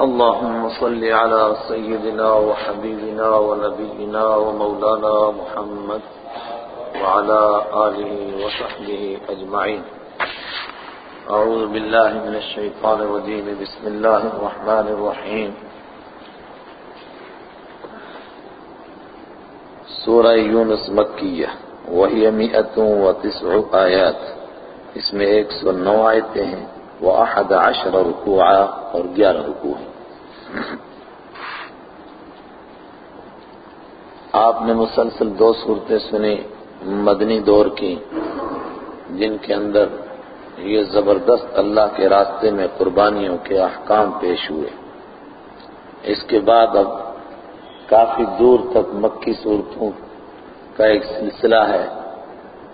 اللهم صل على سيدنا وحبيبنا ونبينا ومولانا محمد وعلى آله وصحبه أجمعين. أعوذ بالله من الشيطان الرجيم. بسم الله الرحمن الرحيم. سورہ یونس مکیہ. وہی مئت و تسع آیات. اس میں ایک سو نو آیتیں ہیں. وہ احد عشر رکوعا اور گیارہ رکوع ہیں۔ آپ نے مسلسل دو صورتیں سنی مدنی دور کی، جن کے اندر یہ زبردست اللہ کے راستے میں قربانیوں کے احکام پیش ہوئے۔ اس کے بعد اب کافی دور تک مکی صورتوں کا ایک سلسلہ ہے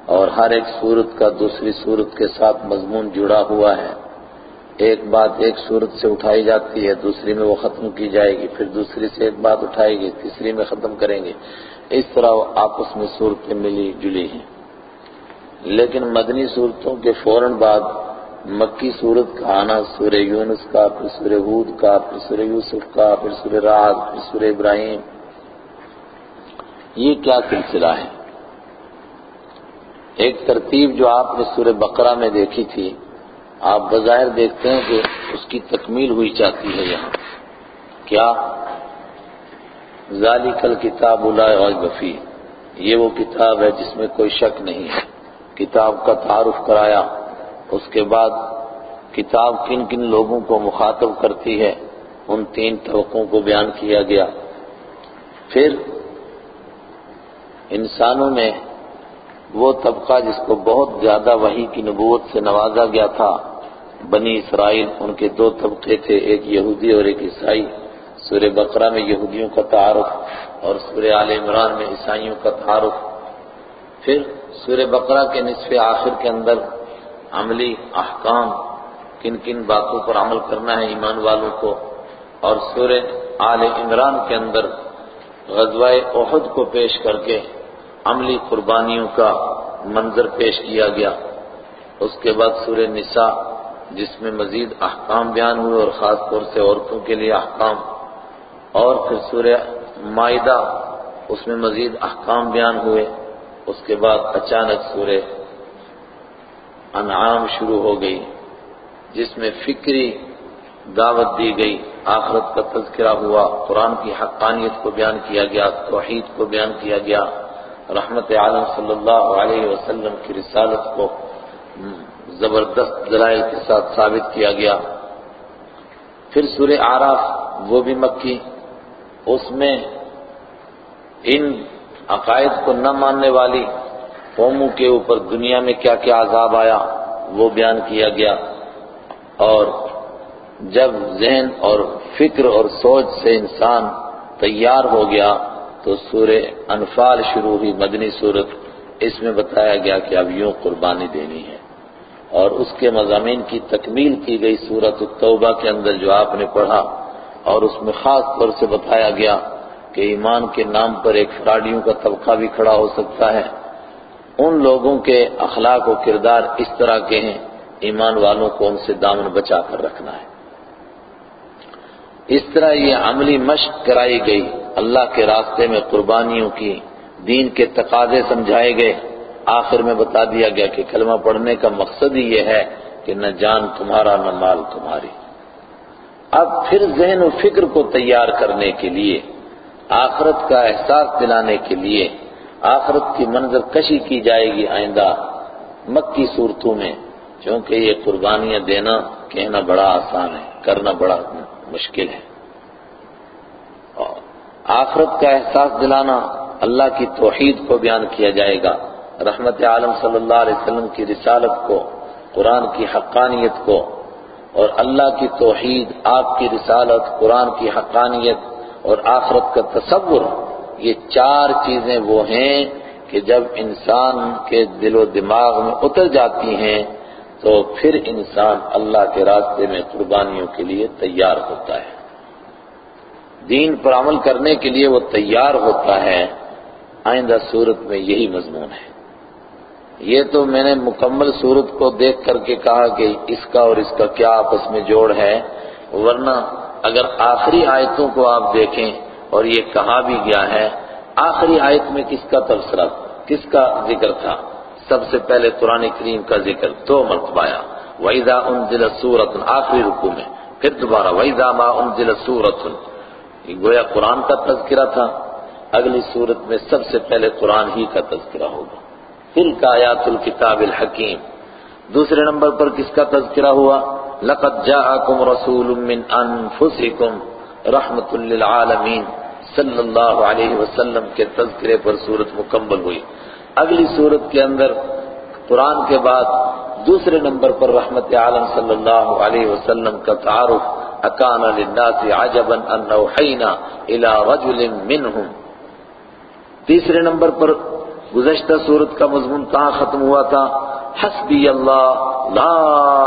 اور ہر ایک صورت کا دوسری صورت کے ساتھ مضمون جڑا ہوا ہے۔ ایک بات ایک صورت سے اٹھائی جاتی ہے، دوسری میں وہ ختم کی جائے گی، پھر دوسری سے ایک بات اٹھائے گی، تیسری میں ختم کریں گے۔ اس طرح وہ آپس میں صورتیں ملی جلی ہیں۔ لیکن مدنی صورتوں کے فوراً بعد مکی صورت کا آنا، سورہ یونس کا، پھر سورہ ہود کا، پھر سورہ یوسف کا، پھر سورہ راز پھر سورہ ابراہیم۔ یہ کیا سلسلہ ہے؟ ایک ترتیب جو آپ نے سورہ بقرہ میں دیکھی تھی۔ آپ بظاہر دیکھتے ہیں کہ اس کی تکمیل ہوئی چاہتی ہے یہاں۔ کیا؟ ذالک کل کتاب غفی یہ وہ کتاب ہے جس میں کوئی شک نہیں ہے۔ کتاب کا تعارف کرایا، اس کے بعد کتاب کن کن لوگوں کو مخاطب کرتی ہے، ان تین طبقوں کو بیان کیا گیا۔ پھر انسانوں میں وہ طبقہ جس کو بہت زیادہ وحی کی نبوت سے نوازا گیا تھا، بنی اسرائیل، ان کے دو طبقے تھے، ایک یہودی اور ایک عیسائی۔ سورہ بقرہ میں یہودیوں کا تعارف اور سورہ آل عمران میں عیسائیوں کا تعارف۔ پھر سورہ بقرہ کے نصف آخر کے اندر عملی احکام، کن کن باتوں پر عمل کرنا ہے ایمان والوں کو۔ اور سورہ آل عمران کے اندر غزوہ احد کو پیش کر کے عملی قربانیوں کا منظر پیش کیا گیا۔ اس کے بعد سورہ نساء، جس میں مزید احکام بیان ہوئے اور خاص طور سے عورتوں کے لیے احکام۔ اور پھر سورہ معدہ اس میں مزید احکام بیان ہوئے۔ اس کے بعد اچانک سورہ انعام شروع ہو گئی، جس میں فکری دعوت دی گئی۔ آخرت کا تذکرہ ہوا، قرآن کی حقانیت کو بیان کیا گیا، توحید کو بیان کیا گیا۔ رحمت عالم صلی اللہ علیہ وسلم کی رسالت کو زبردست دلائل کے ساتھ ثابت کیا گیا۔ پھر سورہ آراف وہ بھی مکی۔ اس میں ان عقائد کو نہ ماننے والی قوموں کے اوپر دنیا میں کیا کیا عذاب آیا وہ بیان کیا گیا۔ اور جب ذہن اور فکر اور سوچ سے انسان تیار ہو گیا تو سورہ انفال شروع ہوئی مدنی صورت، اس میں بتایا گیا کہ اب یوں قربانی دینی ہے۔ اور اس کے مضامین کی تکمیل کی گئی سورت التوبہ کے اندر جو آپ نے پڑھا، اور اس میں خاص طور سے بتایا گیا کہ ایمان کے نام پر ایک فراڈیوں کا طبقہ بھی کھڑا ہو سکتا ہے۔ ان لوگوں کے اخلاق و کردار اس طرح کے ہیں، ایمان والوں کو ان سے دامن بچا کر رکھنا ہے۔ اس طرح یہ عملی مشق کرائی گئی۔ اللہ کے راستے میں قربانیوں کی دین کے تقاضے سمجھائے گئے۔ آخر میں بتا دیا گیا کہ کلمہ پڑھنے کا مقصد ہی یہ ہے کہ نہ جان تمہارا نہ مال تمہاری۔ اب پھر ذہن و فکر کو تیار کرنے کے لیے، آخرت کا احساس دلانے کے لیے آخرت کی منظر کشی کی جائے گی آئندہ مکی صورتوں میں، چونکہ یہ قربانیاں دینا کہنا بڑا آسان ہے، کرنا بڑا مشکل ہے۔ آخرت کا احساس دلانا اللہ کی توحید کو بیان کیا جائے گا۔ رحمت عالم صلی اللہ علیہ وسلم کی رسالت کو، قرآن کی حقانیت کو، اور اللہ کی توحید، آپ کی رسالت، قرآن کی حقانیت اور آخرت کا تصور، یہ چار چیزیں وہ ہیں کہ جب انسان کے دل و دماغ میں اتر جاتی ہیں تو پھر انسان اللہ کے راستے میں قربانیوں کے لیے تیار ہوتا ہے۔ دین پر عمل کرنے کے لیے وہ تیار ہوتا ہے۔ آئندہ صورت میں یہی مضمون ہے۔ یہ تو میں نے مکمل صورت کو دیکھ کر کے کہا کہ اس کا اور اس کا کیا آپس میں جوڑ ہے، ورنہ اگر آخری آیتوں کو آپ دیکھیں اور یہ کہا بھی گیا ہے، آخری آیت میں کس کا تبصرہ، کس کا ذکر تھا؟ سب سے پہلے قرآن کریم کا ذکر دو مرتبہ آیا۔ وَإِذَا أُنزِلَ سُورَةٌ، آخری رکو میں، پھر دوبارہ، وَإِذَا مَا أُنزِلَ سُورَةٌ یہ گویا قرآن کا تذکرہ تھا، اگلی صورت میں سب سے پہلے قرآن ہی کا تذکرہ ہوگا۔ پھر کا آیات الکتاب الحکیم۔ دوسرے نمبر پر کس کا تذکرہ ہوا؟ لقد جاءکم رسول من انفسکم رحمت للعالمین۔ صلی اللہ علیہ وسلم کے تذکرے پر صورت مکمل ہوئی۔ اگلی صورت کے اندر قرآن کے بعد دوسرے نمبر پر رحمت عالم صلی اللہ علیہ وسلم کا تعارف اکان للناس عجبا ان نوحینا الى رجل منہم تیسرے نمبر پر گزشتہ صورت کا مضمون کہاں ختم ہوا تھا. حسبی اللہ، لا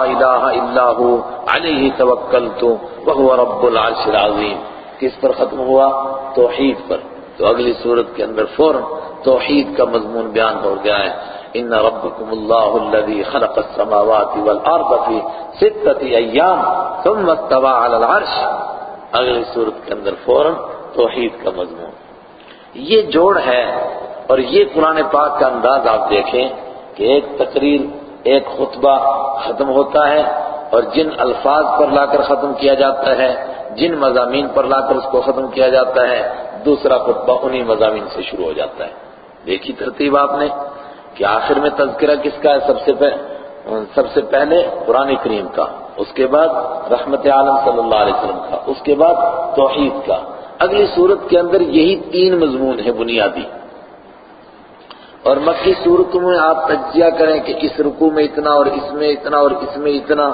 الہ الا ہو، علیہ توکلت وہو رب العرش العظیم. کس پر ختم ہوا؟ توحید پر. تو اگلی صورت کے اندر فوراً توحید کا مضمون بیان ہو گیا ہے. ان ربکم اللہ الذي خلق السماوات والارض في ستة ایام ثم استوى على العرش. اگلی صورت کے اندر فوراً توحید کا مضمون. یہ جوڑ ہے اور یہ قرآن پاک کا انداز آپ دیکھیں کہ ایک تقریر، ایک خطبہ ختم ہوتا ہے اور جن الفاظ پر لا کر ختم کیا جاتا ہے، جن مضامین پر لا کر اس کو ختم کیا جاتا ہے، دوسرا خطبہ انہی مضامین سے شروع ہو جاتا ہے۔ دیکھی ترتیب آپ نے؟ کہ آخر میں تذکرہ کس کا ہے؟ سب سے پہلے سب سے پہلے قرآن کریم کا، اس کے بعد رحمت عالم صلی اللہ علیہ وسلم کا، اس کے بعد توحید کا۔ اگلی صورت کے اندر یہی تین مضمون ہیں بنیادی۔ اور مکی صورتوں میں آپ تجزیہ کریں کہ اس رکو میں اتنا اور اس میں اتنا اور اس میں اتنا،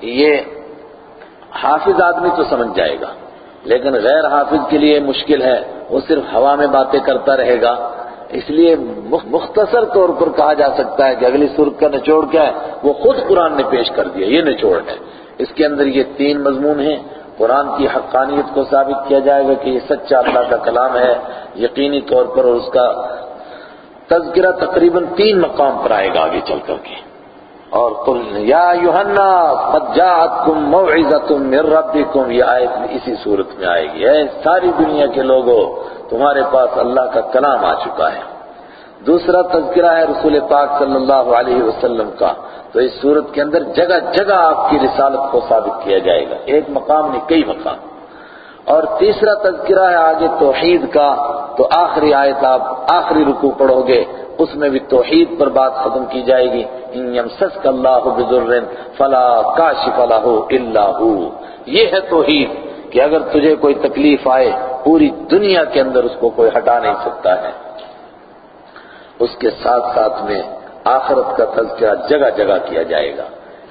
یہ حافظ آدمی تو سمجھ جائے گا۔ لیکن غیر حافظ کے لیے مشکل ہے، وہ صرف ہوا میں باتیں کرتا رہے گا۔ اس لیے مختصر طور پر کہا جا سکتا ہے کہ اگلی صورت کا نچوڑ کیا ہے؟ وہ خود قرآن نے پیش کر دیا، یہ نچوڑ ہے۔ اس کے اندر یہ تین مضمون ہیں۔ قرآن کی حقانیت کو ثابت کیا جائے گا کہ یہ سچا اللہ کا کلام ہے۔ یقینی طور پر اور اس کا تذکرہ تقریباً تین مقام پر آئے گا آگے چل کر کے۔ اور قل، یا یوحنا قد جاءتکم موعظۃ من ربکم، یہ آیت اسی صورت میں آئے گی۔ اے ساری دنیا کے لوگوں تمہارے پاس اللہ کا کلام آ چکا ہے۔ دوسرا تذکرہ ہے رسول پاک صلی اللہ علیہ وسلم کا۔ تو اس صورت کے اندر جگہ جگہ آپ کی رسالت کو ثابت کیا جائے گا۔ ایک مقام نہیں، کئی مقام۔ اور تیسرا تذکرہ ہے آگے توحید کا۔ تو آخری آیت آپ آخری رکو پڑھو گے۔ اس میں بھی توحید پر بات ختم کی جائے گی۔ ان یمسسک اللہ بذر فلا کاشف له الا هو یہ ہے توحید کہ اگر تجھے کوئی تکلیف آئے، پوری دنیا کے اندر اس کو کوئی ہٹا نہیں سکتا ہے۔ اس کے ساتھ ساتھ میں آخرت کا تذکرہ جگہ جگہ کیا جائے گا۔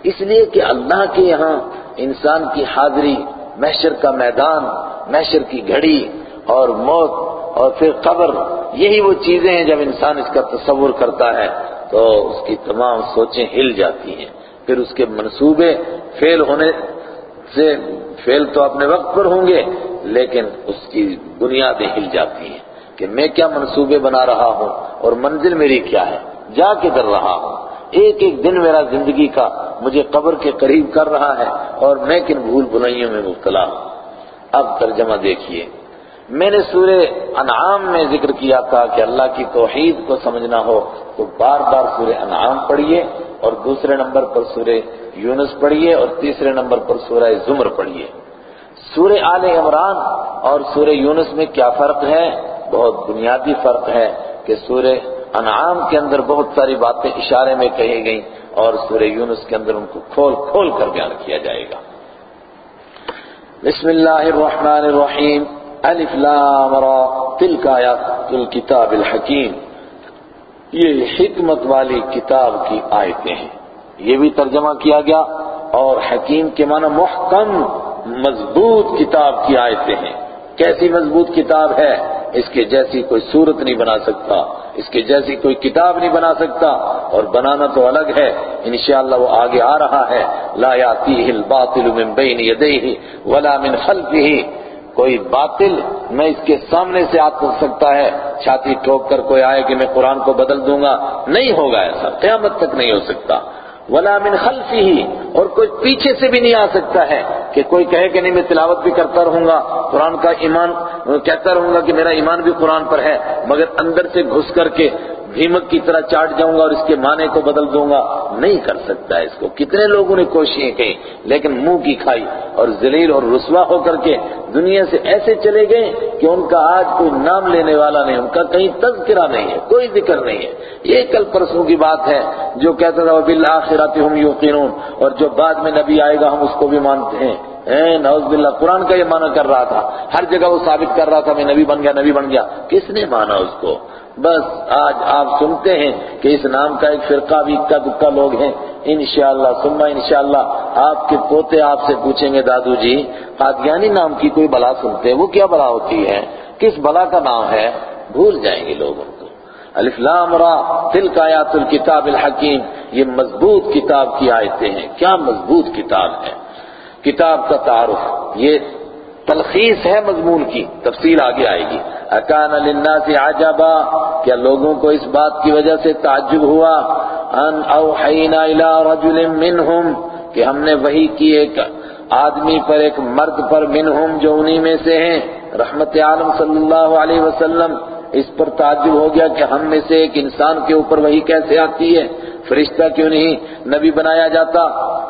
اس لیے کہ اللہ کے یہاں انسان کی حاضری، محشر کا میدان، محشر کی گھڑی اور موت اور پھر قبر یہی وہ چیزیں ہیں جب انسان اس کا تصور کرتا ہے تو اس کی تمام سوچیں ہل جاتی ہیں۔ پھر اس کے منصوبے فیل ہونے سے فیل تو اپنے وقت پر ہوں گے، لیکن اس کی بنیادیں ہل جاتی ہیں کہ میں کیا منصوبے بنا رہا ہوں اور منزل میری کیا ہے، جا کے در رہا ہوں۔ ایک ایک دن میرا زندگی کا مجھے قبر کے قریب کر رہا ہے اور میں کن بھول بلائیوں میں مبتلا ہوں۔ اب ترجمہ دیکھیے۔ میں نے سورہ انعام میں ذکر کیا تھا کہ اللہ کی توحید کو سمجھنا ہو تو بار بار سورہ انعام پڑھیے اور دوسرے نمبر پر سورہ یونس پڑھیے اور تیسرے نمبر پر سورہ زمر پڑھیے۔ سورہ آل عمران اور سورہ یونس میں کیا فرق ہے؟ بہت بنیادی فرق ہے کہ سورہ انعام کے اندر بہت ساری باتیں اشارے میں کہی گئیں اور سورہ یونس کے اندر ان کو کھول کھول کر بیان کیا جائے گا۔ بسم اللہ الرحمن الرحیم۔ الف لام را، تلک آیات الكتاب الحکیم۔ یہ حکمت والی کتاب کی آیتیں ہیں۔ یہ بھی ترجمہ کیا گیا اور حکیم کے معنی محکم، مضبوط کتاب کی آیتیں ہیں۔ کیسی مضبوط کتاب ہے؟ اس کے جیسی کوئی صورت نہیں بنا سکتا، اس کے جیسی کوئی کتاب نہیں بنا سکتا اور بنانا تو الگ ہے۔ انشاءاللہ وہ آگے آ رہا ہے۔ لا یاتیہ الباطل من بین یدیہ ولا من خلفہ۔ کوئی باطل نہ اس کے سامنے سے آ سکتا ہے۔ چھاتی ٹھوک کر کوئی آئے کہ میں قرآن کو بدل دوں گا۔ نہیں ہوگا ایسا، قیامت تک نہیں ہو سکتا۔ ولا من خلفی ہی اور کوئی پیچھے سے بھی نہیں آ سکتا ہے کہ کوئی کہے کہ نہیں، میں تلاوت بھی کرتا رہوں گا، قرآن کا ایمان کہتا رہوں گا کہ میرا ایمان بھی قرآن پر ہے، مگر اندر سے گھس کر کے بھیمک کی طرح چاٹ جاؤں گا اور اس کے معنی کو بدل دوں گا، نہیں کر سکتا ہے اس کو۔ کتنے لوگوں نے کوششیں کی لیکن منہ کی کھائی اور ذلیل اور رسوا ہو کر کے دنیا سے ایسے چلے گئے کہ ان کا آج کوئی نام لینے والا نہیں، ان کا کہیں تذکرہ نہیں ہے، کوئی ذکر نہیں ہے۔ یہ کل پرسوں کی بات ہے جو کہتا تھا بالآخرات ہم یوقنون اور جو بعد میں نبی آئے گا، ہم اس کو بھی مانتے ہیں۔ نوز باللہ، قرآن کا یہ معنی کر رہا تھا۔ ہر جگہ وہ ثابت کر رہا تھا، میں نبی بن گیا، نبی بن گیا۔ کس نے مانا اس کو؟ بس آج آپ سنتے ہیں کہ اس نام کا ایک فرقہ بھی اکا دکا لوگ ہیں۔ انشاءاللہ سنما انشاءاللہ آپ کے پوتے آپ سے پوچھیں گے، دادو جی قادیانی نام کی کوئی بلا سنتے ہیں؟ وہ کیا بلا ہوتی ہے؟ کس بلا کا نام ہے؟ بھول جائیں گے لوگ ان کو۔ لام را، تلک آیات الکتاب الحکیم۔ یہ مضبوط کتاب کی آیتیں ہیں۔ کیا مضبوط کتاب ہے؟ کتاب کا تعارف۔ یہ تلخیص ہے مضمون کی، تفصیل آگے آئے گی۔ اکان للناس عجبا، کیا لوگوں کو اس بات کی وجہ سے تعجب ہوا؟ ان اوحینا الى رجل منہم، کہ ہم نے وہی کی ایک آدمی پر، ایک مرد پر منہم جو انہی میں سے ہیں۔ رحمت عالم صلی اللہ علیہ وسلم، اس پر تعجب ہو گیا کہ ہم میں سے ایک انسان کے اوپر وہی کیسے آتی ہے؟ فرشتہ کیوں نہیں نبی بنایا جاتا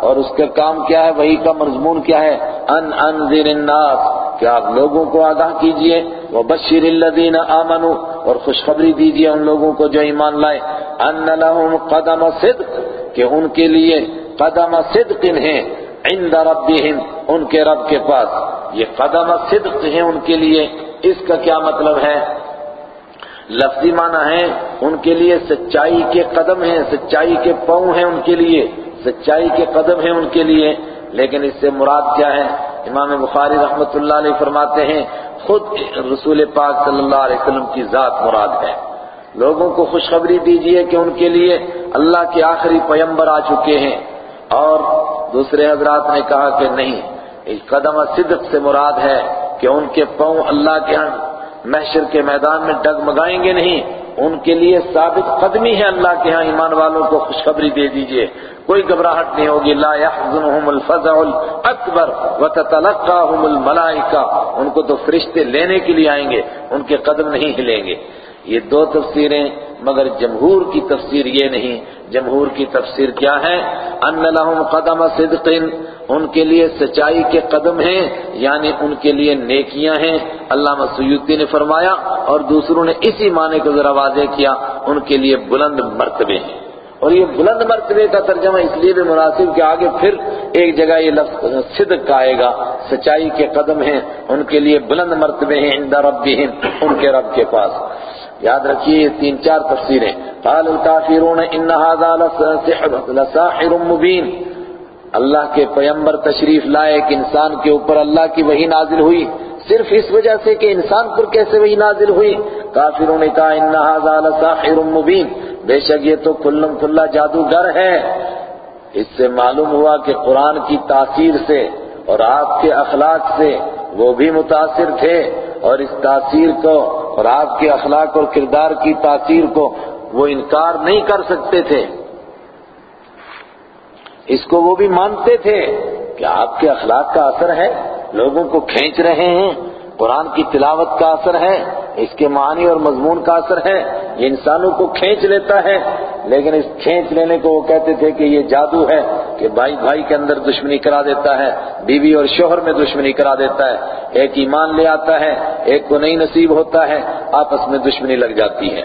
اور اس کا کام کیا ہے وہی کا مضمون کیا ہے ان انذر الناس کہ آپ لوگوں کو آگاہ کیجیے، وبشر الذین آمنوا، اور خوشخبری دیجیے ان لوگوں کو جو ایمان لائے۔ ان لهم قدم صدق، کہ ان کے لیے قدم صدق ہیں عند ربهم ان کے رب کے پاس۔ یہ قدم صدق ہیں ان کے لیے۔ اس کا کیا مطلب ہے؟ لفظی معنی ہے ان کے لیے سچائی کے قدم ہیں، سچائی کے پاؤں ہیں ان کے لیے، سچائی کے قدم ہیں ان کے لیے۔ لیکن اس سے مراد کیا ہے؟ امام بخاری رحمت اللہ علیہ فرماتے ہیں، خود رسول پاک صلی اللہ علیہ وسلم کی ذات مراد ہے۔ لوگوں کو خوشخبری دیجیے کہ ان کے لیے اللہ کے آخری پیمبر آ چکے ہیں۔ اور دوسرے حضرات نے کہا کہ نہیں قدم صدق سے مراد ہے کہ ان کے پاؤں اللہ کے ہاں محشر کے میدان میں ڈگمگائیں گے نہیں، ان کے لیے ثابت قدمی ہے اللہ کے ہاں ایمان والوں کو خوشخبری دے دیجیے۔ کوئی گھبراہٹ نہیں ہوگی۔ لا يحزنهم الفزع الاکبر وتتلقاهم الملائکہ۔ ان کو تو فرشتے لینے کے لیے آئیں گے، ان کے قدم نہیں ہلیں گے۔ یہ دو تفسیریں، مگر جمہور کی تفسیر یہ نہیں، جمہور کی تفسیر کیا ہے؟ ان لهم قدم صدق ان کے لیے سچائی کے قدم ہیں یعنی ان کے لیے نیکیاں ہیں۔ علامہ سیوتی نے فرمایا، اور دوسروں نے اسی معنی کو ذرا واضح کیا، ان کے لیے بلند مرتبے ہیں۔ اور یہ بلند مرتبے کا ترجمہ اس لیے بھی مناسب کہ آگے پھر ایک جگہ یہ لفظ صدق کا آئے گا، سچائی کے قدم ہیں، ان کے لیے بلند مرتبے ہیں عند ربهم ان کے رب کے پاس۔ یاد رکھیے یہ تین چار تفسیریں۔ قال الكافرون ان هذا لساحر مبین۔ اللہ کے پیمبر تشریف لائے کہ انسان کے اوپر اللہ کی وہی نازل ہوئی۔ صرف اس وجہ سے کہ انسان پر کیسے وہی نازل ہوئی؟ کافروں نے کہا، ان هذا لساحر مبین۔ بے شک یہ تو کلم کھلا جادوگر ہے۔ اس سے معلوم ہوا کہ قرآن کی تاثیر سے اور آپ کے اخلاق سے وہ بھی متاثر تھے اور اس تاثیر کو اور آپ کے اخلاق اور کردار کی تاثیر کو وہ انکار نہیں کر سکتے تھے۔ اس کو وہ بھی مانتے تھے کہ آپ کے اخلاق کا اثر ہے، لوگوں کو کھینچ رہے ہیں۔ قرآن کی تلاوت کا اثر ہے، اس کے معنی اور مضمون کا اثر ہے، یہ انسانوں کو کھینچ لیتا ہے۔ لیکن اس کھینچ لینے کو وہ کہتے تھے کہ یہ جادو ہے کہ بھائی بھائی کے اندر دشمنی کرا دیتا ہے، بیوی اور شوہر میں دشمنی کرا دیتا ہے۔ ایک ایمان لے آتا ہے، ایک کو نہیں نصیب ہوتا ہے، آپس میں دشمنی لگ جاتی ہے۔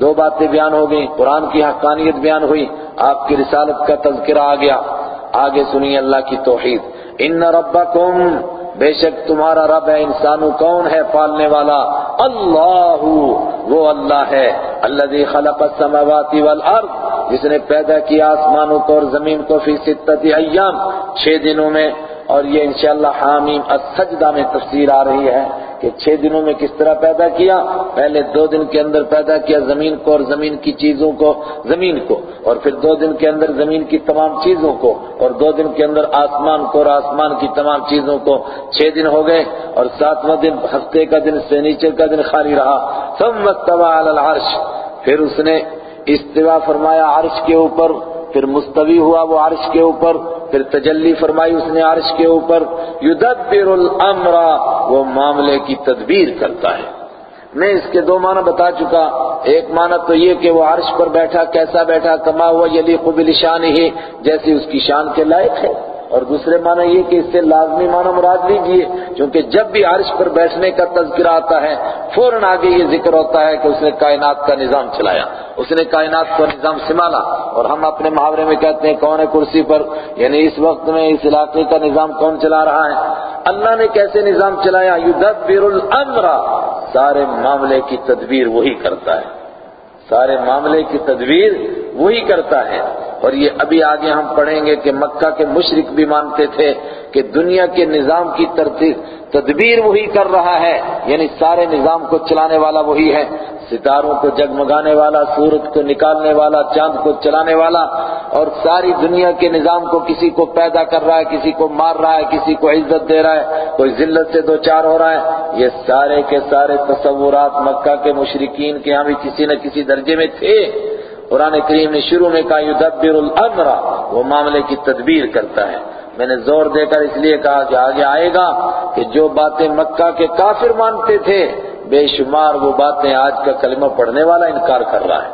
دو باتیں بیان ہو گئیں، قرآن کی حقانیت بیان ہوئی، آپ کی رسالت کا تذکرہ آ گیا۔ آگے سنیے اللہ کی توحید۔ ان ربکم بے شک تمہارا رب ہے، انسانوں کون ہے پالنے والا؟ اللہ، وہ اللہ ہے اللہ خلق السماوات والارض، جس نے پیدا کیا آسمانوں کو اور زمین کو فی ستت ایام، چھ دنوں میں اور یہ انشاءاللہ حامیم السجدہ میں تفسیر آ رہی ہے کہ چھ دنوں میں کس طرح پیدا کیا؟ پہلے دو دن کے اندر پیدا کیا زمین کو اور زمین کی چیزوں کو، زمین کو، اور پھر دو دن کے اندر زمین کی تمام چیزوں کو، اور دو دن کے اندر آسمان کو اور آسمان کی تمام چیزوں کو۔ چھ دن ہو گئے اور ساتواں دن ہفتے کا دن سینیچر کا دن خالی رہا۔ ثم استوى على العرش۔ پھر اس نے استوا فرمایا عرش کے اوپر۔ پھر مستوی ہوا وہ عرش کے اوپر، پھر تجلی فرمائی اس نے عرش کے اوپر، یدبر الامر، وہ معاملے کی تدبیر کرتا ہے۔ میں اس کے دو معنی بتا چکا۔ ایک معنی تو یہ کہ وہ عرش پر بیٹھا، کیسا بیٹھا، کما ہوا یلی قبل شان ہی جیسی اس کی شان کے لائق ہے۔ اور دوسرے معنی یہ کہ اس سے لازمی معنی مراد لیجیے کیونکہ جب بھی عرش پر بیٹھنے کا تذکرہ آتا ہے، فوراً آگے یہ ذکر ہوتا ہے کہ اس نے کائنات کا نظام چلایا، اس نے کائنات کا نظام سنبھالا، اور ہم اپنے محاورے میں کہتے ہیں کون ہے کرسی پر؟ یعنی اس وقت میں اس علاقے کا نظام کون چلا رہا ہے؟ اللہ نے کیسے نظام چلایا؟ یدبر الامر سارے معاملے کی تدبیر وہی کرتا ہے۔ سارے معاملے کی تدبیر وہی کرتا ہے۔ اور یہ ابھی آگے ہم پڑھیں گے کہ مکہ کے مشرق بھی مانتے تھے کہ دنیا کے نظام کی ترتیب تدبیر وہی کر رہا ہے یعنی سارے نظام کو چلانے والا وہی ہے، ستاروں کو جگمگانے والا، سورج کو نکالنے والا، چاند کو چلانے والا، اور ساری دنیا کے نظام کو کسی کو پیدا کر رہا ہے، کسی کو مار رہا ہے، کسی کو عزت دے رہا ہے، کوئی ذلت سے دو چار ہو رہا ہے۔ یہ سارے کے سارے تصورات مکہ کے مشرقین کے ہاں بھی کسی نہ کسی درجے میں تھے۔ قرآن کریم نے شروع میں کہا، یدبر الامر، وہ معاملے کی تدبیر کرتا ہے۔ میں نے زور دے کر اس لیے کہا کہ آگے آئے گا کہ جو باتیں مکہ کے کافر مانتے تھے، بے شمار وہ باتیں آج کا کلمہ پڑھنے والا انکار کر رہا ہے۔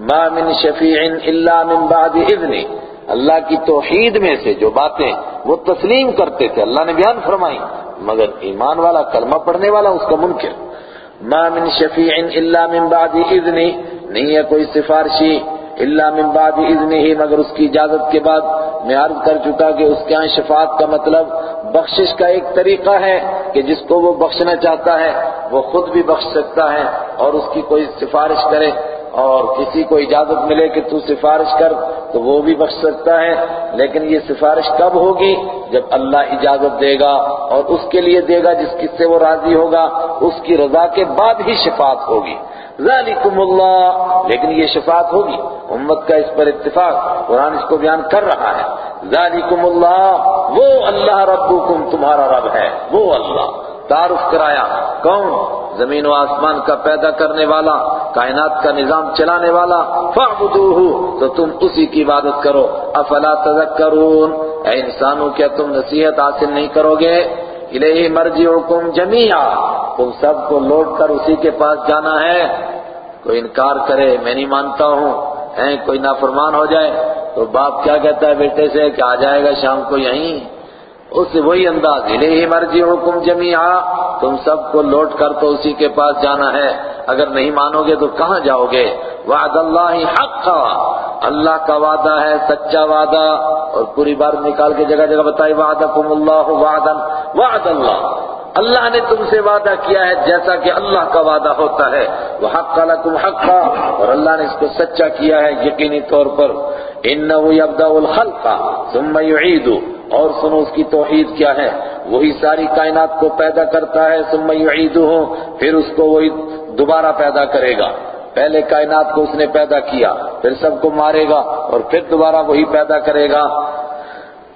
ما من شفیع الا من بعد اذن۔ اللہ کی توحید میں سے جو باتیں وہ تسلیم کرتے تھے، اللہ نے بیان فرمائی، مگر ایمان والا کلمہ پڑھنے والا اس کا منکر۔ ما من شفیع الا من بعد اذنی نہیں ہے کوئی سفارشی الا من بعد اذنی ہی مگر اس کی اجازت کے بعد میں عرض کر چکا کہ اس کے ہاں شفاعت کا مطلب بخشش کا ایک طریقہ ہے کہ جس کو وہ بخشنا چاہتا ہے، وہ خود بھی بخش سکتا ہے اور اس کی کوئی سفارش کرے۔ اور کسی کو اجازت ملے کہ تو سفارش کر تو وہ بھی بخش سکتا ہے، لیکن یہ سفارش کب ہوگی؟ جب اللہ اجازت دے گا اور اس کے لیے دے گا جس کس سے وہ راضی ہوگا، اس کی رضا کے بعد ہی شفاعت ہوگی۔ ذالکم اللہ، لیکن یہ شفاعت ہوگی۔ امت کا اس پر اتفاق، قرآن اس کو بیان کر رہا ہے۔ ذالکم اللہ، وہ اللہ ربکم، تمہارا رب ہے، وہ اللہ۔ تعارف کرایا، کون؟ زمین و آسمان کا پیدا کرنے والا، کائنات کا نظام چلانے والا، فاعبدوہ، تو تم اسی کی عبادت کرو۔ افلا تذکرون؟ اے انسانوں، کیا تم نصیحت حاصل نہیں کرو گے؟ الیہ مرجعکم جمیعا، تم سب کو لوٹ کر اسی کے پاس جانا ہے۔ کوئی انکار کرے، میں نہیں مانتا ہوں۔ ہیں، کوئی نافرمان ہو جائے، تو باپ کیا کہتا ہے بیٹے سے کہ آ جائے گا شام کو یہیں؟ اس وہی انداز، الیہ مرجعکم جمیعا، تم سب کو لوٹ کر تو اسی کے پاس جانا ہے۔ اگر نہیں مانو گے تو کہاں جاؤ گے وعد اللہ حق اللہ کا وعدہ ہے، سچا وعدہ۔ اور پوری بار نکال کے جگہ جگہ بتائی، وعدکم اللہ وعدا، وعد اللہ۔ اللہ نے تم سے وعدہ کیا ہے جیسا کہ اللہ کا وعدہ ہوتا ہے۔ وہ حق لکم حقا، اور اللہ نے اس کو سچا کیا ہے، یقینی طور پر۔ انہو یبدأ الخلق ثم یعید اور سنو اس کی توحید کیا ہے۔ وہی ساری کائنات کو پیدا کرتا ہے، ثم یعیدہ پھر اس کو وہی دوبارہ پیدا کرے گا۔ پہلے کائنات کو اس نے پیدا کیا، پھر سب کو مارے گا اور پھر دوبارہ وہی پیدا کرے گا۔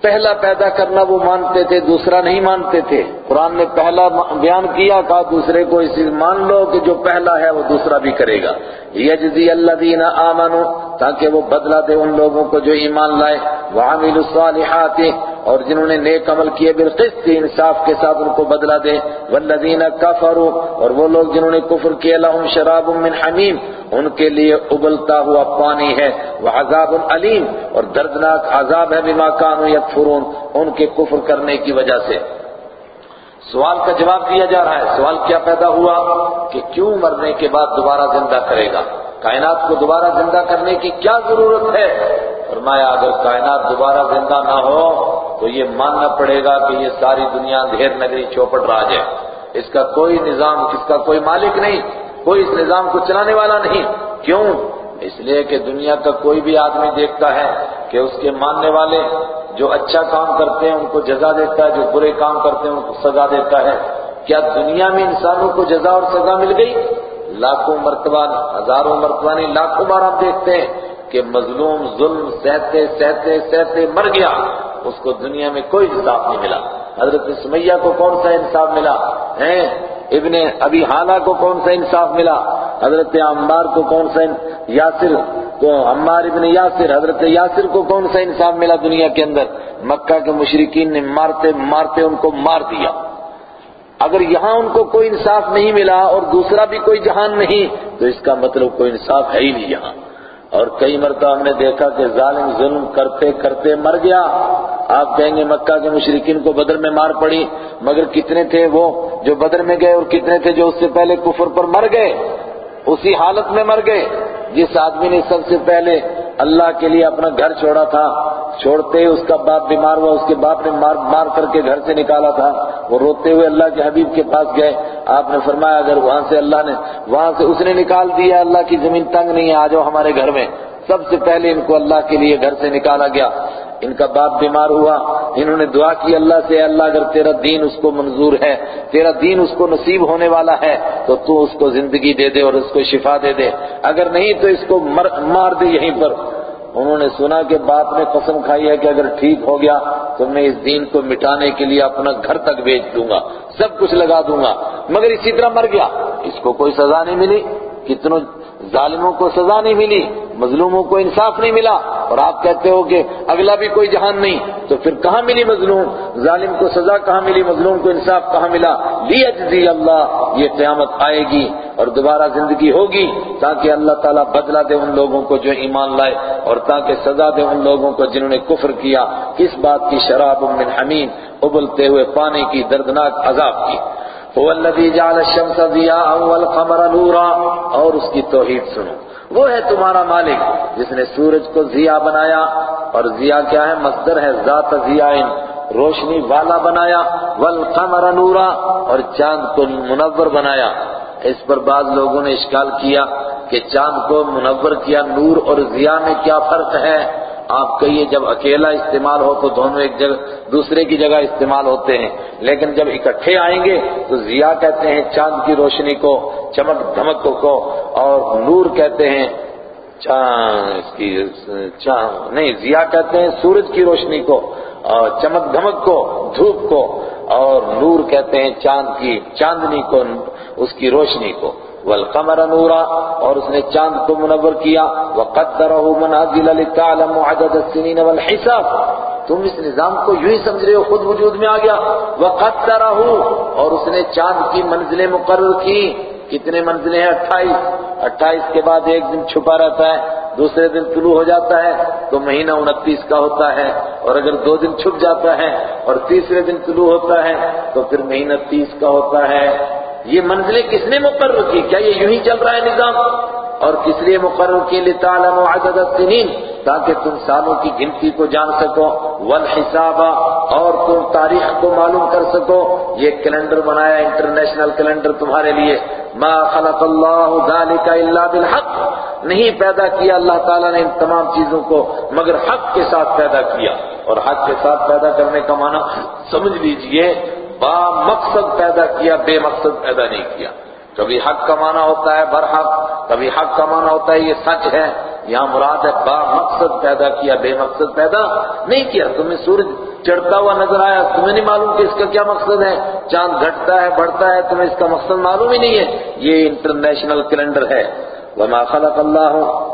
پہلا پیدا کرنا وہ مانتے تھے، دوسرا نہیں مانتے تھے۔ قرآن نے پہلا بیان کیا، کہا دوسرے کو اسی مان لو کہ جو پہلا ہے وہ دوسرا بھی کرے گا۔ یجزی اللہ دینا آمنوا، تاکہ وہ بدلہ دے ان لوگوں کو جو ایمان لائے۔ وعملوا الصالحات اور جنہوں نے نیک عمل کیے بالقسط، انصاف کے ساتھ ان کو بدلہ دے۔ والذین کفروا، اور وہ لوگ جنہوں نے کفر کیا لهم شراب من حمیم، ان کے لیے ابلتا ہوا پانی ہے۔ وہ علیم، اور دردناک عذاب ہے بما کانوا یکفرون، ان کے کفر کرنے کی وجہ سے۔ سوال کا جواب دیا جا رہا ہے۔ سوال کیا پیدا ہوا کہ کیوں مرنے کے بعد دوبارہ زندہ کرے گا؟ کائنات کو دوبارہ زندہ کرنے کی کیا ضرورت ہے؟ فرمایا، اگر کائنات دوبارہ زندہ نہ ہو، تو یہ ماننا پڑے گا کہ یہ ساری دنیا دھیر نگری چوپٹ راج ہے۔ اس کا کوئی نظام، اس کا کوئی مالک نہیں، کوئی اس نظام کو چلانے والا نہیں۔ کیوں؟ اس لیے کہ دنیا کا کوئی بھی آدمی دیکھتا ہے کہ اس کے ماننے والے جو اچھا کام کرتے ہیں، ان کو جزا دیتا ہے، جو برے کام کرتے ہیں، ان کو سزا دیتا ہے۔ کیا دنیا میں انسانوں کو جزا اور سزا مل گئی؟ لاکھوں مرتبہ، ہزاروں مرتبہ نہیں، لاکھوں بار آپ دیکھتے ہیں کہ مظلوم، ظلم، سہتے سہتے سہتے مر گیا، اس کو دنیا میں کوئی انصاف نہیں ملا۔ حضرت سمیہ کو کون سا انصاف ملا؟ ہیں؟ ابن ابی حالہ کو کون سا انصاف ملا؟ حضرت عمار کو کون سا یاسر کو، عمار ابن یاسر، حضرت یاسر کو کون سا انصاف ملا دنیا کے اندر؟ مکہ کے مشرقین نے مارتے مارتے ان کو مار دیا۔ اگر یہاں ان کو کوئی انصاف نہیں ملا اور دوسرا بھی کوئی جہان نہیں، تو اس کا مطلب کوئی انصاف ہے ہی نہیں یہاں۔ اور کئی مرتبہ ہم نے دیکھا کہ ظالم ظلم کرتے کرتے مر گیا۔ آپ کہیں گے مکہ کے مشرقین کو بدر میں مار پڑی، مگر کتنے تھے وہ جو بدر میں گئے اور کتنے تھے جو اس سے پہلے کفر پر مر گئے؟ اسی حالت میں مر گئے۔ جس آدمی نے سب سے پہلے اللہ کے لیے اپنا گھر چھوڑا تھا، چھوڑتے ہی اس کا باپ بیمار ہوا، اس کے باپ نے مار مار کر کے گھر سے نکالا تھا۔ وہ روتے ہوئے اللہ کے حبیب کے پاس گئے۔ آپ نے فرمایا، اگر وہاں سے اللہ نے، وہاں سے اس نے نکال دیا، اللہ کی زمین تنگ نہیں ہے، آ جاؤ ہمارے گھر میں۔ سب سے پہلے ان کو اللہ کے لیے گھر سے نکالا گیا۔ ان کا باپ بیمار ہوا۔ انہوں نے دعا کی، اللہ سے اللہ، اگر تیرا دین اس کو منظور ہے، تیرا دین اس کو نصیب ہونے والا ہے، تو تو اس کو زندگی دے دے اور اس کو شفا دے دے۔ اگر نہیں تو اس کو مار دے یہیں پر۔ انہوں نے سنا کہ باپ نے قسم کھائی ہے کہ اگر ٹھیک ہو گیا تو میں اس دین کو مٹانے کے لیے اپنا گھر تک بیچ دوں گا، سب کچھ لگا دوں گا۔ مگر اسی طرح مر گیا۔ اس کو کوئی سزا نہیں ملی۔ کتنوں ظالموں کو سزا نہیں ملی، مظلوموں کو انصاف نہیں ملا، اور آپ کہتے ہو کہ اگلا بھی کوئی جہان نہیں، تو پھر کہاں ملی مظلوم؟ ظالم کو سزا کہاں ملی؟ مظلوم کو انصاف کہاں ملا؟ لی اللہ، یہ قیامت آئے گی اور دوبارہ زندگی ہوگی، تاکہ اللہ تعالیٰ بدلہ دے ان لوگوں کو جو ایمان لائے، اور تاکہ سزا دے ان لوگوں کو جنہوں نے کفر کیا، کس بات کی شراب من حمیم، ابلتے ہوئے پانی کی دردناک عذاب کی۔ هو الذي جعل الشمس ضياء والقمر نورا اور اس کی توحید سنو۔ وہ ہے تمہارا مالک جس نے سورج کو ضیاء بنایا۔ اور ضیاء کیا ہے؟ مصدر ہے ذات ضیاء، روشنی والا بنایا۔ والقمر نورا اور چاند کو منور بنایا۔ اس پر بعض لوگوں نے اشکال کیا کہ چاند کو منور کیا، نور اور ضیاء میں کیا فرق ہے؟ آپ کہیے جب اکیلا استعمال ہو تو دونوں ایک جگہ دوسرے کی جگہ استعمال ہوتے ہیں۔ لیکن جب اکٹھے آئیں گے تو ضیاء کہتے ہیں چاند کی روشنی کو، چمک دھمک کو اور نور کہتے ہیں چاند کی نہیں، ضیاء کہتے ہیں سورج کی روشنی کو اور چمک دھمک کو، دھوپ کو اور نور کہتے ہیں چاند کی چاندنی کو، اس کی روشنی کو۔ والقمر نورا اور اس نے چاند کو منور کیا. وقدره منازل لتعلم عدد السنين والحساب. تم اس نظام کو یوں ہی سمجھ رہے ہو، خود وجود میں آ گیا. وقدره اور اس نے چاند کی منزلیں مقرر کی. کتنے منزلیں ہیں؟ اٹھائیس. اٹھائیس کے بعد ایک دن چھپا رہتا ہے، دوسرے دن طلوع ہو جاتا ہے، تو مہینہ انتیس کا ہوتا ہے. اور اگر دو دن چھپ جاتا ہے اور تیسرے دن طلوع ہوتا ہے، تو پھر مہینہ تیس کا ہوتا ہے. یہ منزلیں کس نے مقرر کی؟ کیا یہ یوں ہی چل رہا ہے نظام؟ اور کس لیے مقرر کی؟ لتعلم عدد السنین تاکہ تم سالوں کی گنتی کو جان سکو، والحساب، اور تم تاریخ کو معلوم کر سکو۔ یہ کیلنڈر بنایا انٹرنیشنل کیلنڈر تمہارے لیے۔ ما خلق اللہ ذالک الا بالحق۔ نہیں پیدا کیا اللہ تعالیٰ نے ان تمام چیزوں کو، مگر حق کے ساتھ پیدا کیا۔ اور حق کے ساتھ پیدا کرنے کا معنی، سمجھ لیجیے با مقصد پیدا کیا، بے مقصد پیدا نہیں کیا۔ کبھی حق کا معنی ہوتا ہے برحق، کبھی حق کا معنی ہوتا ہے یہ سچ ہے۔ یہاں مراد ہے با مقصد پیدا کیا، بے مقصد پیدا نہیں کیا۔ تمہیں سورج چڑھتا ہوا نظر آیا، تمہیں نہیں معلوم کہ اس کا کیا مقصد ہے۔ چاند گھٹتا ہے، بڑھتا ہے، تمہیں اس کا مقصد معلوم ہی نہیں ہے۔ یہ انٹرنیشنل کیلنڈر ہے۔ وما خلق اللہ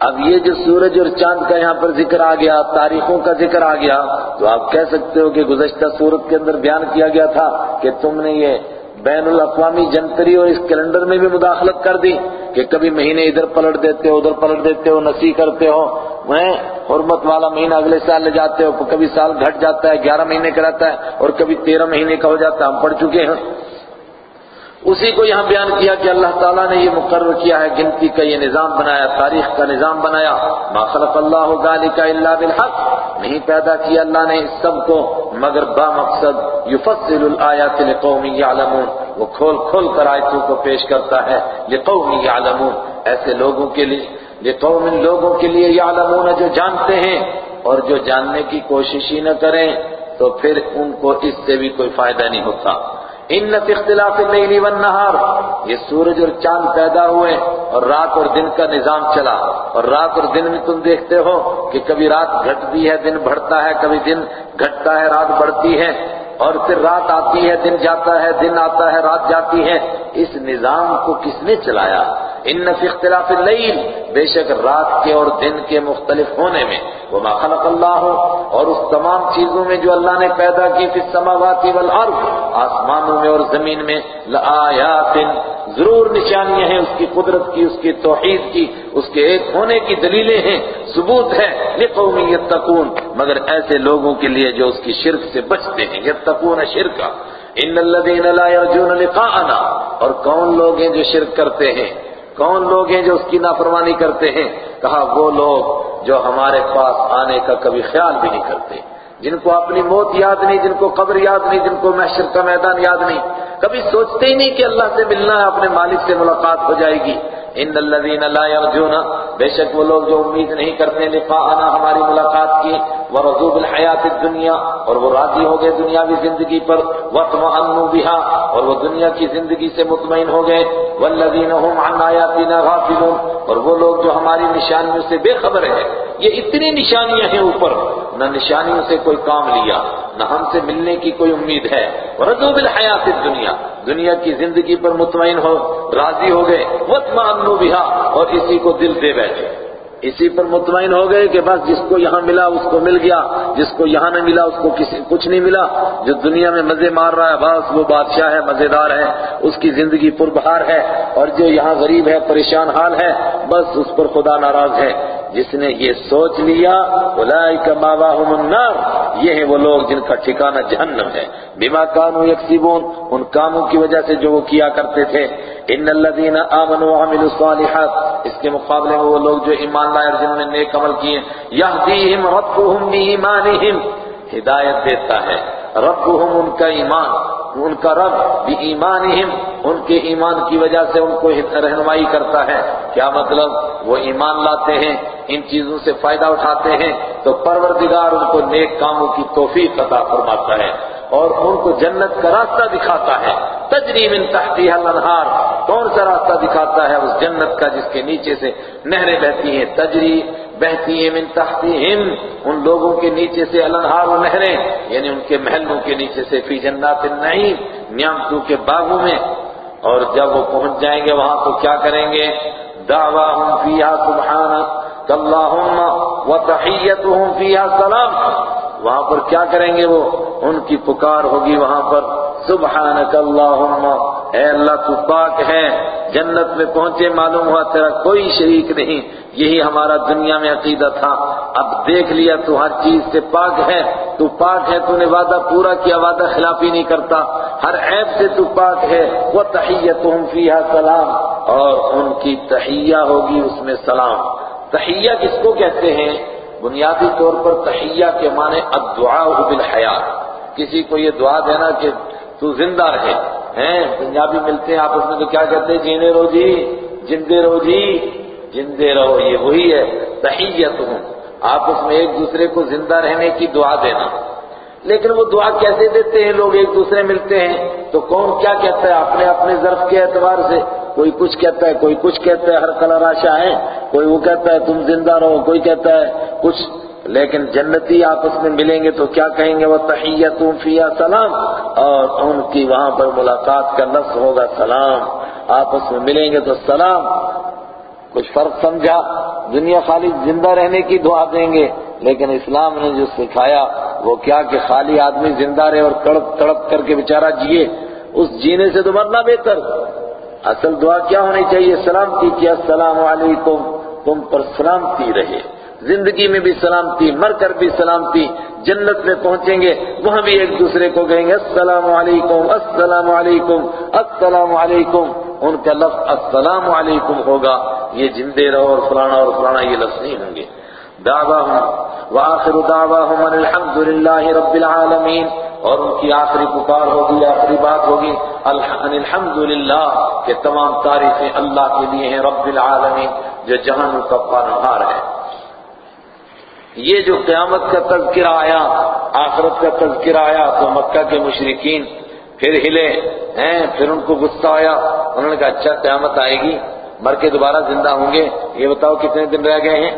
اب یہ جو سورج اور چاند کا یہاں پر ذکر آ گیا، تاریخوں کا ذکر آ گیا، تو آپ کہہ سکتے ہو کہ گزشتہ سورت کے اندر بیان کیا گیا تھا کہ تم نے یہ بین الاقوامی جنتری اور اس کیلنڈر میں بھی مداخلت کر دی کہ کبھی مہینے ادھر پلٹ دیتے ہو، ادھر پلٹ دیتے ہو، نسی کرتے ہو میں حرمت والا مہینہ اگلے سال لے جاتے ہو، کبھی سال گھٹ جاتا ہے، گیارہ مہینے کا رہتا ہے اور کبھی تیرہ مہینے کا ہو جاتا ہے، ہم پڑھ چکے ہیں۔ اسی کو یہاں بیان کیا کہ اللہ تعالیٰ نے یہ مقرر کیا ہے، گنتی کا یہ نظام بنایا، تاریخ کا نظام بنایا۔ ما خلق اللہ ذالک الا بالحق۔ نہیں پیدا کیا اللہ نے اس سب کو، مگر با مقصد یفصل الآیات لقوم یعلمون۔ وہ کھول کھول کر آیتوں کو پیش کرتا ہے، لقوم یعلمون۔ ایسے لوگوں کے لیے، لقوم لوگوں کے لیے یعلمون جو جانتے ہیں۔ اور جو جاننے کی کوشش ہی نہ کریں، تو پھر ان کو اس سے بھی کوئی فائدہ نہیں ہوتا۔ ان اختلاف اللیل والنہار، یہ سورج اور چاند پیدا ہوئے اور رات اور دن کا نظام چلا۔ اور رات اور دن میں تم دیکھتے ہو کہ کبھی رات گھٹتی ہے، دن بڑھتا ہے، کبھی دن گھٹتا ہے، رات بڑھتی ہے۔ اور پھر رات آتی ہے، دن جاتا ہے، دن آتا ہے، رات جاتی ہے۔ اس نظام کو کس نے چلایا؟ ان فی اختلاف اللیل بے شک رات کے اور دن کے مختلف ہونے میں۔ وما خلق اللہ اور اس تمام چیزوں میں جو اللہ نے پیدا کی فی السماوات والارض، آسمانوں میں اور زمین میں، لآیات، ضرور نشانیاں ہیں، اس کی قدرت کی، اس کی توحید کی، اس کے ایک ہونے کی دلیلیں ہیں، ثبوت ہے، لقوم یتقون، مگر ایسے لوگوں کے لیے جو اس کی شرک سے بچتے ہیں۔ یتقون شرکا، ان الذين لا يرجون لقاءنا، اور کون لوگ ہیں جو شرک کرتے ہیں؟ کون لوگ ہیں جو اس کی نافرمانی کرتے ہیں؟ کہا، وہ لوگ جو ہمارے پاس آنے کا کبھی خیال بھی نہیں کرتے۔ جن کو اپنی موت یاد نہیں، جن کو قبر یاد نہیں، جن کو محشر کا میدان یاد نہیں۔ کبھی سوچتے ہی نہیں کہ اللہ سے ملنا ہے اپنے مالک سے ملاقات ہو جائے گی۔ ان الذين لا يرجون بے شک وہ لوگ جو امید نہیں کرتے، لقاءنا ہماری ملاقات کی۔ ورضوا بالحیات الدنیا، اور وہ راضی ہو گئے دنیاوی زندگی پر واطمئنوا بها، اور وہ دنیا کی زندگی سے مطمئن ہو گئے والذین هم عن آیاتنا غافلون، اور وہ لوگ جو ہماری نشانیوں سے بے خبر ہیں، یہ اتنی نشانیاں ہیں اوپر، نہ نشانیوں سے کوئی کام لیا، نہ ہم سے ملنے کی کوئی امید ہے۔ ورضوا بالحیات الدنیا، دنیا کی زندگی پر مطمئن ہو، راضی ہو گئے واطمئنوا بها، اور اسی کو دل دے بیٹھے۔ اسی پر مطمئن ہو گئے کہ بس جس کو یہاں ملا اس کو مل گیا، جس کو یہاں نہ ملا اس کو کسی کچھ نہیں ملا۔ جو دنیا میں مزے مار رہا ہے، بس وہ بادشاہ ہے مزیدار ہے، اس کی زندگی پر بہار ہے۔ اور جو یہاں غریب ہے، پریشان حال ہے، بس اس پر خدا ناراض ہے۔ جس نے یہ سوچ لیا اولئک ماواہم النار، یہ ہیں وہ لوگ جن کا ٹھکانہ جہنم ہے۔ بما کانوا یکسبون، ان کاموں کی وجہ سے جو وہ کیا کرتے تھے۔ ان الذين امنوا وعملوا الصالحات، اس کے مقابلے میں وہ لوگ جو ایمان لائے اور جنہوں نے نیک عمل کیے، یہدیہم ربهم بایمانہم ہدایت دیتا ہے ربهم ان کا ایمان۔ ان کا رب بھی ایمانہم، ان کے ایمان کی وجہ سے ان کو رہنمائی کرتا ہے۔ کیا مطلب؟ وہ ایمان لاتے ہیں، ان چیزوں سے فائدہ اٹھاتے ہیں، تو پروردگار ان کو نیک کاموں کی توفیق عطا فرماتا ہے اور ان کو جنت کا راستہ دکھاتا ہے۔ تجری من تحتیہ الانہار، کون سا راستہ دکھاتا ہے؟ اس جنت کا جس کے نیچے سے نہریں بہتی ہیں۔ تجری بہتی ہیں من تحتیہم ان لوگوں کے نیچے سے الانہار و نہریں یعنی ان کے محلوں کے نیچے سے فی جنات النعیم نیامتوں کے باغوں میں۔ اور جب وہ پہنچ جائیں گے، وہاں تو کیا کریں گے؟ دعواہم فیہا سبحانک اللہم وتحیتہم فیہا سلام۔ وہاں پر کیا کریں گے وہ؟ ان کی پکار ہوگی وہاں پر سبحانک اللہم اے اللہ تو پاک ہے، جنت میں پہنچے معلوم ہوا تیرا کوئی شریک نہیں، یہی ہمارا دنیا میں عقیدہ تھا۔ اب دیکھ لیا تو ہر چیز سے پاک ہے، تو پاک ہے تو نے وعدہ پورا کیا، وعدہ خلافی نہیں کرتا۔ ہر عیب سے تو پاک ہے وہ تحیتہم فیہا سلام۔ اور ان کی تحیہ ہوگی اس میں سلام۔ تحیہ کس کو کہتے ہیں؟ بنیادی طور پر تحیہ کے معنی الدعاء بالحیات۔ کسی کو یہ دعا دینا کہ تو زندہ رہے، ہیں پنجابی ملتے ہیں آپس میں تو کیا کہتے ہیں؟ جینے رہو جی جندے رہو جی جندے رہو، یہ وہی ہے تحیت ہوں آپس میں ایک دوسرے کو زندہ رہنے کی دعا دینا۔ لیکن وہ دعا کیسے دیتے ہیں؟ لوگ ایک دوسرے ملتے ہیں۔ تو کون کیا کہتا ہے؟ اپنے اپنے ظرف کے اعتبار سے۔ کوئی کچھ کہتا ہے، کوئی کچھ کہتا ہے، ہر کلر آشا ہے، کوئی وہ کہتا ہے، تم زندہ رہو، کوئی کہتا ہے کچھ۔ لیکن جنتی آپس میں ملیں گے تو کیا کہیں گے؟ وہ تحیتوں فیا سلام۔ اور ان کی وہاں پر ملاقات کا لفظ ہوگا سلام۔ آپس میں ملیں گے تو سلام۔ کچھ فرق سمجھا؟ دنیا خالی زندہ رہنے کی دعا دیں گے، لیکن اسلام نے جو سکھایا، وہ کیا کہ خالی آدمی زندہ رہے اور تڑپ تڑپ کر کے بیچارہ جیے۔ اس جینے سے تو مرنا بہتر۔ اصل دعا کیا ہونی چاہیے؟ سلامتی کیا؟ السلام علیکم۔ تم پر سلامتی رہے۔ زندگی میں بھی سلامتی مر کر بھی سلامتی جنت میں پہنچیں گے۔ وہاں بھی ایک دوسرے کو کہیں گے، السلام علیکم السلام علیکم السلام علیکم۔ ان کا لفظ السلام علیکم ہوگا۔ یہ جندے رہو اور فلانا اور فلانا یہ لفظ نہیں ہوں گے۔ دعواہم وآخر دعواہم ان الحمدللہ رب العالمین اور ان کی آخری پکار ہوگی، آخری بات ہوگی ان الحمدللہ کہ تمام تعریفیں اللہ کے لیے ہیں رب العالمین، جو جہانوں کا پانہار ہے۔ یہ جو قیامت کا تذکرہ آیا، آخرت کا تذکرہ آیا، تو مکہ کے مشرقین پھر ہلے ہیں، پھر ان کو غصہ آیا، انہوں نے کہا اچھا قیامت آئے گی مر کے دوبارہ زندہ ہوں گے۔ یہ بتاؤ کتنے دن رہ گئے ہیں؟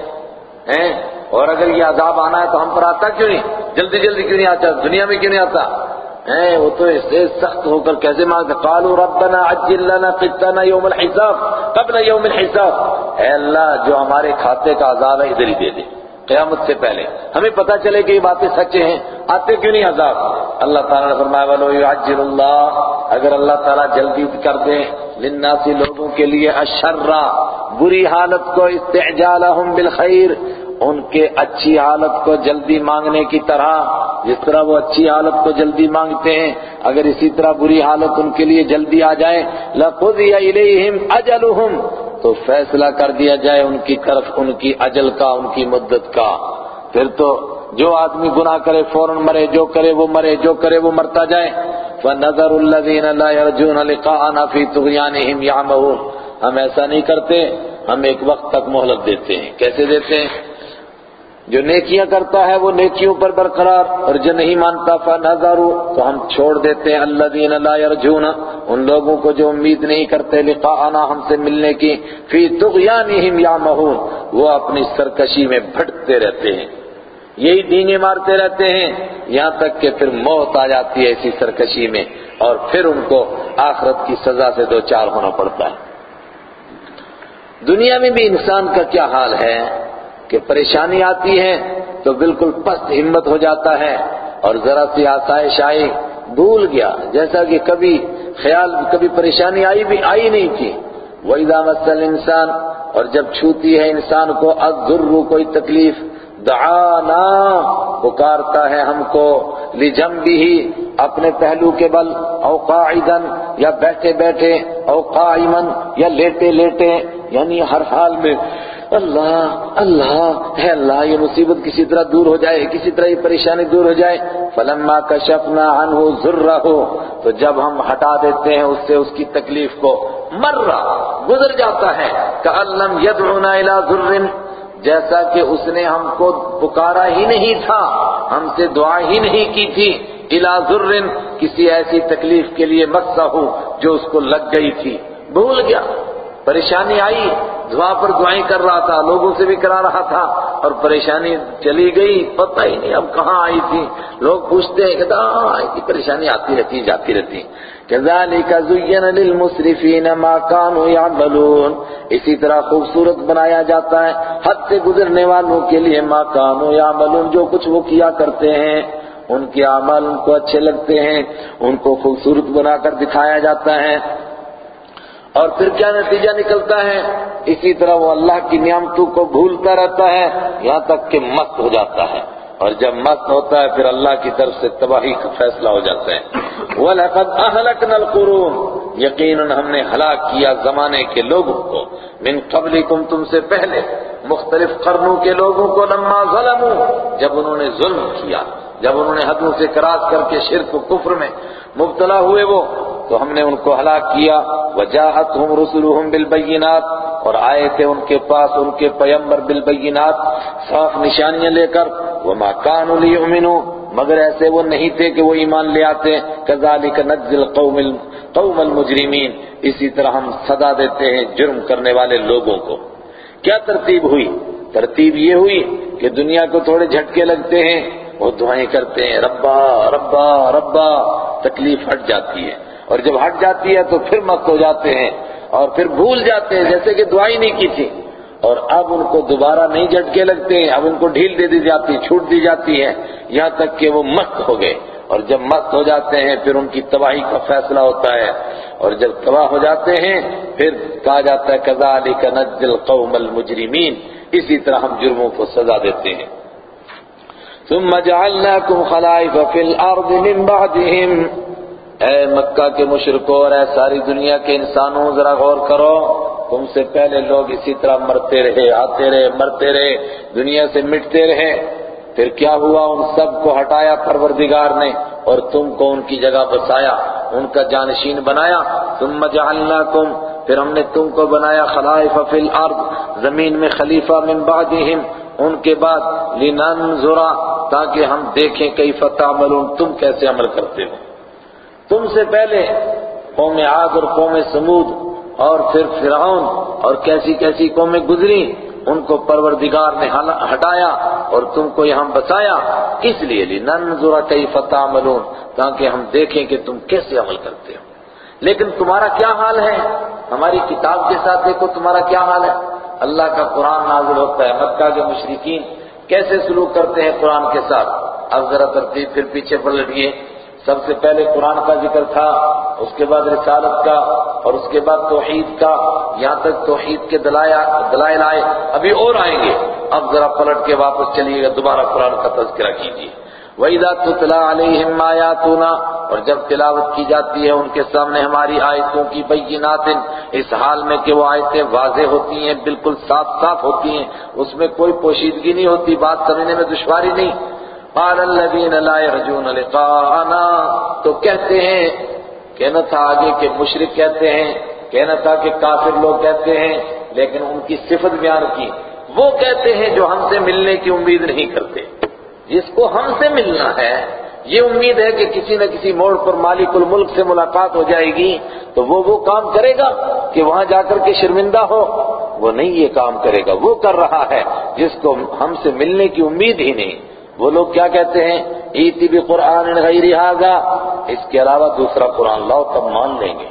ہیں؟ اور اگر یہ عذاب آنا ہے تو ہم پر آتا کیوں نہیں؟ جلدی جلدی کیوں نہیں آتا؟ دنیا میں کیوں نہیں آتا؟ ہیں، وہ تو اس سے سخت ہو کر کیسے مانگتے قالوا ربنا عجل لنا قطنا یوم الحساب، قبل یوم الحساب۔ اے اللہ، جو ہمارے کھاتے کا عذاب ہے، ادھر ہی دے دے۔ قیامت سے پہلے۔ ہمیں پتہ چلے کہ یہ باتیں سچے ہیں، آتے کیوں نہیں عذاب؟ اللہ تعالیٰ نے فرمایا، ولو یعجل اللہ اگر اللہ تعالیٰ جلدی کر دے للناس لوگوں کے لیے اشرا بری حالت کو، استعجالہم بالخیر، ان کے اچھی حالت کو جلدی مانگنے کی طرح، جس طرح وہ اچھی حالت کو جلدی مانگتے ہیں، اگر اسی طرح بری حالت ان کے لیے جلدی آ جائے، لَقُضِيَ إِلَيْهِمْ أَجَلُهُمْ تو فیصلہ کر دیا جائے ان کی طرف، ان کی اجل کا، ان کی مدت کا۔ پھر تو جو آدمی گناہ کرے، فوراً مرے، جو کرے وہ مرے، جو کرے وہ مرتا جائے۔ فَنَذَرُ الَّذِينَ لَا يَرْجُونَ لِقَاءَنَا فِي طُغْيَانِهِمْ يَعْمَهُونَ۔ ہم ایسا نہیں کرتے، ہم ایک وقت تک مہلت دیتے ہیں۔ کیسے دیتے ہیں؟ جو نیکیاں کرتا ہے وہ نیکیوں پر برقرار اور جو نہیں مانتا فنظروا تو ہم چھوڑ دیتے ہیں الذین لا یرجون ان لوگوں کو جو امید نہیں کرتے، لقاءنا ہم سے ملنے کی فی طغیانہم یعمہون وہ اپنی سرکشی میں بھٹتے رہتے ہیں۔ یہی دینے مارتے رہتے ہیں۔ یہاں تک کہ پھر موت آ جاتی ہے اسی سرکشی میں، اور پھر ان کو آخرت کی سزا سے دو چار ہونا پڑتا ہے۔ دنیا میں بھی انسان کا کیا حال ہے؟ کہ پریشانی آتی ہے تو بالکل پست ہمت ہو جاتا ہے اور ذرا سی آسائش آئی، بھول گیا۔ جیسا کہ کبھی خیال، کبھی پریشانی آئی بھی آئی نہیں تھی۔ وَإِذَا مَسَّ الْإِنسان، اور جب چھوتی ہے انسان کو الضر کوئی تکلیف، دعانا، پکارتا ہے ہم کو لجنبہ اپنے پہلو کے بل، او قاعدا، یا بیٹھے بیٹھے، او قائما، یا لیٹے لیٹے یعنی ہر حال میں اللہ اللہ ہے اللہ، یہ مصیبت کسی طرح دور ہو جائے، کسی طرح یہ پریشانی دور ہو جائے. فلما کشفنا عنہ ذرہ، تو جب ہم ہٹا دیتے ہیں اس سے اس کی تکلیف کو مر گزر جاتا ہے. کألم یدعونا الى ذر، جیسا کہ اس نے ہم کو پکارا ہی نہیں تھا، ہم سے دعا ہی نہیں کی تھی. الى ذر، کسی ایسی تکلیف کے لیے مسا ہو جو اس کو لگ گئی تھی. بھول گیا۔ پریشانی آئی، دعا پر دعائیں کر رہا تھا، لوگوں سے بھی کرا رہا تھا، اور پریشانی چلی گئی، پتہ ہی نہیں اب کہاں آئی تھی۔ لوگ پوچھتے ہیں کہ ایسی پریشانی آتی رہتی، جاتی رہتی۔ كذلك زين للمسرفين ما كانوا يعملون اسی طرح خوبصورت بنایا جاتا ہے، حد سے گزرنے والوں کے لیے ما كانوا يعملون جو کچھ وہ کیا کرتے ہیں۔ ان کے اعمال ان کو اچھے لگتے ہیں، ان کو خوبصورت بنا کر دکھایا جاتا ہے۔ اور پھر کیا نتیجہ نکلتا ہے؟ اسی طرح وہ اللہ کی نعمتوں کو بھولتا رہتا ہے، یہاں تک کہ مست ہو جاتا ہے۔ اور جب مست ہوتا ہے، پھر اللہ کی طرف سے تباہی کا فیصلہ ہو جاتا ہے۔ وَلَقَدْ أَهْلَكْنَا الْقُرُونَ۔ یقیناً ہم نے ہلاک کیا زمانے کے لوگوں کو۔ من قبلکم تم سے پہلے۔ مختلف قرنوں کے لوگوں کو لما ظلموا۔ جب انہوں نے ظلم کیا، جب انہوں نے حدوں سے کراس کر کے شرک و کفر میں مبتلا ہوئے وہ تو ہم نے ان کو ہلاک کیا۔ وجاہتہم رسلہم بالبینات اور آئے تھے ان کے پاس ان کے پیمبر بالبینات صاف نشانیاں لے کر۔ وما كانوا ليؤمنوا، مگر ایسے وہ نہیں تھے کہ وہ ایمان لے آتے۔ كذلك نجزي القوم القوم المجرمین اسی طرح ہم صدا دیتے ہیں جرم کرنے والے لوگوں کو۔ کیا ترتیب ہوئی؟ ترتیب یہ ہوئی کہ دنیا کو تھوڑے جھٹکے لگتے ہیں، وہ دعائیں کرتے ہیں، ربا ربا ربا، تکلیف ہٹ جاتی ہے۔ اور جب ہٹ جاتی ہے تو پھر مست ہو جاتے ہیں اور پھر بھول جاتے ہیں، جیسے کہ دعائی نہیں کی تھی۔ اور اب ان کو دوبارہ نہیں جھٹکے لگتے ہیں، اب ان کو ڈھیل دے دی جاتی، چھوٹ دی جاتی ہے یہاں تک کہ وہ مست ہو گئے۔ اور جب مست ہو جاتے ہیں، پھر ان کی تباہی کا فیصلہ ہوتا ہے۔ اور جب تباہ ہو جاتے ہیں، پھر کہا جاتا ہے كذلك نجزي القوم المجرمين اسی طرح ہم جرموں کو سزا دیتے ہیں۔ ثم جعلناكم خلائف في الارض من بعدهم اے مکہ کے مشرکوں اور اے ساری دنیا کے انسانوں، ذرا غور کرو، تم سے پہلے لوگ اسی طرح مرتے رہے، آتے رہے، مرتے رہے، دنیا سے مٹتے رہے۔ پھر کیا ہوا؟ ان سب کو ہٹایا پروردگار نے اور تم کو ان کی جگہ بسایا، ان کا جانشین بنایا۔ ثم جعلناکم، پھر ہم نے تم کو بنایا خلائف فی الارض، زمین میں خلیفہ من بعدہم۔ ان کے بعد لننظرا تاکہ ہم دیکھیں کیف تعملون، تم کیسے عمل کرتے ہو۔ تم سے پہلے قوم عاد اور قوم سمود اور پھر فرعون اور کیسی کیسی قومیں گزری ان کو پروردگار نے ہٹایا اور تم کو یہاں بسایا۔ کس لیے لی ننظر کیف تعملون، تاکہ ہم دیکھیں کہ تم کیسے عمل کرتے ہو۔ لیکن تمہارا کیا حال ہے؟ ہماری کتاب کے ساتھ دیکھو تمہارا کیا حال ہے۔ اللہ کا قرآن نازل ہوتا ہے، مکہ کے مشرقین کیسے سلوک کرتے ہیں قرآن کے ساتھ؟ اب ذرا ترتیب پھر پیچھے پلٹ گئے سب سے پہلے قرآن کا ذکر تھا، اس کے بعد رسالت کا اور اس کے بعد توحید کا۔ یہاں تک توحید کے دلائل آئے، ابھی اور آئیں گے۔ اب ذرا پلٹ کے واپس چلیے گا، دوبارہ قرآن کا تذکرہ کیجیے۔ وَإِذَا تُتْلَى عَلَيْهِمْ آيَاتُنَا، اور جب تلاوت کی جاتی ہے، ان کے سامنے ہماری آیتوں کی بینات، اس حال میں کہ وہ آیتیں واضح ہوتی ہیں، بالکل صاف صاف ہوتی ہیں۔ اس میں کوئی پوشیدگی نہیں ہوتی، بات سمجھنے میں دشواری نہیں۔ قال الذين لا يرجون لقاءنا تو کہتے ہیں کہنا تھا آگے کہ مشرک کہتے ہیں کہنا تھا کہ کافر لوگ کہتے ہیں، لیکن ان کی صفت بیان کی۔ وہ کہتے ہیں جو ہم سے ملنے کی امید نہیں کرتے۔ جس کو ہم سے ملنا ہے، یہ امید ہے کہ کسی نہ کسی موڑ پر مالک الملک سے ملاقات ہو جائے گی۔ تو وہ وہ کام کرے گا کہ وہاں جا کر کے شرمندہ ہو۔ وہ نہیں یہ کام کرے گا، وہ کر رہا ہے جس کو ہم سے ملنے کی امید ہی نہیں۔ وہ لوگ کیا کہتے ہیں؟ ایتی بھی قرآن غیر حاضا اس کے علاوہ دوسرا قرآن لاؤ تب مان لیں گے۔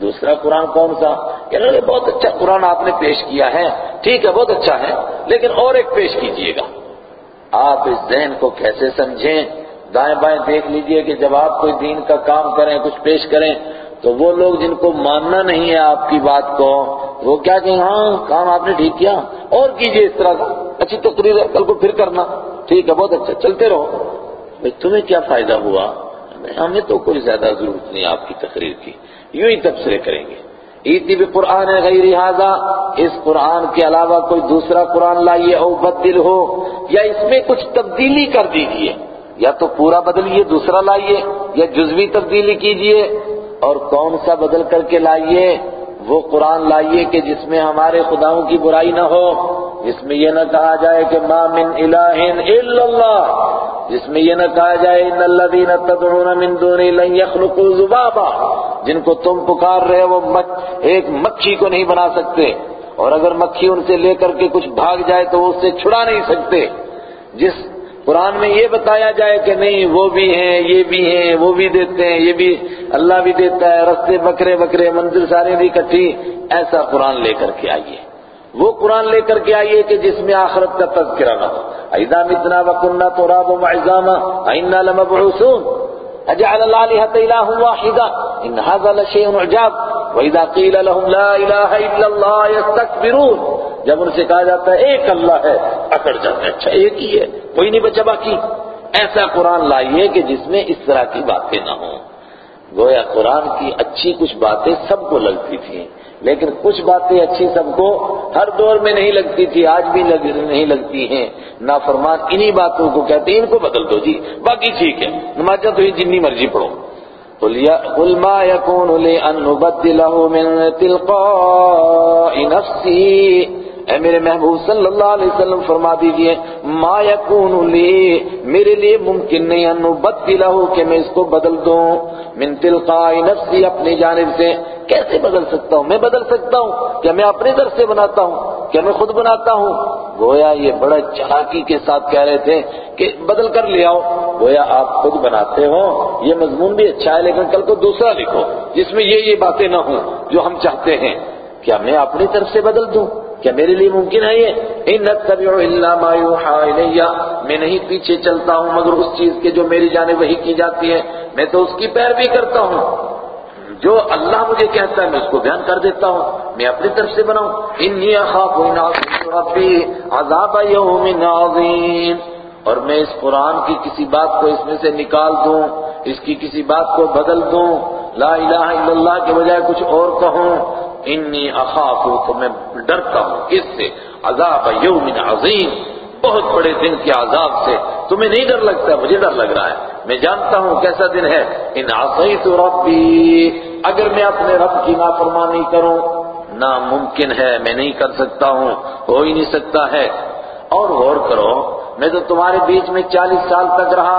دوسرا قرآن کون سا؟ کہ بہت اچھا قرآن آپ نے پیش کیا ہے۔ ٹھیک ہے، بہت اچھا ہے، لیکن اور ایک پیش کیجیے گا۔ آپ اس ذہن کو کیسے سمجھیں؟ دائیں بائیں دیکھ لیجیے کہ جب آپ کوئی دین کا کام کریں، کچھ پیش کریں، تو وہ لوگ جن کو ماننا نہیں ہے آپ کی بات کو، وہ کیا کہ ہاں کام آپ نے ٹھیک کیا، اور کیجیے اس طرح کا، اچھی تقریر ہے، کل کو پھر کرنا۔ ٹھیک ہے، بہت اچھا چلتے رہو۔ بھائی، تمہیں کیا فائدہ ہوا؟ ہمیں تو کوئی زیادہ ضرورت نہیں آپ کی تقریر کی۔ یوں ہی تبصرے کریں گے۔ ایتی بھی قرآن ہے غیر حاضا اس قرآن کے علاوہ کوئی دوسرا قرآن لائیے او بدل ہو، یا اس میں کچھ تبدیلی کر دیجیے۔ یا تو پورا بدلیے، دوسرا لائیے، یا جزوی تبدیلی کیجیے۔ اور کون سا بدل کر کے لائیے؟ وہ قرآن لائیے کہ جس میں ہمارے خداؤں کی برائی نہ ہو۔ جس میں یہ نہ کہا جائے کہ ما من الہ الا اللہ، جس میں یہ نہ کہا جائے ان الذین تدعون من دونی لن يخلقوا ذبابا، جن کو تم پکار رہے وہ ایک مکھی کو نہیں بنا سکتے۔ اور اگر مکھی ان سے لے کر کے کچھ بھاگ جائے تو وہ اس سے چھڑا نہیں سکتے۔ جس قرآن میں یہ بتایا جائے کہ نہیں، وہ بھی ہیں، یہ بھی ہیں، وہ بھی دیتے ہیں، یہ بھی اللہ بھی دیتا ہے، رستے بکرے بکرے، منزل سارے بھی کٹھی ایسا قرآن لے کر کے آئیے۔ وہ قرآن لے کر کے آئیے کہ جس میں آخرت کا تذکرہ نہ ہو۔ ایدا متنا وکنہ تو راب و معزامہ اینا لمبعوثون۔ اجعل الالهة اله واحدا۔ ان هذا لشيء عجاب واذا قيل لهم لا اله الا الله يستكبرون۔ جب ان سے کہا جاتا ہے، ایک اللہ ہے، اکڑ جاتے ہیں اچھا ایک ہی ہے، کوئی نہیں بچا باقی۔ ایسا قرآن لائیے کہ جس میں اس طرح کی باتیں نہ ہوں۔ گویا قرآن کی اچھی کچھ باتیں سب کو لگتی تھیں۔ لیکن کچھ باتیں اچھی سب کو ہر دور میں نہیں لگتی تھی، آج بھی نہیں لگتی ہیں۔ نافرمان انہی باتوں کو کہتے ہیں، ان کو بدل دو جی۔ باقی ٹھیک ہے نمازہ تو یہ جنی مرضی پڑھو۔ قل ما يكون لي ان ابدله من تلقاء نفسي اے میرے محبوب صلی اللہ علیہ وسلم، فرما دیجیے، ما یکون لی، میرے لیے ممکن نہیں انو بدلہ کہ میں اس کو بدل دوں۔ من تلقاء نفسی، اپنی جانب سے، کیسے بدل سکتا ہوں؟ میں بدل سکتا ہوں کیا میں اپنے در سے بناتا ہوں کیا میں خود بناتا ہوں۔ گویا یہ بڑا چلاکی کے ساتھ کہہ رہے تھے کہ بدل کر لے آؤ۔ گویا آپ خود بناتے ہو یہ مضمون بھی اچھا ہے، لیکن کل کو دوسرا لکھو، جس میں یہ یہ باتیں نہ ہوں جو ہم چاہتے ہیں کیا میں اپنی طرف سے بدل دوں۔ کیا میرے لیے ممکن ہے یہ؟ ان نتبع الا ما يوحى الي میں نہیں پیچھے چلتا ہوں مگر اس چیز کے جو میری جانب وہی کی جاتی ہے، میں تو اس کی پیروی کرتا ہوں۔ جو اللہ مجھے کہتا ہے، میں اس کو بیان کر دیتا ہوں۔ میں اپنی طرف سے بناؤں۔ انی اخاف ان ربی عذاب یوم عظیم۔ اور میں اس قرآن کی کسی بات کو اس میں سے نکال دوں، اس کی کسی بات کو بدل دوں۔ لا الہ الا اللہ کے بجائے کچھ اور کہوں۔ انی اخاف تو میں ڈرتا ہوں اس سے. عذاب یوم عظیم، بہت بڑے دن کے عذاب سے. تمہیں نہیں ڈر لگتا، مجھے ڈر لگ رہا ہے. میں جانتا ہوں کیسا دن ہے. ان عصیت ربی، اگر میں اپنے رب کی نافرمانی کروں، ناممکن ہے، میں نہیں کر سکتا ہوں. ہو ہی نہیں سکتا ہے. اور غور کرو، میں تو تمہارے بیچ میں چالیس سال تک رہا.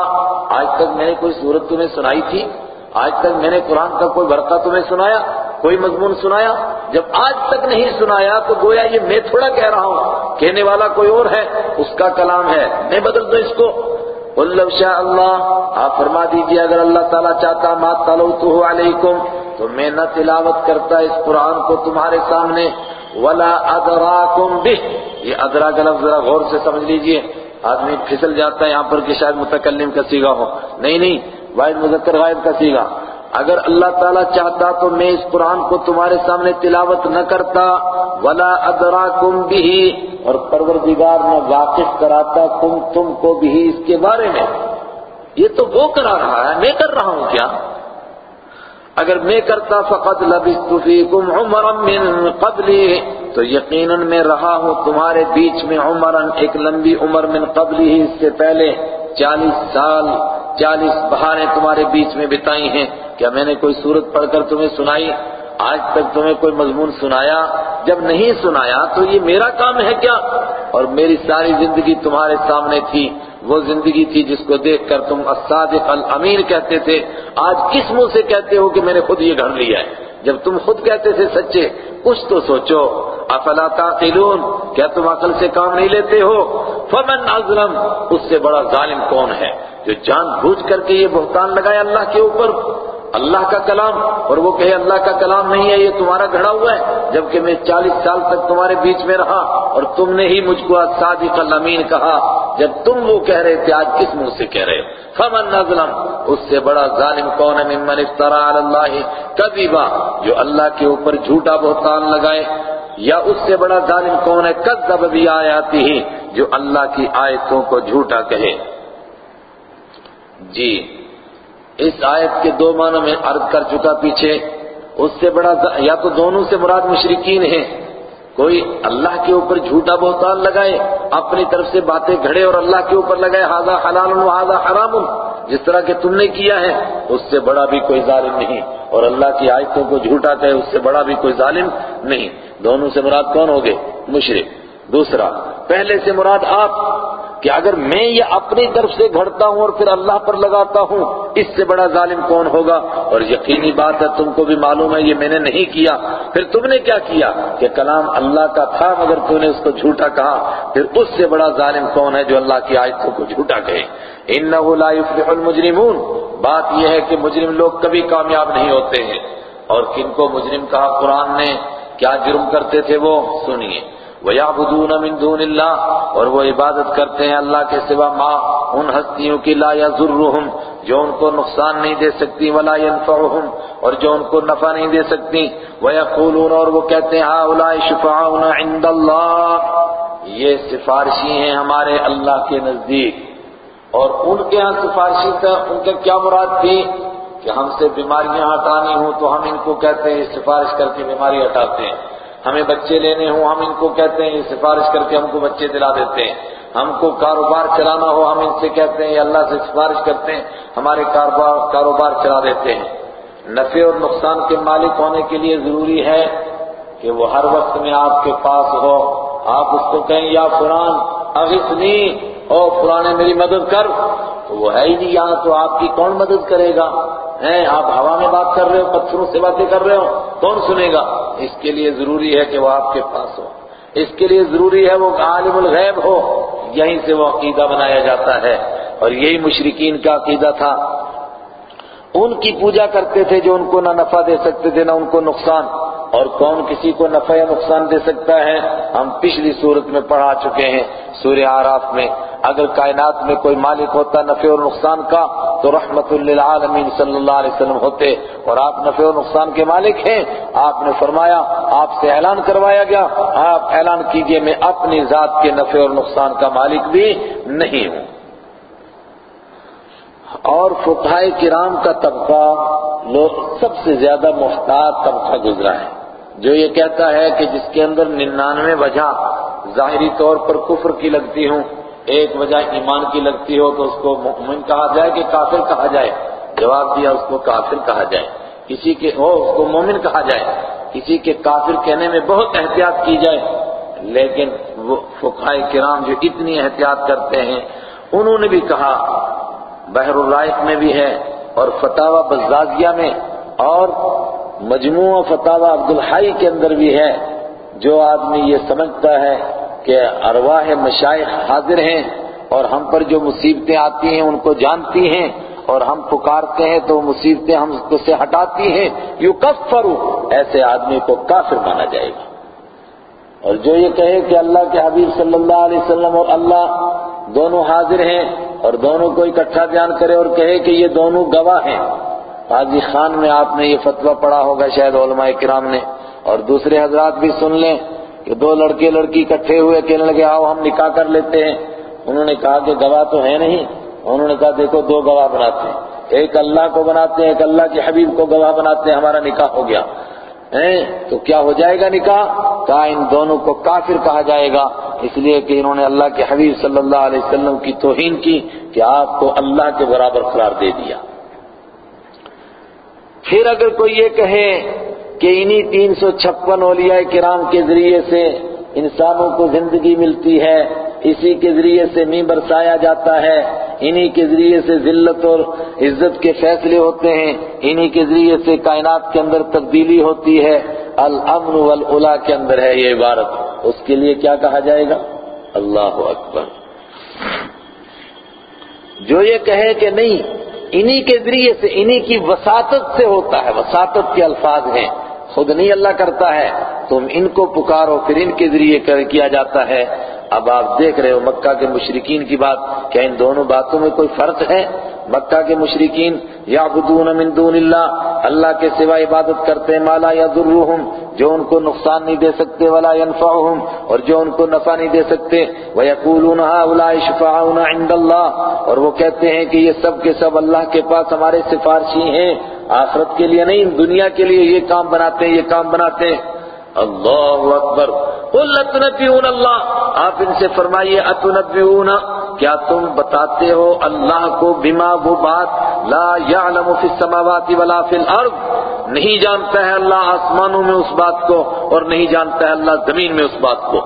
آج تک میں نے کوئی صورت تمہیں سنائی تھی؟ آج تک میں نے قرآن کا کوئی برقع تمہیں سنایا، کوئی مضمون سنایا، جب آج تک نہیں سنایا تو گویا یہ میں تھوڑا کہہ رہا ہوں، کہنے والا کوئی اور ہے، اس کا کلام ہے، میں بدل دوں اس کو۔ اللہ شاء اللہ، آپ فرما دیجیے، اگر اللہ تعالیٰ چاہتا، ما تلوتہ علیکم، تو میں نہ تلاوت کرتا اس قرآن کو تمہارے سامنے، ولا ادراکم بہ۔ یہ ادرا کا لفظ ذرا غور سے سمجھ لیجیے۔ آدمی پھسل جاتا ہے، یہاں پر کہ شاید متکلم کا سیگا ہو۔ نہیں نہیں واحد مذکر غائب کا سیگا۔ اگر اللہ تعالیٰ چاہتا تو میں اس قرآن کو تمہارے سامنے تلاوت نہ کرتا، ولا ادراکم بھی اور پروردگار نہ واقف کراتا تم تم کو بھی اس کے بارے میں۔ یہ تو وہ کرا رہا ہے، میں کر رہا ہوں کیا؟ اگر میں کرتا فقط لبثت فیکم عمرا من قبلی، تو یقیناً میں رہا ہوں تمہارے بیچ میں عمرا، ایک لمبی عمر من قبلی ہی، اس سے پہلے چالیس سال چالیس بہاریں تمہارے بیچ میں بتائی ہیں۔ کیا میں نے کوئی صورت پڑھ کر تمہیں سنائی؟ آج تک تمہیں کوئی مضمون سنایا؟ جب نہیں سنایا تو یہ میرا کام ہے کیا؟ اور میری ساری زندگی تمہارے سامنے تھی۔ وہ زندگی تھی جس کو دیکھ کر تم الصادق الامین کہتے تھے۔ آج کس منہ سے کہتے ہو کہ میں نے خود یہ گھڑ لیا ہے؟ جب تم خود کہتے تھے سچے کچھ تو سوچو، افلا تعقلون؟ کیا تم عقل سے کام نہیں لیتے ہو؟ فمن اظلم؟ اس سے بڑا ظالم کون ہے جو جان بوجھ کر کے یہ بہتان لگائے اللہ کے اوپر؟ اللہ کا کلام اور وہ کہے اللہ کا کلام نہیں ہے، یہ تمہارا گھڑا ہوا ہے۔ جبکہ میں چالیس سال تک تمہارے بیچ میں رہا اور تم نے ہی مجھ کو صادق الامین کہا، جب تم وہ کہہ رہے تھے، آج کس منہ سے کہہ رہے فمن نظلم، اس سے بڑا ظالم کون ہے؟ ممن افترا علی اللہ کذبا، جو اللہ کے اوپر جھوٹا بہتان لگائے۔ یا اس سے بڑا ظالم کون ہے؟ کذب بھی آیاتی ہی جو اللہ کی آیتوں کو جھوٹا کہے۔ جی۔ اس آیت کے دو معنی میں عرض کر چکا پیچھے، اس سے بڑا یا تو دونوں سے مراد مشرقین ہیں۔ کوئی اللہ کے اوپر جھوٹا بہتان لگائے، اپنی طرف سے باتیں گھڑے اور اللہ کے اوپر لگائے ہاضا حلال ہاضا حرام. جس طرح کہ تم نے کیا ہے، اس سے بڑا بھی کوئی ظالم نہیں۔ اور اللہ کی آیتوں کو جھوٹا کہے اس سے بڑا بھی کوئی ظالم نہیں۔ دونوں سے مراد کون ہوگے مشرق دوسرا، پہلے سے مراد آپ۔ کہ اگر میں یہ اپنی طرف سے گھڑتا ہوں اور پھر اللہ پر لگاتا ہوں، اس سے بڑا ظالم کون ہوگا؟ اور یقینی بات ہے، تم کو بھی معلوم ہے، یہ میں نے نہیں کیا۔ پھر تم نے کیا کیا؟ کہ کلام اللہ کا تھا، مگر تم نے اس کو جھوٹا کہا۔ پھر اس سے بڑا ظالم کون ہے جو اللہ کی آیتوں کو جھوٹا کہے؟ انہو لا يفلح المجرمون۔ بات یہ ہے کہ مجرم لوگ کبھی کامیاب نہیں ہوتے ہیں۔ اور کن کو مجرم کہا؟ قرآن نے۔ کیا جرم کرتے تھے وہ؟ سنیے۔ وَيَعْبُدُونَ مِن دُونِ اللَّهِ اور وہ عبادت کرتے ہیں اللہ کے سوا ما، ان ہستیوں کی لا يَذُرُّهُمْ جو ان کو نقصان نہیں دے سکتی، ولا ينفعهم اور جو ان کو نفع نہیں دے سکتی۔ وَيَقُولُونَ، اور وہ کہتے ہیں هَؤُلَاءِ شُفَعَاؤُنَا عِندَ اللَّهِ یہ سفارشی ہیں ہمارے اللہ کے نزدیک۔ اور ان کے ہاں سفارشی تھا، ان کا کیا مراد تھی؟ کہ ہم سے بیماریاں ہٹانی ہوں تو ہم ان کو کہتے ہیں سفارش کر کے بیماری ہٹاتے ہیں۔ ہمیں بچے لینے ہوں، ہم ان کو کہتے ہیں، یہ سفارش کر کے ہم کو بچے دلا دیتے ہیں۔ ہم کو کاروبار چلانا ہو، ہم ان سے کہتے ہیں اللہ سے سفارش کرتے ہیں، ہمارے کاروبار کاروبار چلا دیتے ہیں۔ نفع اور نقصان کے مالک ہونے کے لیے ضروری ہے کہ وہ ہر وقت میں آپ کے پاس ہو۔ آپ اس کو کہیں، یا فران اغثنی او فلانے میری مدد کر۔ تو وہ ہے ہی نہیں، یہاں تو آپ کی کون مدد کرے گا؟ ہیں، آپ ہوا میں بات کر رہے ہو، پتھروں سے باتیں کر رہے ہو، کون سنے گا؟ اس کے لیے ضروری ہے کہ وہ آپ کے پاس ہو۔ اس کے لیے ضروری ہے وہ عالم الغیب ہو۔ یہیں سے وہ عقیدہ بنایا جاتا ہے۔ اور یہی مشرقین کا عقیدہ تھا۔ ان کی پوجا کرتے تھے جو ان کو نہ نفع دے سکتے تھے، نہ ان کو نقصان۔ اور کون کسی کو نفع یا نقصان دے سکتا ہے، ہم پچھلی صورت میں پڑھا چکے ہیں سورہ آراف میں۔ اگر کائنات میں کوئی مالک ہوتا نفع اور نقصان کا، تو رحمت للعالمین صلی اللہ علیہ وسلم ہوتے۔ اور آپ نفع و نقصان کے مالک ہیں۔ آپ نے فرمایا، آپ سے اعلان کروایا گیا۔ آپ اعلان کیجیے، میں اپنی ذات کے نفع اور نقصان کا مالک بھی نہیں ہوں۔ اور فقہائے کرام کا طبقہ، لوگ سب سے زیادہ محتاط طبقہ گزرا ہے۔ جو یہ کہتا ہے کہ جس کے اندر ننانوے وجہ ظاہری طور پر کفر کی لگتی ہوں، ایک وجہ ایمان کی لگتی ہو تو اس کو مؤمن کہا جائے کہ کافر کہا جائے۔ جواب دیا، اس کو کافر کہا جائے۔ کسی کے، ہو، اس کو مومن کہا جائے۔ کسی کے کافر کہنے میں بہت احتیاط کی جائے، لیکن وہ فقہائے کرام جو اتنی احتیاط کرتے ہیں، انہوں نے بھی کہا، بحر الرائق میں بھی ہے اور فتح بزازیہ میں اور مجموعہ فتح عبد الحائی کے اندر بھی ہے، جو آدمی یہ سمجھتا ہے کہ ارواح مشائخ حاضر ہیں اور ہم پر جو مصیبتیں آتی ہیں، ان کو جانتی ہیں اور ہم پکارتے ہیں تو مصیبتیں ہم کو سے ہٹاتی ہیں۔ یو ایسے آدمی کو کافر مانا جائے گا۔ اور جو یہ کہے کہ اللہ کے حبیب صلی اللہ علیہ وسلم اور اللہ دونوں حاضر ہیں اور دونوں کو اکٹھا بیان کرے اور کہے کہ یہ دونوں گواہ ہیں۔ قاضی خان میں آپ نے یہ فتویٰ پڑھا ہوگا شاید علماء کرام نے، اور دوسرے حضرات بھی سن لیں کہ دو لڑکے لڑکی اکٹھے ہوئے کہنے لگے، آؤ ہم نکاح کر لیتے ہیں۔ انہوں نے کہا کہ گواہ تو ہے نہیں انہوں نے کہا دیکھو دو گواہ بناتے ہیں۔ ایک اللہ کو بناتے ہیں، ایک اللہ کے حبیب کو گواہ بناتے ہیں، ہمارا نکاح ہو گیا۔ تو کیا ہو جائے گا نکاح؟ کہا ان دونوں کو کافر کہا جائے گا۔ اس لیے کہ انہوں نے اللہ کے حبیب صلی اللہ علیہ وسلم کی توہین کی کہ آپ کو اللہ کے برابر قرار دے دیا۔ پھر اگر کوئی یہ کہے کہ انہی تین سو چھپن اولیاء کرام کے ذریعے سے انسانوں کو زندگی ملتی ہے، اسی کے ذریعے سے می برسایا جاتا ہے، انہی کے ذریعے سے ذلت اور عزت کے فیصلے ہوتے ہیں، انہی کے ذریعے سے کائنات کے اندر تبدیلی ہوتی ہے۔ الامن والعلا کے اندر ہے یہ عبارت۔ اس کے لیے کیا کہا جائے گا؟ اللہ اکبر۔ جو یہ کہے کہ نہیں انہی کے ذریعے سے، انہی کی وساطت سے ہوتا ہے۔ وساطت کے الفاظ ہیں۔ خود نہیں اللہ کرتا ہے۔ تم ان کو پکارو، پھر ان کے ذریعے کیا جاتا ہے۔ اب آپ دیکھ رہے ہو مکہ کے مشرقین کی بات، کیا ان دونوں باتوں میں کوئی فرق ہے؟ مکہ کے مشرقین یعبدون من دون اللہ اللہ کے سوا عبادت کرتے مالا یا درہم جو ان کو نقصان نہیں دے سکتے، ولا ينفعهم اور جو ان کو نفع نہیں دے سکتے۔ وَيَقُولُونَ هَؤُلَاءِ شُفَعَاؤُنَا عِندَ اللَّهِ اور وہ کہتے ہیں کہ یہ سب کے سب اللہ کے پاس ہمارے سفارشی ہیں۔ آخرت کے لیے نہیں، دنیا کے لیے یہ کام بناتے ہیں، یہ کام بناتے ہیں۔ اللہ اکبر۔ قل اتنبیون اللہ۔ آپ ان سے فرمائیے اتنبیون کیا تم بتاتے ہو اللہ کو بما وہ بات؟ لا يعلم فی السماوات ولا فی الارض۔ نہیں جانتا ہے اللہ آسمانوں میں اس بات کو اور نہیں جانتا ہے اللہ زمین میں اس بات کو۔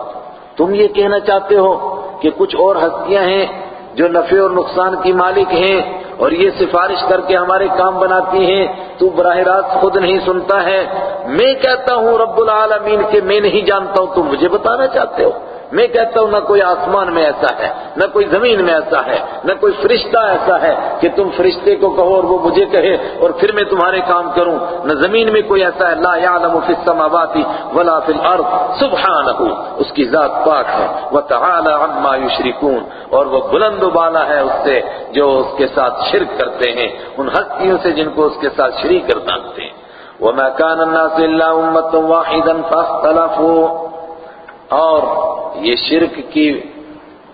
تم یہ کہنا چاہتے ہو کہ کچھ اور ہستیاں ہیں جو نفع اور نقصان کی مالک ہیں۔ اور یہ سفارش کر کے ہمارے کام بناتی ہیں، تو براہ راست خود نہیں سنتا ہے۔ میں کہتا ہوں رب العالمین کہ میں نہیں جانتا ہوں، تم مجھے بتانا چاہتے ہو۔ میں کہتا ہوں نہ کوئی آسمان میں ایسا ہے، نہ کوئی زمین میں ایسا ہے، نہ کوئی فرشتہ ایسا ہے کہ تم فرشتے کو کہو اور وہ مجھے کہے اور پھر میں تمہارے کام کروں۔ نہ زمین میں کوئی ایسا ہے، لا يعلم فی السماوات ولا فی الارض۔ سبحانہ، اس کی ذات پاک ہے۔ وتعالى عما یشرکون، اور وہ بلند و بالا ہے اس سے جو اس کے ساتھ شرک کرتے ہیں۔ ان ہستیوں سے جن کو اس کے ساتھ شریک کر ہیں۔ وما كان الناس الا امه واحدا فاختلفوا۔ اور یہ شرک کی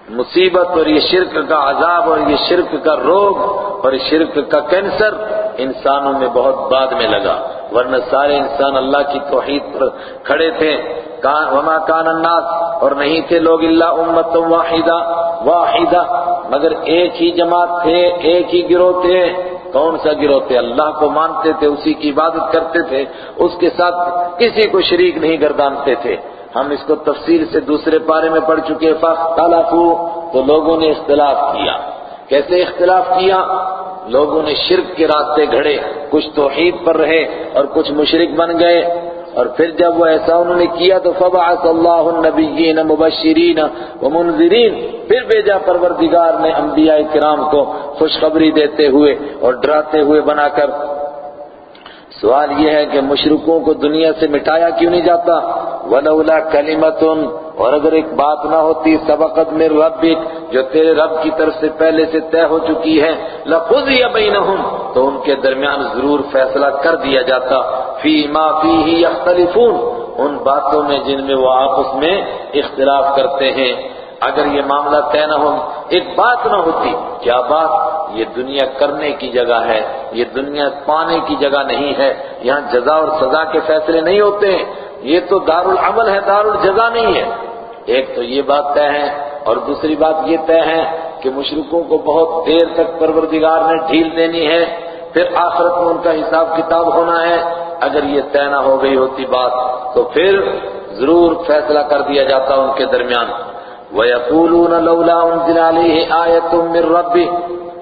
مصیبت اور یہ شرک کا عذاب اور یہ شرک کا روگ اور شرک کا کینسر انسانوں میں بہت بعد میں لگا۔ ورنہ سارے انسان اللہ کی توحید پر کھڑے تھے۔ وما کان الناس اور نہیں تھے لوگ اللہ امت واحدہ واحدہ۔ مگر ایک ہی جماعت تھے، ایک ہی گروہ تھے۔ کون سا گروہ تھے؟ اللہ کو مانتے تھے، اسی کی عبادت کرتے تھے۔ اس کے ساتھ کسی کو شریک نہیں گردانتے تھے۔ ہم اس کو تفصیل سے دوسرے پارے میں پڑھ چکے فاختلافو تو لوگوں نے اختلاف کیا۔ کیسے اختلاف کیا؟ لوگوں نے شرک کے راستے گھڑے، کچھ توحید پر رہے اور کچھ مشرک بن گئے۔ اور پھر جب وہ ایسا انہوں نے کیا تو فبعث اللہ النبیین مبشرین ومنذرین پھر بیجا پروردگار نے انبیاء کرام کو خوشخبری دیتے ہوئے اور ڈراتے ہوئے بنا کر سوال یہ ہے کہ مشرکوں کو دنیا سے مٹایا کیوں نہیں جاتا؟ ولولا کلمت اور اگر ایک بات نہ ہوتی، سبقت میں ربک جو تیرے رب کی طرف سے پہلے سے طے ہو چکی ہے لقضی بینہم تو ان کے درمیان ضرور فیصلہ کر دیا جاتا۔ فی ما فیہ یختلفون ان باتوں میں جن میں وہ آپس میں اختلاف کرتے ہیں۔ اگر یہ معاملہ طے نہ ہو، ایک بات نہ ہوتی، کیا بات؟ یہ دنیا کرنے کی جگہ ہے، یہ دنیا پانے کی جگہ نہیں ہے، یہاں جزا اور سزا کے فیصلے نہیں ہوتے ہیں۔ یہ تو دار العمل ہے دار الجزا نہیں ہے۔ ایک تو یہ بات طے ہے اور دوسری بات یہ طے ہے کہ مشرقوں کو بہت دیر تک پروردگار نے ڈھیل دینی ہے، پھر آخرت میں ان کا حساب کتاب ہونا ہے۔ اگر یہ طے نہ ہو گئی ہوتی بات، تو پھر ضرور فیصلہ کر دیا جاتا ان کے درمیان۔ وَيَقُولُونَ لَوْلَا أُنزِلَ عَلَيْهِ آيَةٌ مِّن رَبِّهِ۔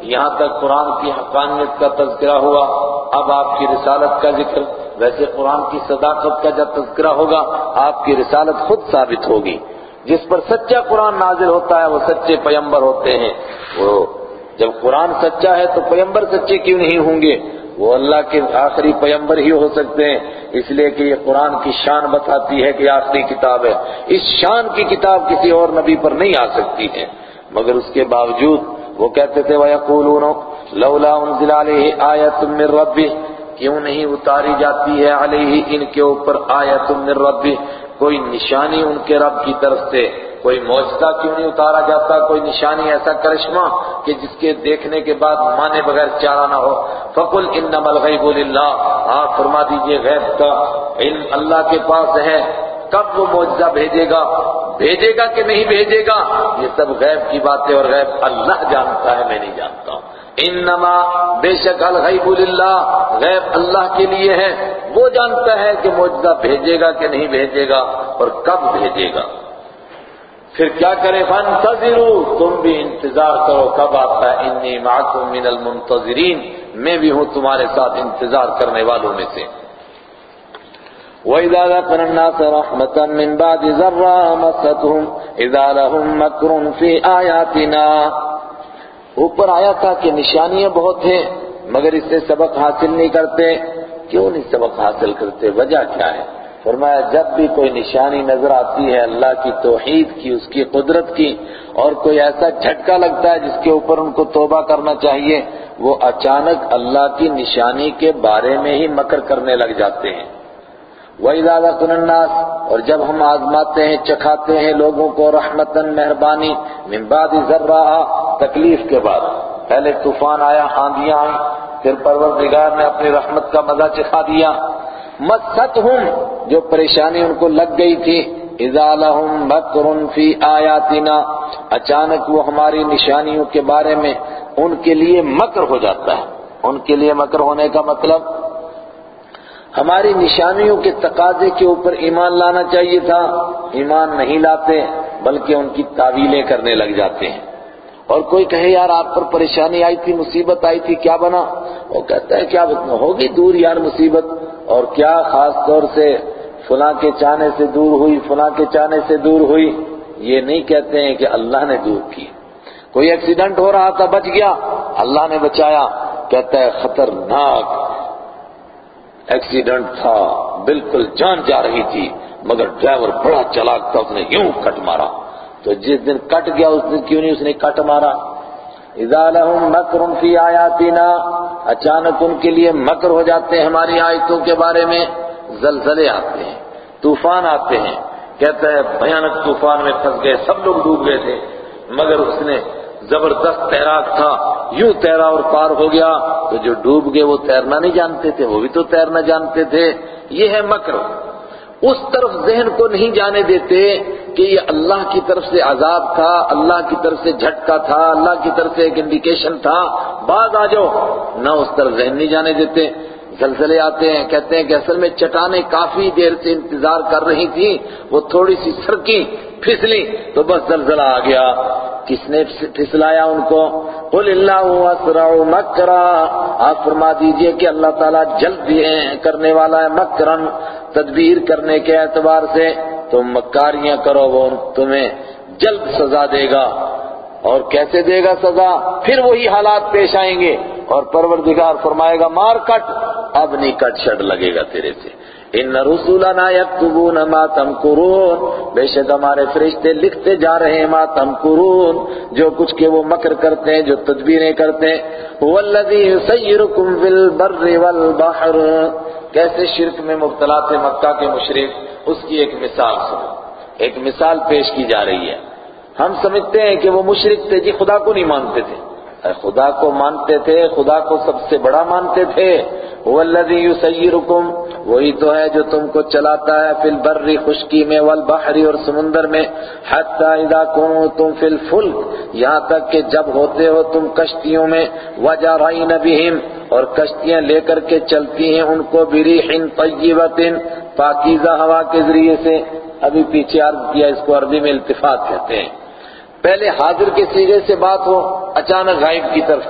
یہاں تک قرآن کی حقانیت کا تذکرہ ہوا۔ اب آپ کی رسالت کا ذکر، ویسے قرآن کی صداقت کا جب تذکرہ ہوگا، آپ کی رسالت خود ثابت ہوگی۔ جس پر سچا قرآن نازل ہوتا ہے، وہ سچے پیمبر ہوتے ہیں۔ وہ جب قرآن سچا ہے تو پیمبر سچے کیوں نہیں ہوں گے؟ وہ اللہ کے آخری پیمبر ہی ہو سکتے ہیں۔ اس لیے کہ یہ قرآن کی شان بتاتی ہے کہ آخری کتاب ہے۔ اس شان کی کتاب کسی اور نبی پر نہیں آ سکتی ہے۔ مگر اس کے باوجود وہ کہتے تھے، وَيَقُولُونَ، لَوْلَا انزل علیہ آیت من ربی کیوں نہیں اتاری جاتی ہے علیہ ان کے اوپر آیت من ربی کوئی نشانی ان کے رب کی طرف سے۔ کوئی معجزہ کیوں نہیں اتارا جاتا؟ کوئی نشانی ایسا کرشمہ کہ جس کے دیکھنے کے بعد مانے بغیر چارہ نہ ہو۔ فقل انما الغیب للہ۔ آپ فرما دیجیے، غیب کا علم اللہ کے پاس ہے۔ کب وہ معجزہ بھیجے گا؟ بھیجے گا کہ نہیں بھیجے گا؟ یہ سب غیب کی باتیں اور غیب اللہ جانتا ہے، میں نہیں جانتا ہوں۔ انما بے شک الغیب للہ۔ غیب اللہ کے لیے ہے۔ وہ جانتا ہے کہ معجزہ بھیجے گا کہ نہیں بھیجے گا اور کب بھیجے گا۔ پھر کیا کرے؟ فانتظروا، تم بھی انتظار کرو کب آتا ہے؟ انی معکم من المنتظرین میں بھی ہوں تمہارے ساتھ انتظار کرنے والوں میں سے۔ وَإِذَا ذَكَرَ النَّاسَ رَحْمَةً مِّن بَعْدِ ذَرَّا مَسَّتْهُمْ، إِذَا لَهُم مَّكْرٌ فِي آيَاتِنَا۔ اوپر آیا تھا کہ نشانیاں بہت ہیں، مگر اس سے سبق حاصل نہیں کرتے۔ کیوں نہیں سبق حاصل کرتے؟ وجہ کیا ہے؟ فرمایا، جب بھی کوئی نشانی نظر آتی ہے اللہ کی توحید کی، اس کی قدرت کی، اور کوئی ایسا جھٹکا لگتا ہے جس کے اوپر ان کو توبہ کرنا چاہیے، وہ اچانک اللہ کی نشانی کے بارے میں ہی مکر کرنے لگ جاتے ہیں۔ وہی زیادہ الناس، اور جب ہم آزماتے ہیں، چکھاتے ہیں لوگوں کو رحمتن مہربانی، من بعد تکلیف کے بعد۔ پہلے طوفان آیا آندیاں آئیں، پھر پروردگار نے اپنی رحمت کا مزہ چکھا دیا۔ مست جو پریشانی ان کو لگ گئی تھی، اذا لهم مکر فی آیاتنا، اچانک وہ ہماری نشانیوں کے بارے میں ان کے لیے مکر ہو جاتا ہے۔ ان کے لیے مکر ہونے کا مطلب ہماری نشانیوں کے تقاضے کے اوپر ایمان لانا چاہیے تھا، ایمان نہیں لاتے، بلکہ ان کی تعویلیں کرنے لگ جاتے ہیں۔ اور کوئی کہے، یار، آپ پر پریشانی آئی تھی، مصیبت آئی تھی، کیا بنا؟ وہ کہتا ہے کیا ہوگی دور، یار، مصیبت۔ اور کیا، خاص طور سے فلاں کے چاہنے سے دور ہوئی، فلاں کے چاہنے سے دور ہوئی، یہ نہیں کہتے ہیں کہ اللہ نے دور کی۔ کوئی ایکسیڈنٹ ہو رہا تھا، بچ گیا، اللہ نے بچایا، کہتا ہے خطرناک ایکسیڈنٹ تھا، بالکل جان جا رہی تھی، مگر ڈرائیور بڑا چلاک تھا، اس نے یوں کٹ مارا۔ تو جس دن کٹ گیا، اس دن کیوں نہیں اس نے کٹ مارا؟ اذا لهم مکر فی آیاتنا، اچانک ان کے لیے مکر ہو جاتے ہیں ہماری آیتوں کے بارے میں۔ زلزلے آتے ہیں، طوفان آتے ہیں۔ کہتا ہے، بھیانک طوفان میں پھنس گئے، سب لوگ ڈوب گئے تھے۔ مگر اس نے زبردست تیراک تھا۔ یوں تیرا اور پار ہو گیا تو جو ڈوب گئے وہ تیرنا نہیں جانتے تھے، وہ بھی تو تیرنا جانتے تھے۔ یہ ہے مکر۔ اس طرف ذہن کو نہیں جانے دیتے کہ یہ اللہ کی طرف سے عذاب تھا، اللہ کی طرف سے جھٹکا تھا، اللہ کی طرف سے ایک انڈیکیشن تھا۔ بعض آ جاؤ، نہ اس طرف ذہن نہیں جانے دیتے۔ زلزلے آتے ہیں، کہتے ہیں کہ اصل میں چٹانیں کافی دیر سے انتظار کر رہی تھی وہ تھوڑی سی سرکی پھسلی تو بس زلزلہ آ گیا۔ کس نے پھسلایا ان کو؟ قل اللہ اسرع مکرا آپ فرما دیجیے کہ اللہ تعالیٰ جلد کرنے والا ہے، مکرن تدبیر کرنے کے اعتبار سے۔ تم مکاریاں کرو، وہ تمہیں جلد سزا دے گا۔ اور کیسے دے گا سزا؟ پھر وہی حالات پیش آئیں گے۔ اور پروردگار فرمائے گا، مار کٹ۔ اب نہیں کٹ شٹ لگے گا تیرے سے۔ ان رسولنا یکتبون ما تمکرون۔ بے شک ہمارے فرشتے لکھتے جا رہے ہیں ما تمکرون۔ جو کچھ کہ وہ مکر کرتے ہیں، جو تدبیریں کرتے ہیں۔ والذی یسیرکم فی البر والبحر۔ کیسے شرک میں مبتلا تھے مکہ کے مشرق؟ اس کی ایک مثال سنو۔ ایک مثال پیش کی جا رہی ہے۔ ہم سمجھتے ہیں کہ وہ مشرق تھے جی خدا کو نہیں مانتے تھے۔ خدا کو مانتے تھے، خدا کو سب سے بڑا مانتے تھے۔ والذی یسیرکم، وہی تو ہے جو تم کو چلاتا ہے فی البر خشکی میں والبحر اور سمندر میں۔ حتی اذا کنتم فی الفلک، یہاں تک کہ جب ہوتے ہو تم کشتیوں میں۔ وجارین بہم، اور کشتیاں لے کر کے چلتی ہیں ان کو بریح طیبت پاکیزہ ہوا کے ذریعے سے۔ ابھی پیچھے عرض کیا، اس کو عربی میں التفات کہتے ہیں۔ پہلے حاضر کے سیغے سے بات ہو، اچانک غائب کی طرف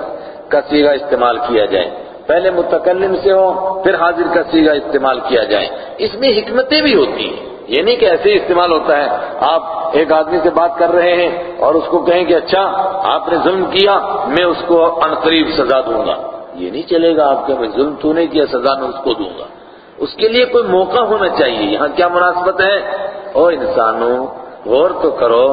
کا سیغہ استعمال کیا جائے۔ پہلے متکلم سے ہو، پھر حاضر کا سیگا استعمال کیا جائے۔ اس میں حکمتیں بھی ہوتی ہیں۔ یہ نہیں کہ ایسے ہی استعمال ہوتا ہے۔ آپ ایک آدمی سے بات کر رہے ہیں اور اس کو کہیں کہ اچھا آپ نے ظلم کیا، میں اس کو قریب سزا دوں گا۔ یہ نہیں چلے گا آپ کے میں ظلم تو نہیں کیا، سزا میں اس کو دوں گا۔ اس کے لیے کوئی موقع ہونا چاہیے۔ یہاں کیا مناسبت ہے؟ او انسانوں غور تو کرو،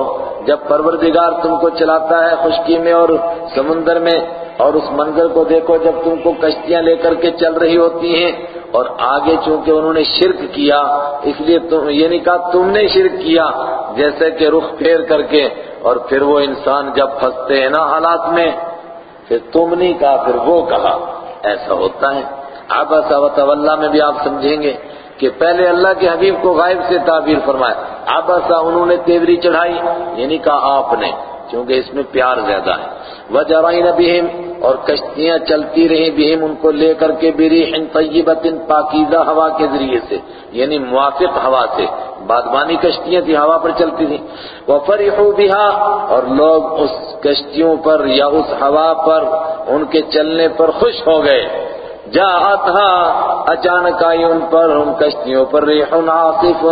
جب پروردگار تم کو چلاتا ہے خشکی میں اور سمندر میں، اور اس منظر کو دیکھو جب تم کو کشتیاں لے کر کے چل رہی ہوتی ہیں، اور آگے چونکہ انہوں نے شرک کیا، اس لیے تم، یہ نہیں کہا تم نے شرک کیا، جیسے کہ رخ پھیر کر کے، اور پھر وہ انسان جب پھنستے ہیں نا حالات میں، پھر تم نہیں کہا، پھر وہ کہا، ایسا ہوتا ہے۔ آبا و اللہ میں بھی آپ سمجھیں گے۔ کہ پہلے اللہ کے حبیب کو غائب سے تعبیر فرمایا آبا انہوں نے تیوری چڑھائی یعنی کہا آپ نے کیونکہ اس میں پیار زیادہ ہے۔ وجرائن بہم اور کشتیاں چلتی رہیں بہم ان کو لے کر کے بریح طیبت پاکیزہ ہوا کے ذریعے سے یعنی موافق ہوا سے۔ بادبانی کشتیاں تھی ہوا پر چلتی تھیں۔ وفرحوا بها، اور لوگ اس کشتیوں پر یا اس ہوا پر، ان کے چلنے پر خوش ہو گئے۔ جاءتها اچانک آئی ان پر، ان کشتیوں پر ریح عاصف،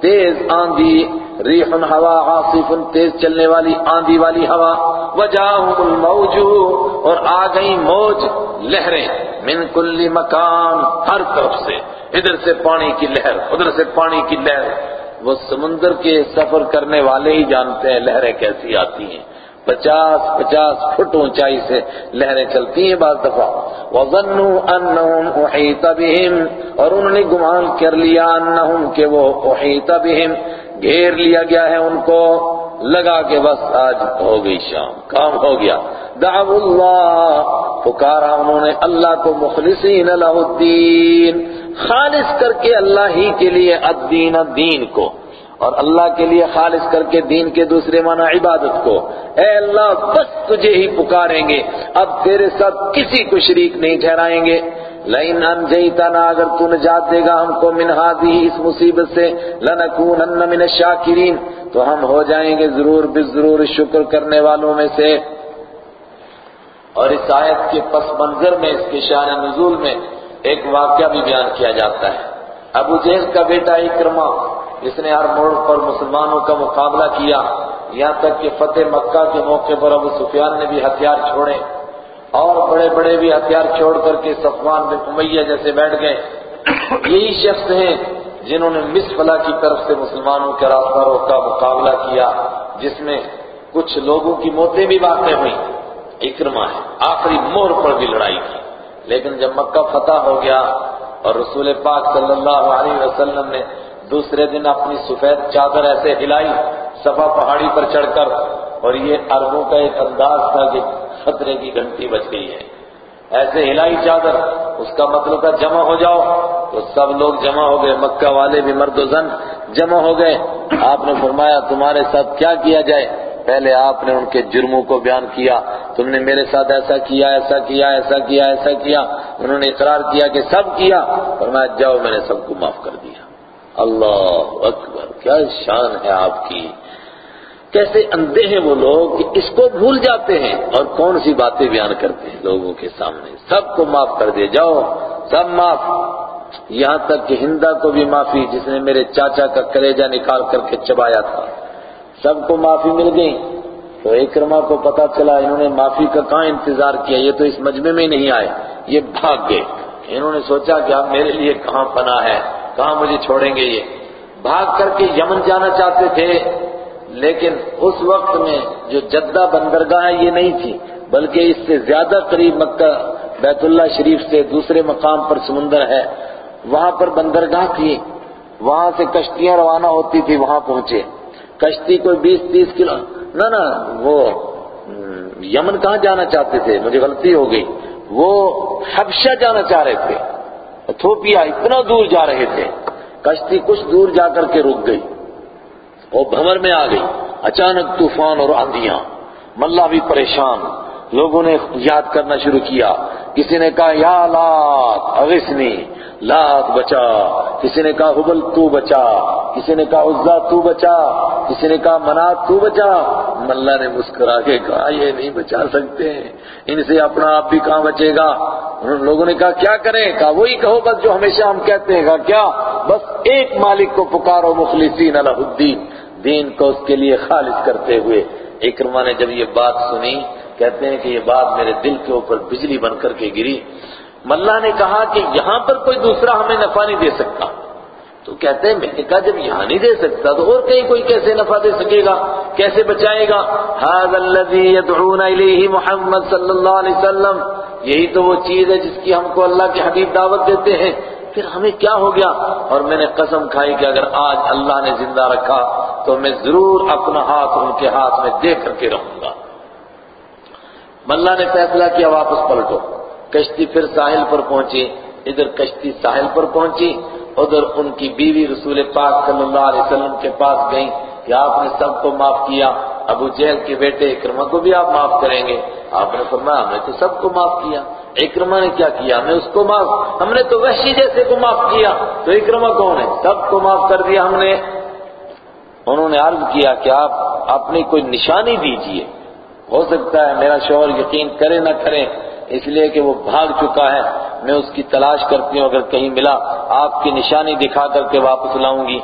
تیز آندھی، ریح ہوا عاصف، تیز چلنے والی آندھی والی ہوا۔ وجاہم الموج، اور آ گئی موج لہریں من کل مکان ہر طرف سے۔ ادھر سے پانی کی لہر، ادھر سے پانی کی لہر۔ وہ سمندر کے سفر کرنے والے ہی جانتے ہیں لہریں کیسی آتی ہیں۔ پچاس پچاس فٹ اونچائی سے لہریں چلتی ہیں بعض دفعہ۔ وَظَنُّوا أَنَّهُمْ أُحِيطَ بِهِمْ، اور انہوں نے گمان کر لیا انہم کہ وہ احیط بہم گھیر لیا گیا ہے ان کو۔ لگا کے بس آج ہو گئی شام، کام ہو گیا۔ دعو اللہ، پکارا انہوں نے اللہ کو مخلصین لہ الدین۔ خالص کر کے اللہ ہی کے لیے الدین الدین کو۔ اور اللہ کے لیے خالص کر کے دین کے دوسرے معنی عبادت کو۔ اے اللہ، بس تجھے ہی پکاریں گے۔ اب تیرے ساتھ کسی کو شریک نہیں ٹھہرائیں گے۔ لئن انجیتنا، اگر تو نجات دے گا ہم کو من ہادی اس مصیبت سے، لنکونن من الشاکرین۔ تو ہم ہو جائیں گے ضرور بضرور شکر کرنے والوں میں سے۔ اور اس آیت کے پس منظر میں، اس کے شان نزول میں، ایک واقعہ بھی بیان کیا جاتا ہے۔ ابو جہل کا بیٹا اکرما جس نے ہر موڑ پر مسلمانوں کا مقابلہ کیا، یہاں تک کہ فتح مکہ کے موقع پر ابو سفیان نے بھی ہتھیار چھوڑے اور بڑے بڑے بھی ہتھیار چھوڑ کر کے صفوان بن امیہ جیسے بیٹھ گئے۔ یہی شخص ہیں جنہوں نے مس فلا کی طرف سے مسلمانوں کے راستہ کا مقابلہ کیا، جس میں کچھ لوگوں کی موتیں بھی واقع ہوئیں۔ اکرما ہے، آخری مور پر بھی لڑائی کی۔ لیکن جب مکہ فتح ہو گیا اور رسول پاک صلی اللہ علیہ وسلم نے دوسرے دن اپنی سفید چادر ایسے ہلائی صفا پہاڑی پر چڑھ کر اور یہ عربوں کا ایک انداز تھا کہ خطرے کی گھنٹی بچ گئی ہے۔ ایسے ہلائی چادر، اس کا مطلب تھا جمع ہو جاؤ۔ تو سب لوگ جمع ہو گئے، مکہ والے بھی مرد و زن جمع ہو گئے۔ آپ نے فرمایا، تمہارے ساتھ کیا کیا جائے؟ پہلے آپ نے ان کے جرموں کو بیان کیا۔ تم نے میرے ساتھ ایسا کیا ایسا کیا ایسا کیا ایسا کیا۔ انہوں نے اقرار کیا کہ سب کیا۔ فرمایا، جاؤ، میں نے سب کو معاف کر دیا۔ اللہ اکبر، کیا شان ہے آپ کی۔ کیسے اندھے ہیں وہ لوگ کہ اس کو بھول جاتے ہیں اور کون سی باتیں بیان کرتے ہیں لوگوں کے سامنے۔ سب کو معاف کر دے جاؤ، سب معاف۔ یہاں تک کہ ہندا کو بھی معافی، جس نے میرے چاچا کا کلیجہ نکال کر کے چبایا تھا۔ سب کو معافی مل گئی۔ تو اکرما کو پتا چلا انہوں نے معافی کا کہاں انتظار کیا، یہ تو اس مجمع میں نہیں آئے، یہ بھاگ گئے۔ انہوں نے سوچا کہ اب میرے لیے کہاں پناہ ہے۔ کہاں مجھے چھوڑیں گے یہ؟ بھاگ کر کے یمن جانا چاہتے تھے، لیکن اس وقت میں جو جدہ بندرگاہ یہ نہیں تھی بلکہ اس سے زیادہ قریب مکہ بیت اللہ شریف سے دوسرے مقام پر سمندر ہے۔ وہاں پر بندرگاہ تھی، وہاں سے کشتیاں روانہ ہوتی تھی وہاں پہنچے۔ کشتی کوئی بیس تیس کلو، نہ نا وہ یمن کہاں جانا چاہتے تھے؟ مجھے غلطی ہو گئی۔ وہ حبشہ جانا چاہ رہے تھے۔ اتھوپیا اتنا دور جا رہے تھے، کشتی کچھ دور جا کر کے رک گئی۔ وہ بھمر میں آ گئی۔ اچانک طوفان اور آندیاں ملا بھی پریشان۔ لوگوں نے یاد کرنا شروع کیا۔ کسی نے کہا، یا لات اغسنی لات بچا۔ کسی نے کہا حبل تو بچا، کسی نے کہا عزا تو بچا، کسی نے کہا منات تو بچا۔ ملا نے مسکرا کے کہا، یہ نہیں بچا سکتے، ان سے اپنا آپ بھی کہاں بچے گا؟ ان لوگوں نے کہا، کیا کریں؟ کہا، وہی کہو، بس جو ہمیشہ ہم کہتے ہیں، کہا، کیا؟ بس ایک مالک کو پکارو، مخلصین علیہ الدین، دین کو اس کے لیے خالص کرتے ہوئے۔ اکرما نے جب یہ بات سنی، کہتے ہیں کہ یہ بات میرے دل کے اوپر بجلی بن کر کے گری۔ ملا نے کہا کہ یہاں پر کوئی دوسرا ہمیں نفع نہیں دے سکتا۔ تو کہتے ہیں، میں نے کہا، جب یہاں نہیں دے سکتا تو اور کہیں کوئی کیسے نفع دے سکے گا؟ کیسے بچائے گا؟ الذي يدعون الیہ محمد صلی اللہ علیہ وسلم۔ یہی تو وہ چیز ہے جس کی ہم کو اللہ کے حبیب دعوت دیتے ہیں۔ پھر ہمیں کیا ہو گیا؟ اور میں نے قسم کھائی کہ اگر آج اللہ نے زندہ رکھا تو میں ضرور اپنا ہاتھ ان کے ہاتھ میں دے کر کے رہوں گا۔ ملا نے فیصلہ کیا، واپس پلٹو۔ کشتی پھر ساحل پر پہنچی، ادھر کشتی ساحل پر پہنچی، ادھر ان کی بیوی رسول پاک صلی اللہ علیہ وسلم کے پاس گئیں۔ کہ آپ نے سب کو معاف کیا، ابو جہل کے بیٹے اکرما کو بھی آپ معاف کریں گے۔ آپ نے فرمایا، ہم نے تو سب کو معاف کیا۔ اکرما نے کیا کیا؟ ہمیں اس کو معاف، ہم نے تو وحشی جیسے کو معاف کیا۔ تو اکرما کون ہے؟ سب کو معاف کر دیا ہم نے۔ انہوں نے عرض کیا کہ آپ اپنی کوئی نشانی دیجیے۔ ہو سکتا ہے، میرا شوہر یقین کرے نہ کرے اس لیے کہ وہ بھاگ چکا ہے، میں اس کی تلاش کرتی ہوں، اگر کہیں ملا، آپ کی نشانی دکھا کر کے واپس لاؤں گی۔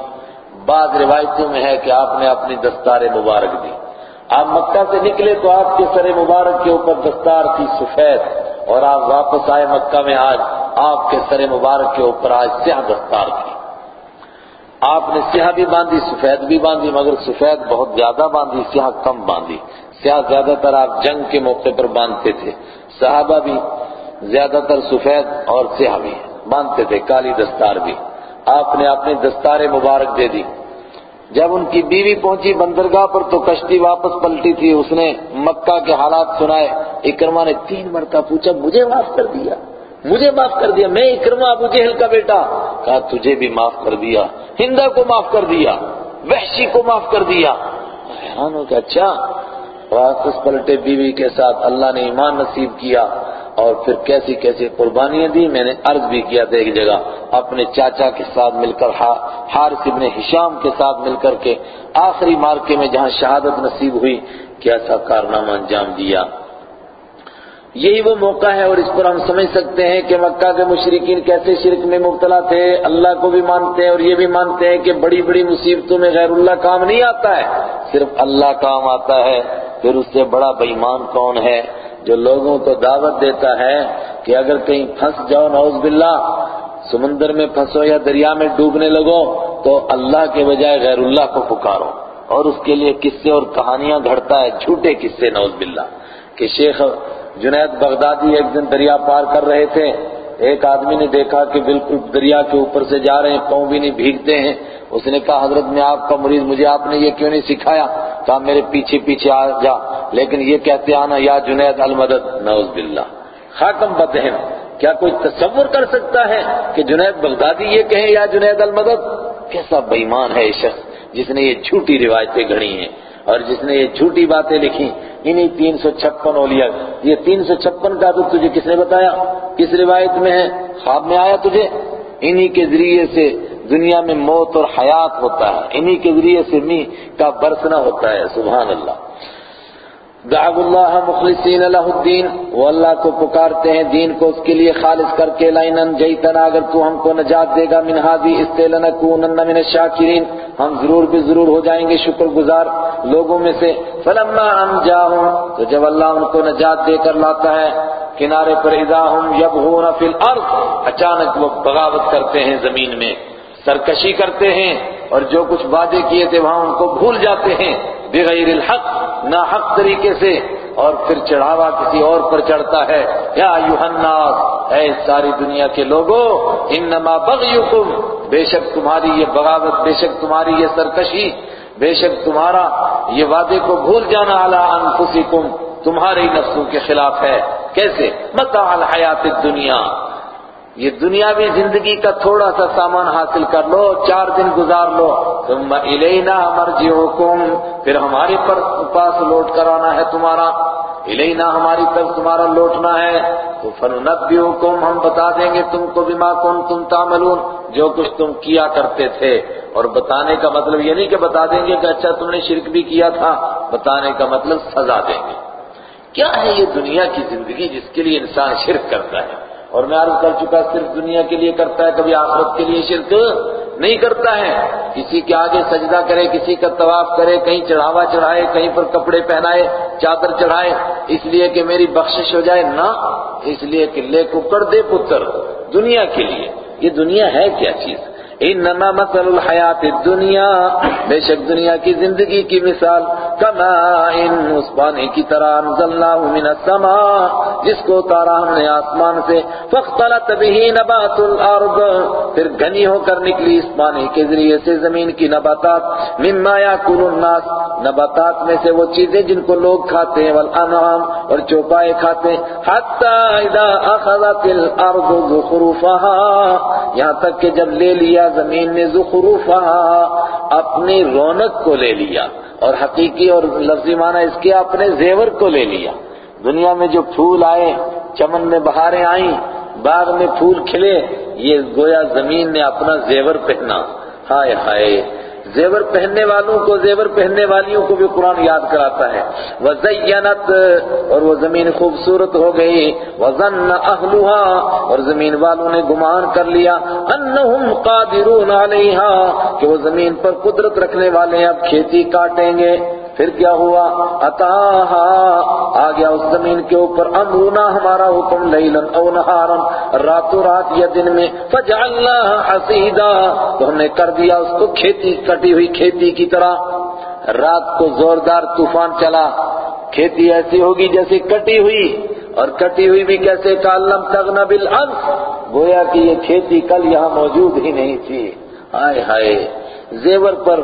بعض روایتوں میں ہے کہ آپ نے اپنی دستار مبارک دی۔ آپ مکہ سے نکلے تو آپ کے سر مبارک کے اوپر دستار تھی سفید، اور آپ واپس آئے مکہ میں آج آپ کے سر مبارک کے اوپر آج سیاہ دستار تھی۔ آپ نے سیاہ بھی باندھی، سفید بھی باندھی، مگر سفید بہت زیادہ باندھی، سیاہ کم باندھی۔ سیاہ زیادہ تر آپ جنگ کے موقع پر باندھتے تھے۔ صحابہ بھی، زیادہ تر سفید اور سیاہ بھی باندھتے تھے، کالی دستار بھی۔ آپ نے اپنی دستار مبارک دے دی۔ جب ان کی بیوی پہنچی بندرگاہ پر تو کشتی واپس پلٹی تھی۔ اس نے مکہ کے حالات سنائے۔ اکرما نے تین مرتبہ پوچھا، مجھے معاف کر دیا؟ مجھے معاف کر دیا؟ میں اکرما ابو جہل کا بیٹا۔ کہا، تجھے بھی معاف کر دیا۔ ہندا کو معاف کر دیا۔ وحشی کو معاف کر دیا۔ حیران ہو کہ اچھا واپس پلٹے بیوی کے ساتھ اللہ نے ایمان نصیب کیا اور پھر کیسی کیسی قربانیاں دی میں نے عرض بھی کیا تھا ایک جگہ اپنے چاچا کے ساتھ مل کر حارث ابن حشام کے ساتھ مل کر کے آخری مارکے میں جہاں شہادت نصیب ہوئی کیسا کارنامہ انجام دیا۔ یہی وہ موقع ہے اور اس پر ہم سمجھ سکتے ہیں کہ مکہ کے مشرقین کیسے شرک میں مبتلا تھے، اللہ کو بھی مانتے ہیں اور یہ بھی مانتے ہیں کہ بڑی بڑی مصیبتوں میں غیر اللہ کام نہیں آتا ہے، صرف اللہ کام آتا ہے، پھر اس سے بڑا بےمان کون ہے؟ جو لوگوں کو دعوت دیتا ہے کہ اگر کہیں پھنس جاؤ، نعوذ باللہ، سمندر میں پھنسو یا دریا میں ڈوبنے لگو تو اللہ کے بجائے غیر اللہ کو پکارو۔ اور اس کے لیے قصے اور کہانیاں گھڑتا ہے، جھوٹے قصے، نعوذ باللہ۔ کہ شیخ جنید بغدادی ایک دن دریا پار کر رہے تھے۔ ایک آدمی نے دیکھا کہ بالکل دریا کے اوپر سے جا رہے ہیں، پاؤں بھی نہیں بھیگتے ہیں۔ اس نے کہا، حضرت، میں آپ کا مریض، مجھے آپ نے یہ کیوں نہیں سکھایا؟ کہا، میرے پیچھے پیچھے آ جا۔ لیکن یہ کہتے آنا، یا جنید المدد، نعوذ باللہ۔ خاکم بدہن، کیا کوئی تصور کر سکتا ہے کہ جنید بغدادی یہ کہیں، یا جنید المدد؟ کیسا بےمان ہے یہ شخص، جس نے یہ جھوٹی روایتیں گھڑی ہیں۔ اور جس نے یہ جھوٹی باتیں لکھی، انہی تین سو چھپن اولیا یہ تین سو چھپن کا تو تجھے کس نے بتایا؟ کس روایت میں ہے؟ خواب میں آیا تجھے؟ انہی کے ذریعے سے دنیا میں موت اور حیات ہوتا ہے، انہی کے ذریعے سے می کا برسنا ہوتا ہے، سبحان اللہ۔ دعو اللہ مخلصین اللہ الدین، وہ اللہ کو پکارتے ہیں دین کو، اس کے لیے خالص کر کے لائنن جیتنا، اگر تو ہم کو نجات دے گا من ہادی استلنکونن من الشاکرین۔ ہم ضرور بھی ضرور ہو جائیں گے، شکر گزار لوگوں میں سے۔ فلما ہم جاؤں تو جب اللہ ان کو نجات دے کر لاتا ہے، کنارے پر اذا ہم یبغون فی الارض، اچانک وہ بغاوت کرتے ہیں زمین میں۔ سرکشی کرتے ہیں۔ اور جو کچھ وعدے کیے تھے وہاں ان کو بھول جاتے ہیں، بغیر الحق نہ حق طریقے سے، اور پھر چڑھاوا کسی اور پر چڑھتا ہے۔ یا الناس، اے ساری دنیا کے لوگوں انما بغیکم، بے شک تمہاری یہ بغاوت، بے شک تمہاری یہ سرکشی، بے شک تمہارا یہ وعدے کو بھول جانا علی انفسکم، تمہارے نفسوں کے خلاف ہے۔ کیسے؟ متاع الحیات الدنیا۔ یہ دنیاوی زندگی کا تھوڑا سا سامان حاصل کر لو، چار دن گزار لو۔ ثم الینا مرجعکم، پھر ہمارے پر پاس لوٹ کر آنا ہے تمہارا۔ الینا ہماری طرف تمہارا لوٹنا ہے۔ تو فننبئکم، ہم بتا دیں گے تم کو بما کنتم تعملون، جو کچھ تم کیا کرتے تھے۔ اور بتانے کا مطلب یہ نہیں کہ بتا دیں گے کہ اچھا تم نے شرک بھی کیا تھا، بتانے کا مطلب سزا دیں گے۔ کیا ہے یہ دنیا کی زندگی جس کے لیے انسان شرک کرتا ہے؟ اور میں عرض کر چکا صرف دنیا کے لیے کرتا ہے، کبھی آخرت کے لیے شرک نہیں کرتا ہے۔ کسی کے آگے سجدہ کرے، کسی کا طواف کرے، کہیں چڑھاوا چڑھائے، کہیں پر کپڑے پہنائے، چادر چڑھائے، اس لیے کہ میری بخشش ہو جائے، نہ، اس لیے کہ لے ککڑ دے پتر دنیا کے لیے۔ یہ دنیا ہے کیا چیز؟ انما مثل الحیات الدنیا۔ بے شک دنیا کی زندگی کی مثال، کما ان اس پانی کی طرح انزلناه من السماء، جس کو اتارا ہم نے آسمان سے۔ فاختلط به نبات الارض۔ پھر گھنی ہو کر نکلی اس پانی کے ذریعے سے زمین کی نباتات۔ مما یاکل الناس۔ نباتات میں سے وہ چیزیں جن کو لوگ کھاتے ہیں، والانعام اور چوپائے کھاتے ہیں۔ حتی اذا اخذت الارض زخرفها یہاں تک کہ جب لے لیا زمین نے زخرفہ اپنی رونق کو لے لیا اور حقیقی اور لفظی معنی اس کے اپنے زیور کو لے لیا۔ دنیا میں جو پھول آئے، چمن میں بہاریں آئیں، باغ میں پھول کھلے، یہ گویا زمین نے اپنا زیور پہنا۔ ہائے ہائے۔ زیور پہننے والوں کو، زیور پہننے والیوں کو بھی قرآن یاد کراتا ہے۔ وزینت اور وہ زمین خوبصورت ہو گئی۔ وزن اہلوہا اور زمین والوں نے گمان کر لیا۔ انہم قادرون علیہا کہ وہ زمین پر قدرت رکھنے والے اب کھیتی کاٹیں گے۔ پھر کیا ہوا؟ اتاہا، آ گیا اس زمین کے اوپر امرنا ہمارا حکم لیلن او نہارن راتوں رات یا دن میں، فجعلناها حسیدا تو ہم نے کر دیا اس کو کھیتی، کٹی ہوئی کھیتی کی طرح۔ رات کو زوردار طوفان چلا۔ کھیتی ایسی ہوگی جیسے کٹی ہوئی۔ اور کٹی ہوئی بھی کیسے؟ کالم تغنب بالانس گویا کہ یہ کھیتی کل یہاں موجود ہی نہیں تھی۔ ہائے ہائے، زیور پر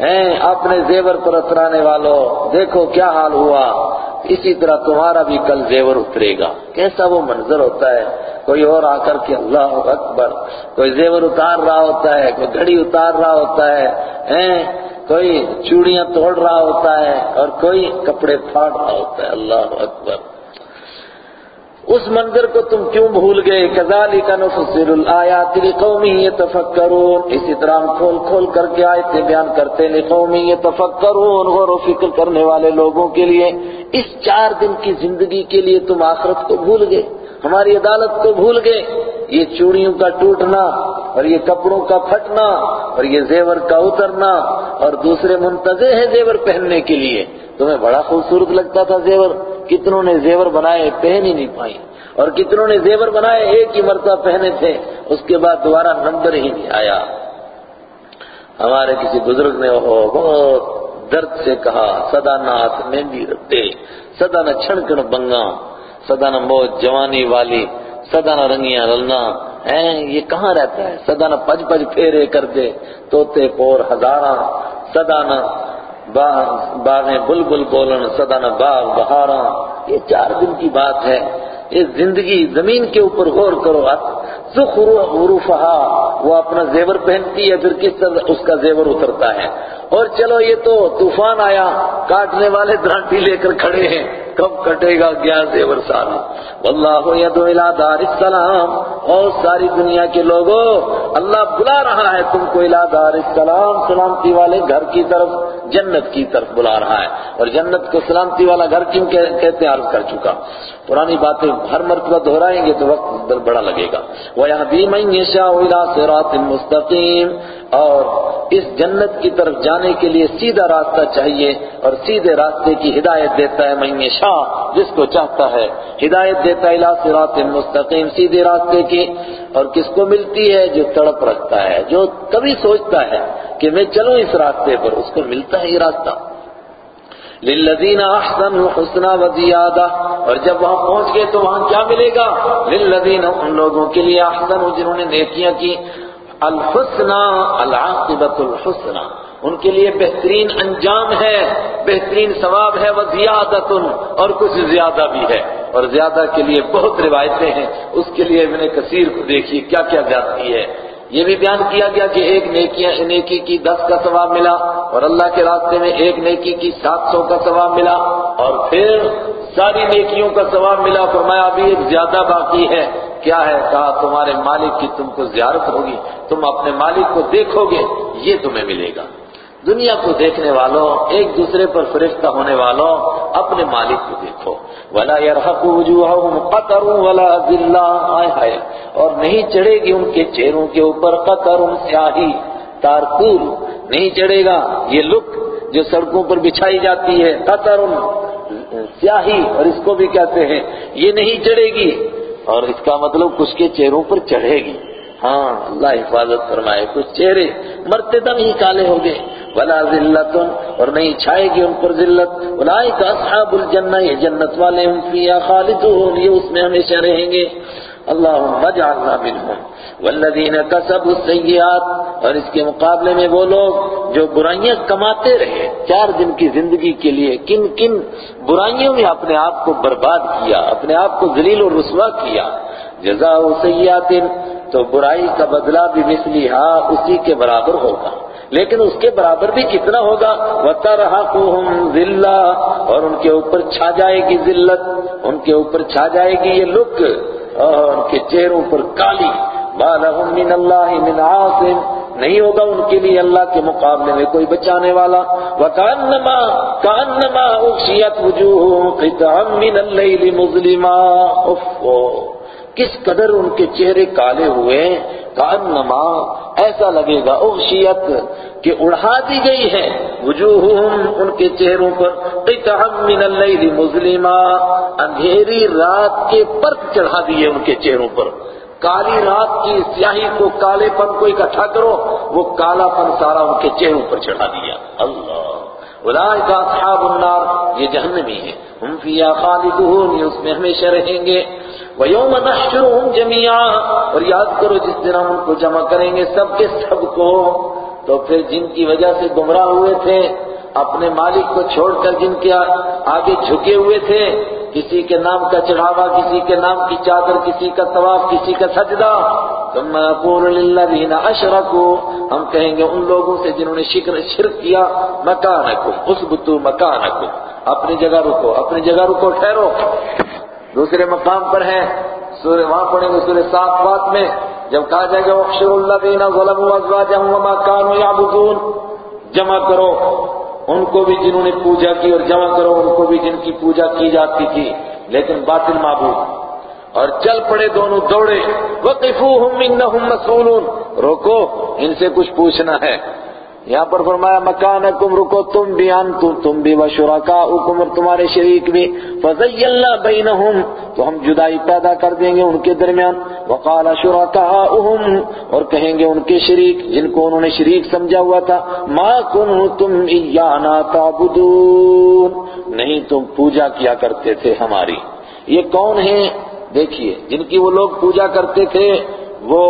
ہیں، اپنے زیور پر اترانے والوں، دیکھو کیا حال ہوا۔ اسی طرح تمہارا بھی کل زیور اترے گا۔ کیسا وہ منظر ہوتا ہے۔ کوئی اور آ کر کے اللہ اکبر، کوئی زیور اتار رہا ہوتا ہے، کوئی گھڑی اتار رہا ہوتا ہے، ہیں، کوئی چوڑیاں توڑ رہا ہوتا ہے اور کوئی کپڑے پھاڑ رہا ہوتا ہے۔ اللہ اکبر۔ اس منظر کو تم کیوں بھول گئے؟ کذالک نفصل الآیات لقوم یتفکرون۔ اسی طرح ہم کھول کھول کر کے آیتیں بیان کرتے لقوم یتفکرون غور و فکر کرنے والے لوگوں کے لیے۔ اس چار دن کی زندگی کے لیے تم آخرت کو بھول گئے، ہماری عدالت کو بھول گئے۔ یہ چوڑیوں کا ٹوٹنا اور یہ کپڑوں کا پھٹنا اور یہ زیور کا اترنا اور دوسرے منتظر ہیں زیور پہننے کے لیے۔ تمہیں بڑا خوبصورت لگتا تھا زیور۔ کتنوں نے زیور بنائے پہن ہی نہیں پائی۔ اور کتنوں نے زیور بنائے ایک ہی مرتبہ پہنے تھے، اس کے بعد دوبارہ نمبر ہی نہیں آیا۔ ہمارے کسی بزرگ نے وہ بہت درد سے کہا سدا ناتھ مہندی رتے سدا نہ چھڑکن بنگا سدا نہ موت جوانی والی سدا نہ رنگیاں رلنا۔ یہ کہاں رہتا ہے؟ سدا نہ پج پج پھیرے کر دے توتے پور ہزاراں سدا نہ باغیں بلبل بولن سدا نہ باغ بہاراں یہ چار دن کی بات ہے۔ یہ زندگی زمین کے اوپر غور کرو زخرو غروفہا وہ اپنا زیور پہنتی ہے، پھر کس طرح اس کا زیور اترتا ہے؟ اور چلو یہ تو طوفان آیا، کاٹنے والے درانٹی لے کر کھڑے ہیں۔ کب کٹے گا کیا زیور سارا؟ واللہ یدو الى دار السلام۔ اور ساری دنیا کے لوگوں، اللہ بلا رہا ہے، تم کو الى دار السلام، سلامتی والے گھر کی طرف، جنت کی طرف بلا رہا ہے۔ اور جنت کو سلامتی والا گھر کیوں کہتے ہیں؟ عرض کر چکا۔ پرانی باتیں ہر مرتبہ دہرائیں گے تو وقت بڑا لگے گا۔ وَيَهْدِي مَن يَشَاءُ إِلَى صِرَاطٍ مُسْتَقِيمٍ۔ اور اس جنت کی طرف جانے کے لیے سیدھا راستہ چاہیے اور سیدھے راستے کی ہدایت دیتا ہے من یشاء جس کو چاہتا ہے۔ ہدایت دیتا ہے الى صراط مستقیم سیدھے راستے کی۔ اور کس کو ملتی ہے جو تڑپ رکھتا ہے، جو کبھی سوچتا ہے کہ میں چلوں اس راستے پر، اس کو ملتا ہے یہ راستہ۔ للذین احسنوا حسنا وزیادہ، اور جب وہاں پہنچ گئے تو وہاں کیا ملے گا؟ للذین، ان لوگوں کے لیے احسنوا جنہوں نے نیکیاں کی۔ الحسنہ العاقبت الحسنہ ان کے لیے بہترین انجام ہے، بہترین ثواب ہے وہ زیادت اور کچھ زیادہ بھی ہے۔ اور زیادہ کے لیے بہت روایتیں ہیں، اس کے لیے ابن کثیر کو دیکھیے کیا کیا زیادتی ہے۔ یہ بھی بیان کیا گیا کہ ایک نیکی کی دس کا ثواب ملا اور اللہ کے راستے میں ایک نیکی کی سات سو کا ثواب ملا اور پھر ساری نیکیوں کا ثواب ملا۔ فرمایا، ابھی ایک زیادہ باقی ہے۔ کیا ہے؟ کہا، تمہارے مالک کی تم کو زیارت ہوگی، تم اپنے مالک کو دیکھو گے، یہ تمہیں ملے گا۔ دنیا کو دیکھنے والوں، ایک دوسرے پر فرشتہ ہونے والوں، اپنے مالک کو دیکھو۔ ولا يرحق وجوههم قطر ولا ذلہ آئے ہائے اور نہیں چڑھے گی ان کے چہروں کے اوپر قطر سیاہی تارکور نہیں چڑھے گا یہ لک جو سڑکوں پر بچھائی جاتی ہے قطر سیاہی۔ اور اس کو بھی کہتے ہیں، یہ نہیں چڑھے گی۔ اور اس کا مطلب کچھ کے چہروں پر چڑھے گی۔ ہاں اللہ حفاظت فرمائے، کچھ چہرے مرتے دم ہی کالے ہو گئے۔ ولا ذلت اور نہیں چھائے گی ان پر ذلت۔ اولئک اصحاب الجنہ، یہ جنت والے ہم فیہا خالدون، یہ اس میں ہمیشہ رہیں گے۔ اللہم اجعلنا منہم۔ والذین کسبوا السیئات، اور اس کے مقابلے میں وہ لوگ جو برائیاں کماتے رہے۔ چار دن کی زندگی کے لیے کن کن برائیوں میں اپنے آپ کو برباد کیا، اپنے آپ کو ذلیل و رسوا کیا۔ جزاء سیئات تو برائی کا بدلہ بھی مثلی ہاں اسی کے برابر ہوگا۔ لیکن اس کے برابر بھی کتنا ہوگا؟ وَتَرْحَقُهُمْ ذِلَّةٌ اور ان کے اوپر چھا جائے گی ذلت، ان کے اوپر چھا جائے گی یہ لک، اور ان کے چہروں پر کالی۔ مَا مِنَ اللَّهِ مِنْ عَاصِمٍ، نہیں ہوگا ان کے لیے اللہ کے مقابلے میں کوئی بچانے والا۔ وَكَأَنَّمَا، كَأَنَّمَا أُغْشِيَتْ وُجُوهُهُمْ قِطَعًا مِنَ اللَّيْلِ مُظْلِمًا۔ کس قدر ان کے چہرے کالے ہوئے کانما ایسا لگے گا اغشیت کہ اڑا دی گئی ہے۔ وجوہم ان کے چہروں پر قطعم من اللیل مظلما اندھیری رات کے پرت چڑھا دیے ان کے چہروں پر۔ کالی رات کی سیاہی کو کالے پن کو اکٹھا کرو، وہ کالا پن سارا ان کے چہروں پر چڑھا دیا۔ اللہ اولئک اصحاب النار، یہ جہنمی ہے ہم فیہا خالدون، یہ اس میں ہمیشہ رہیں گے۔ وَيَوْمَ نَحْشُرُهُمْ جَمِيعًا۔ اور یاد کرو جس دن ہم ان کو جمع کریں گے سب کے سب کو، تو پھر جن کی وجہ سے گمراہ ہوئے تھے، اپنے مالک کو چھوڑ کر جن کے آگے جھکے ہوئے تھے، کسی کے نام کا چڑھاوا، کسی کے نام کی چادر، کسی کا طواف، کسی کا سجدہ۔ ثم نقول للذین اشرکوا ہم کہیں گے ان لوگوں سے جنہوں نے شکر، شرک کیا مکانکم اثبتوا مکانکم اپنی جگہ رکو، اپنی جگہ رکو، ٹھہرو۔ دوسرے مقام پر ہے سورہ وہاں پڑھیں گے سورہ صافات میں۔ جب کہا جائے گا اخشر الذین ظلموا ازواجهم وما كانوا يعبدون۔ جمع کرو۔ ان کو بھی جنہوں نے پوجا کی اور جمع کرو، ان کو بھی جن کی پوجا کی جاتی تھی، لیکن باطل معبود۔ اور چل پڑے دونوں دوڑے۔ وقفوہم انہم مسئولون۔ روکو، ان سے کچھ پوچھنا ہے۔ یہاں پر فرمایا، مکانکم رکو تم بھی انتم، تم بھی وشرکاؤکم اور تمہارے شریک بھی. فزیلنا بینہم تو ہم جدائی پیدا کر دیں گے ان کے درمیان. وقال شرکاؤہم اور کہیں گے ان کے شریک، جن کو انہوں نے شریک سمجھا ہوا تھا. ما کنتم ایانا تعبدون. نہیں تم پوجا کیا کرتے تھے ہماری. یہ کون ہیں؟ دیکھیے، جن کی وہ لوگ پوجا کرتے تھے، وہ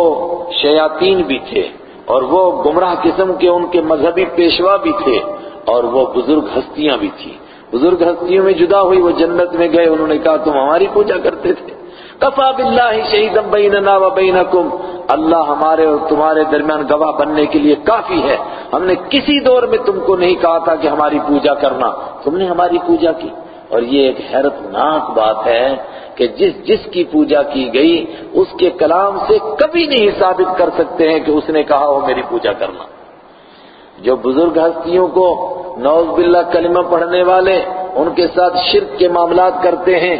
شیاطین بھی تھے. اور وہ گمراہ قسم کے ان کے مذہبی پیشوا بھی تھے اور وہ بزرگ ہستیاں بھی تھیں۔ بزرگ ہستیوں میں جدا ہوئی، وہ جنت میں گئے، انہوں نے کہا، تم ہماری پوجا کرتے تھے۔ کفا باللہ شہیدم بیننا و بینکم۔ اللہ ہمارے اور تمہارے درمیان گواہ بننے کے لیے کافی ہے۔ ہم نے کسی دور میں تم کو نہیں کہا تھا کہ ہماری پوجا کرنا۔ تم نے ہماری پوجا کی۔ اور یہ ایک حیرت ناک بات ہے کہ جس جس کی پوجا کی گئی، اس کے کلام سے کبھی نہیں ثابت کر سکتے ہیں کہ اس نے کہا ہو میری پوجا کرنا۔ جو بزرگ ہستیوں کو نوز باللہ کلمہ پڑھنے والے ان کے ساتھ شرک کے معاملات کرتے ہیں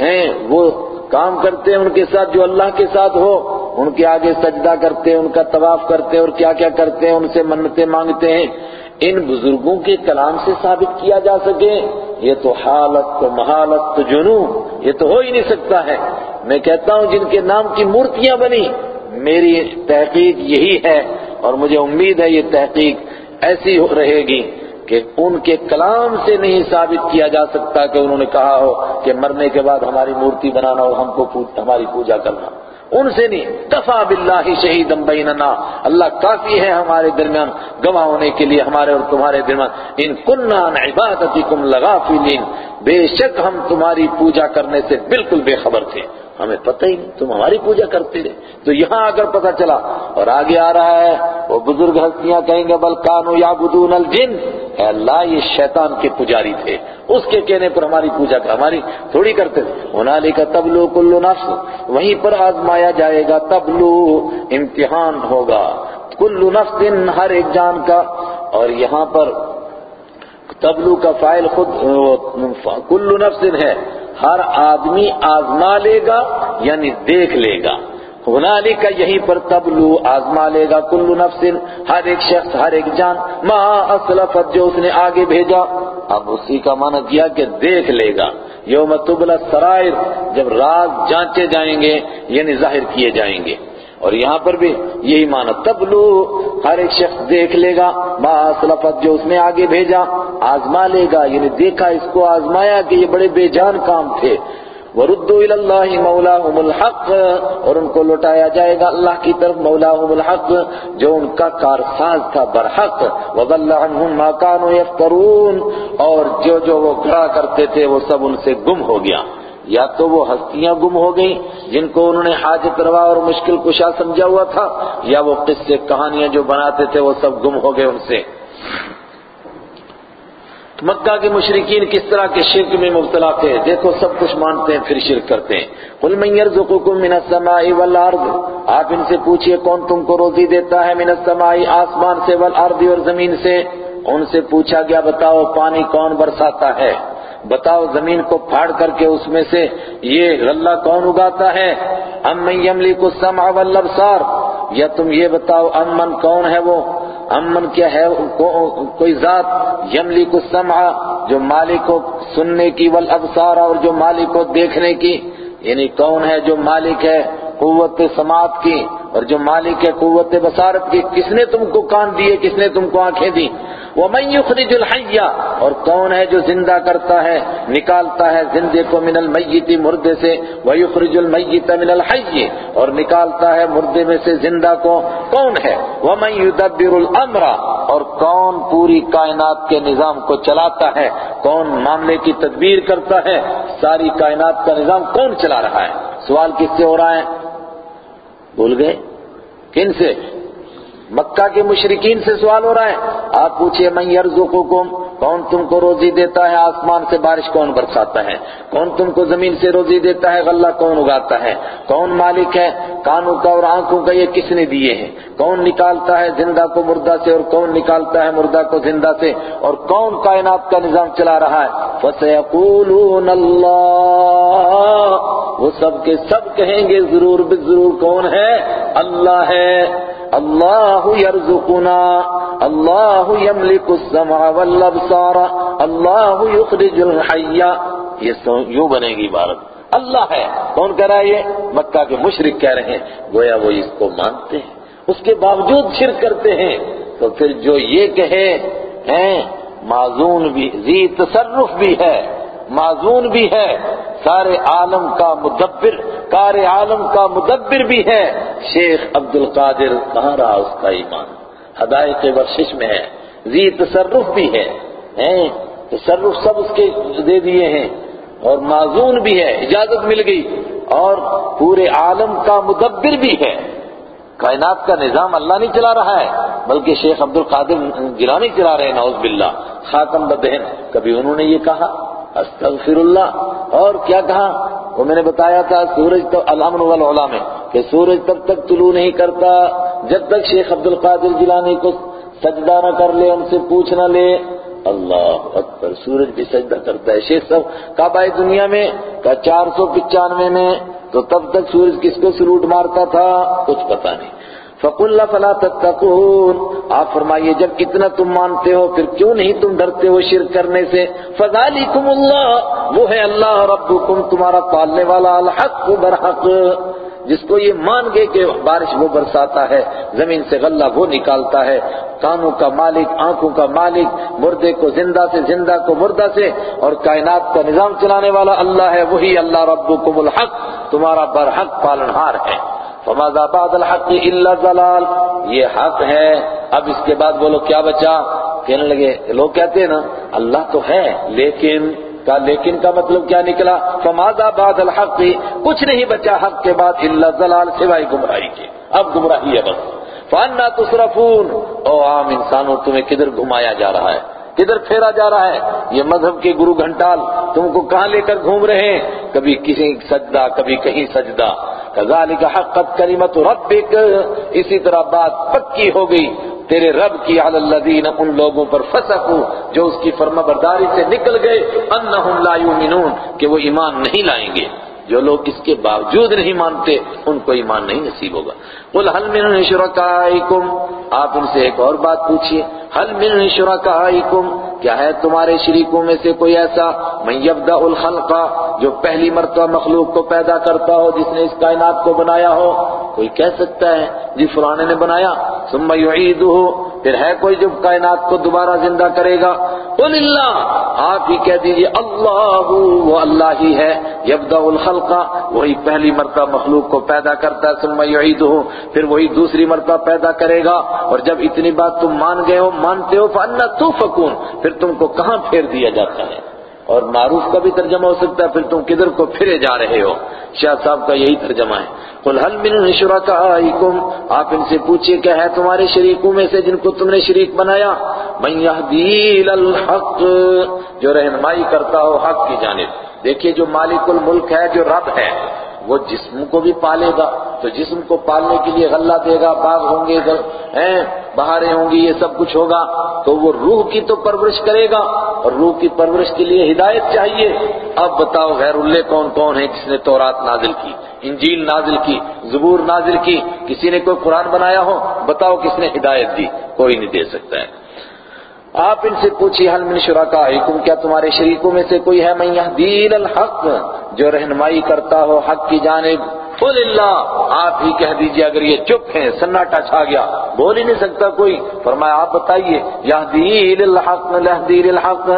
ہیں، وہ کام کرتے ہیں ان کے ساتھ جو اللہ کے ساتھ ہو، ان کے آگے سجدہ کرتے ہیں، ان کا طواف کرتے ہیں اور کیا کیا کرتے ہیں، ان سے منتیں مانگتے ہیں۔ ان بزرگوں کے کلام سے ثابت کیا جا سکے یہ تو حالت، تو محالت، تو جنو یہ تو ہو ہی نہیں سکتا ہے۔ میں کہتا ہوں جن کے نام کی مورتیاں بنی، میری تحقیق یہی ہے اور مجھے امید ہے یہ تحقیق ایسی ہو رہے گی کہ ان کے کلام سے نہیں ثابت کیا جا سکتا کہ انہوں نے کہا ہو کہ مرنے کے بعد ہماری مورتی بنانا اور ہم کو ہماری پوجا کرنا ان سے نہیں. کفا باللہ شہید بیننا. اللہ کافی ہے ہمارے درمیان، گواہ ہونے کے لیے ہمارے اور تمہارے درمیان. ان کنہ عبادتکم لغافلین. بے شک ہم تمہاری پوجا کرنے سے بالکل بے خبر تھے. ہمیں پتہ ہی نہیں، تم ہماری پوجا کرتے رہے۔ تو یہاں اگر پتہ چلا، اور آگے آ رہا ہے، وہ بزرگ ہستیاں کہیں گے، بل کانو یا بدون الجن۔ اے اللہ، یہ شیطان کے پجاری تھے۔ اس کے کہنے پر ہماری پوجا، ہماری تھوڑی کرتے تھے۔ ہنالی کا تبلو کلو نفس۔ وہیں پر آزمایا جائے گا تبلو، امتحان ہوگا۔ کلو نفس ہر ایک جان کا۔ اور یہاں پر تبلو کا فائل خود کلو نفس ہے۔ ہر آدمی آزما لے گا یعنی دیکھ لے گا۔ ہنالی کا یہیں پر تبلو، آزما لے گا کلو نفس ہر ایک شخص، ہر ایک جان۔ ما اسلفت جو اس نے آگے بھیجا۔ اب اسی کا معنی کیا کہ دیکھ لے گا۔ یوم تبلا سرائر، جب راز جانچے جائیں گے یعنی ظاہر کیے جائیں گے۔ اور یہاں پر بھی یہی معنی، تبلو، ہر ایک شخص دیکھ لے گا ما اسلفت جو اس نے آگے بھیجا، آزما لے گا یعنی دیکھا، اس کو آزمایا کہ یہ بڑے بے جان کام تھے۔ وردوا الى الله مولاهم الحق، اور ان کو لوٹایا جائے گا اللہ کی طرف، مولاهم الحق، جو ان کا کارساز تھا، برحق۔ وضل عنهم ما كانوا يفترون، اور جو جو وہ گھڑا کرتے تھے، وہ سب ان سے گم ہو گیا۔ یا تو وہ ہستیاں گم ہو گئیں جن کو انہوں نے حاجت روا اور مشکل کشا سمجھا ہوا تھا، یا وہ قصے، کہانیاں جو بناتے تھے، وہ سب گم ہو گئے ان سے۔ مکہ کے مشرقین کس طرح کے شرک میں مبتلا تھے؟ دیکھو، سب کچھ مانتے ہیں، پھر شرک کرتے ہیں۔ قل من يرزقكم من السماء والارض، آپ ان سے پوچھئے کون تم کو روزی دیتا ہے من السماء، آسمان سے، والارض اور زمین سے؟ ان سے پوچھا گیا، بتاؤ پانی کون برساتا ہے؟ بتاؤ زمین کو پھاڑ کر کے اس میں سے یہ غلہ کون اگاتا ہے؟ ام من يملك السمع والابصار۔ یا تم یہ بتاؤ امن کون ہے وہ؟ امن کیا ہے؟ کوئی ذات؟ یملی کو جو مالک کو سننے کی، والابصار، اور جو مالک کو دیکھنے کی۔ یعنی کون ہے جو مالک ہے قوت سماعت کی، اور جو مالک ہے قوت بصارت کی؟ کس نے تم کو کان دیے؟ کس نے تم کو آنکھیں دی وَمَن يُخْرِجُ الْحَيَّ، اور کون ہے جو زندہ کرتا ہے، نکالتا ہے زندے کو من المیت مردے سے، وَيُخْرِجُ الْمَيِّتَ مِنَ الْحَيِّ، اور نکالتا ہے مردے میں سے زندہ کو، کون ہے؟ وَمَن يُدَبِّرُ الْأَمْرَ، اور کون پوری کائنات کے نظام کو چلاتا ہے؟ کون معاملے کی تدبیر کرتا ہے؟ ساری کائنات کا نظام کون چلا رہا ہے؟ سوال کس سے ہو رہا ہے؟ بھول گئے؟ کن سے؟ مکہ کے مشرقین سے سوال ہو رہا ہے۔ آپ پوچھئے، من یرزقکم؟ کون تم کو روزی دیتا ہے؟ آسمان سے بارش کون برساتا ہے؟ کون تم کو زمین سے روزی دیتا ہے؟ غلہ کون اگاتا ہے؟ کون مالک ہے؟ کانوں کا اور آنکھوں کا یہ کس نے دیے ہیں؟ کون نکالتا ہے زندہ کو مردہ سے اور کون نکالتا ہے مردہ کو زندہ سے؟ اور کون کائنات کا نظام چلا رہا ہے؟ فَسَيَقُولُونَ اللَّهُ۔ وہ سب کے سب کہیں گے، ضرور ضرور کون ہے؟ اللہ ہے۔ اللہ یرزقنا اللہ یملک السمع والابصار اللہ یخرج الحی یہ یوں بنے گی عبارت. اللہ ہے. کون کہہ رہا ہے یہ؟ مکہ کے مشرق کہہ رہے ہیں. گویا وہ اس کو مانتے ہیں. اس کے باوجود شرک کرتے ہیں. تو پھر جو یہ کہے، ہیں معذون بھی، ذی تصرف بھی ہے معذون بھی ہے سارے عالم کا مدبر، کار عالم کا مدبر بھی ہے۔ شیخ عبد القادر کہاں رہا اس کا ایمان۔ ہدایت ورشش میں ہے۔ ذی تصرف بھی ہے۔ تصرف سب اس کے دے دیے ہیں۔ اور معذون بھی ہے۔ اجازت مل گئی۔ اور پورے عالم کا مدبر بھی ہے۔ کائنات کا نظام اللہ نہیں چلا رہا ہے، بلکہ شیخ عبد القادر گرانی چلا رہے ہیں، نعوذ باللہ۔ خاتم بدہن، کبھی انہوں نے یہ کہا۔ استغفر اللہ اور کیا کہا؟ وہ میں نے بتایا تھا سورج تو الحمن والعلا میں کہ سورج تب تک طلوع نہیں کرتا جب تک شیخ عبد القادر جلانی کو سجدہ نہ کر لے، ان سے پوچھ نہ لے۔ اللہ اکبر، سورج بھی سجدہ کرتا ہے۔ شیخ صاحب کب آئے دنیا میں کہ چار سو پچانوے میں تو تب تک سورج کس کو سلوٹ مارتا تھا؟ کچھ پتا نہیں۔ فَقُلْ فَلَا تَتَّقُونَ۔ آپ فرمائیے، جب اتنا تم مانتے ہو، پھر کیوں نہیں تم ڈرتے ہو شرک کرنے سے؟ فَذَلِكُمُ اللَّهُ۔ وہ ہے اللہ ربکم، تمہارا پالنے والا، الحق برحق جس کو یہ مان گئے کہ بارش وہ برساتا ہے، زمین سے غلہ وہ نکالتا ہے۔ کانوں کا مالک، آنکھوں کا مالک، مردے کو زندہ سے زندہ کو مردہ سے۔ اور کائنات کا نظام چلانے والا اللہ ہے، وہی اللہ ربکم الحق۔ تمہارا برحق پالنہار ہے۔ فماذا بعد الحق الا ضلال یہ حق ہے۔ اب اس کے بعد بولو کیا بچا؟ کہنے لگے لوگ کہتے ہیں نا، اللہ تو ہے، لیکن کا لیکن کا مطلب کیا نکلا؟ فماذا بعد الحق؟ کچھ نہیں بچا حق کے بعد الا ضلال سوائے گمراہی کے۔ اب گمراہی ہے بس۔ فانا تصرفون۔ او عام انسانوں، تمہیں کدھر گھمایا جا رہا ہے؟ کدھر پھیرا جا رہا ہے؟ یہ مذہب کے گرو گھنٹال، تم کو کہاں لے کر گھوم رہے ہیں؟ کبھی کہیں سجدہ، کبھی کہیں سجدہ۔ کزالک حقت کلمت ربک اسی طرح بات پکی ہو گئی. تیرے رب کی علی الذین، ان لوگوں پر فسقو جو اس کی فرما برداری سے نکل گئے. انہم لا یؤمنون، کہ وہ ایمان نہیں لائیں گے. جو لوگ اس کے باوجود نہیں مانتے، ان کو ایمان نہیں نصیب ہوگا. قل هل من شرکائکم؟ آپ ان سے ایک اور بات پوچھئے حل من شرکائکم؟ کیا ہے تمہارے شریکوں میں سے کوئی ایسا؟ من یبدأ الخلق، جو پہلی مرتبہ مخلوق کو پیدا کرتا ہو، جس نے اس کائنات کو بنایا ہو۔ کوئی کہہ سکتا ہے جی فلانے نے بنایا۔ ثم یعیدہ، پھر ہے کوئی جو کائنات کو دوبارہ زندہ کرے گا؟ قل اللہ، آپ ہی کہہ دیجیے، اللہ وہ اللہ ہی ہے، یبدأ الخلق، وہی پہلی مرتبہ مخلوق کو پیدا کرتا ہے۔ ثم یعیدہ پھر وہی دوسری مرتبہ پیدا کرے گا اور جب اتنی بات تم مان گئے ہو، مانتے ہو، فَأَنَّا تُوفَكُونَ، پھر تم کو کہاں پھیر دیا جاتا ہے؟ اور معروف کا بھی ترجمہ ہو سکتا ہے، پھر تم کدھر کو پھرے جا رہے ہو؟ شاہ صاحب کا یہی ترجمہ ہے۔ قُلْ هَلْ مِنْ شُرَكَائِكُمْ؟ آپ ان سے پوچھئے کیا ہے تمہارے شریکوں میں سے جن کو تم نے شریک بنایا؟ مَنْ يَهْدِي الْحَقِّ، جو رہنمائی کرتا ہو حق کی جانب۔ دیکھیے جو مالک الملک ہے، جو رب ہے۔ وہ جسم کو بھی پالے گا تو جسم کو پالنے کے لیے غلہ دے گا، باغ ہوں گے بہاریں ہوں گی، یہ سب کچھ ہوگا۔ تو وہ روح کی تو پرورش کرے گا اور روح کی پرورش کے لیے ہدایت چاہیے۔ اب بتاؤ غیر اللہ کون کون ہے جس نے تورات نازل کی، انجیل نازل کی، زبور نازل کی، کسی نے کوئی قرآن بنایا ہو؟ بتاؤ کس نے ہدایت دی؟ کوئی نہیں دے سکتا ہے۔ آپ ان سے پوچھیے حل من شرکائکم، کیا تمہارے شریکوں میں سے کوئی ہے؟ میں دین الحق، جو رہنمائی کرتا ہو حق کی جانب۔ قل اللہ، آپ ہی کہہ دیجیے اگر یہ چپ ہیں، سناٹا چھا گیا۔ بول ہی نہیں سکتا کوئی۔ فرمایا، آپ بتائیے یهدی للحق لهدی للحق۔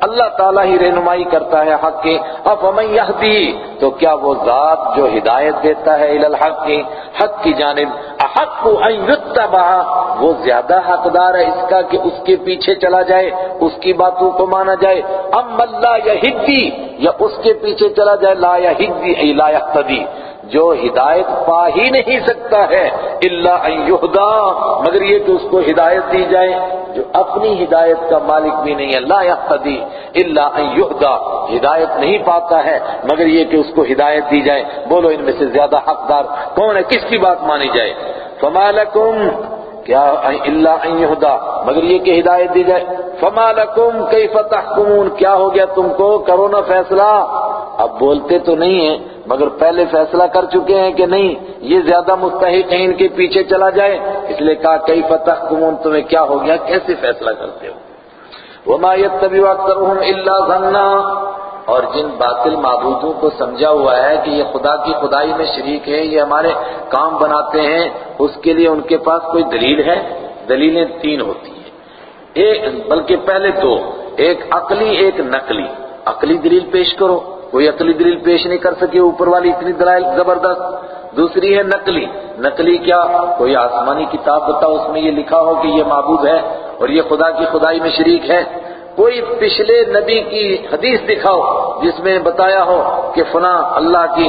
اللہ تعالیٰ ہی رہنمائی کرتا ہے حق کی۔ افمن یهدی تو کیا وہ ذات جو ہدایت دیتا ہے الحق کی؟ حق کی جانب۔ احق ان یتبع۔ وہ زیادہ حقدار ہے اس کا کہ اس کے پیچھے چلا جائے، اس کی باتوں کو مانا جائے۔ ام اللہ یہدی، یا اس کے پیچھے چلا جائے، لا یہدی ای لا یقتدی جو ہدایت پا ہی نہیں سکتا ہے اللہ یہدا، مگر یہ کہ اس کو ہدایت دی جائے، جو اپنی ہدایت کا مالک بھی نہیں ہے، لا یقتدی اللہ یہدا۔ ہدایت نہیں پاتا ہے، مگر یہ کہ اس کو ہدایت دی جائے۔ بولو ان میں سے زیادہ حقدار، کون ہے؟ کس کی بات مانی جائے؟ فما لکم کیا اللہ یہدا، مگر یہ کہ ہدایت دی جائے۔ فما لکم کیف تحکمون، کیا ہو گیا تم کو؟ کرو نا فیصلہ۔ اب بولتے تو نہیں ہیں، مگر پہلے فیصلہ کر چکے ہیں کہ نہیں، یہ زیادہ مستحق ہیں ان کے پیچھے چلا جائے۔ اس لیے کہا کئی فتح تمہیں کیا ہو گیا؟ کیسے فیصلہ کرتے ہو؟ وما يتبع اکثرهم الا ظنا۔ اور جن باطل معبودوں کو سمجھا ہوا ہے کہ یہ خدا کی خدائی میں شریک ہے یہ ہمارے کام بناتے ہیں، اس کے لیے ان کے پاس کوئی دلیل ہے؟ دلیلیں تین ہوتی ہیں۔ ایک، بلکہ پہلے دو، ایک عقلی، ایک نقلی۔ عقلی دلیل پیش کرو، کوئی عقلی دلیل پیش نہیں کر سکے، اوپر والی اتنی دلائل زبردست۔ دوسری ہے نقلی۔ نقلی کیا؟ کوئی آسمانی کتاب بتا، اس میں یہ لکھا ہو کہ یہ معبود ہے اور یہ خدا کی خدائی میں شریک ہے۔ کوئی پچھلے نبی کی حدیث دکھاؤ جس میں بتایا ہو کہ فلاں اللہ کی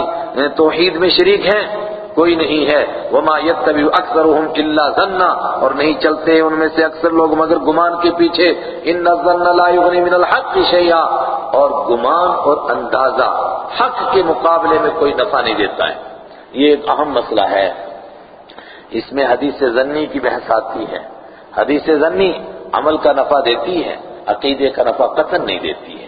توحید میں شریک ہیں، کوئی نہیں ہے۔ وما يتبع اکثرهم الا ظنا اور نہیں چلتے ان میں سے اکثر لوگ مگر گمان کے پیچھے۔ ان الظن لا يغني من الحق شيئا، اور گمان اور اندازہ حق کے مقابلے میں کوئی نفع نہیں دیتا ہے۔ یہ ایک اہم مسئلہ ہے۔ اس میں حدیث زنی کی بحث آتی ہے۔ حدیث زنی عمل کا نفع دیتی ہے۔ عقیدے کا نفع قطن نہیں دیتی ہے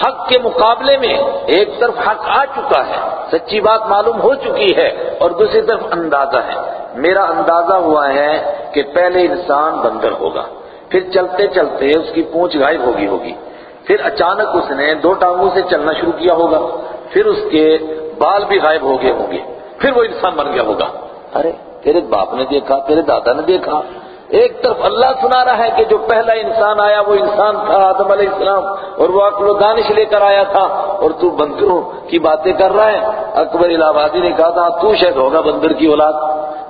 حق کے مقابلے میں ایک طرف حق آ چکا ہے، سچی بات معلوم ہو چکی ہے اور دوسری طرف اندازہ ہے۔ میرا اندازہ ہوا ہے کہ پہلے انسان بندر ہوگا، پھر چلتے چلتے اس کی پونچھ غائب ہوگی ہوگی۔ پھر اچانک اس نے دو ٹانگوں سے چلنا شروع کیا ہوگا، پھر اس کے بال بھی غائب ہو گئے ہوں گے، پھر وہ انسان بن گیا ہوگا۔ ارے، تیرے باپ نے دیکھا، تیرے دادا نے دیکھا۔ ایک طرف اللہ سنا رہا ہے کہ جو پہلا انسان آیا وہ انسان تھا، آدم علیہ السلام، اور وہ عقل و دانش لے کر آیا تھا، اور تو بندروں کی باتیں کر رہا ہے۔ اکبر الہ آبادی نے کہا تھا، تو شاید ہوگا بندر کی اولاد۔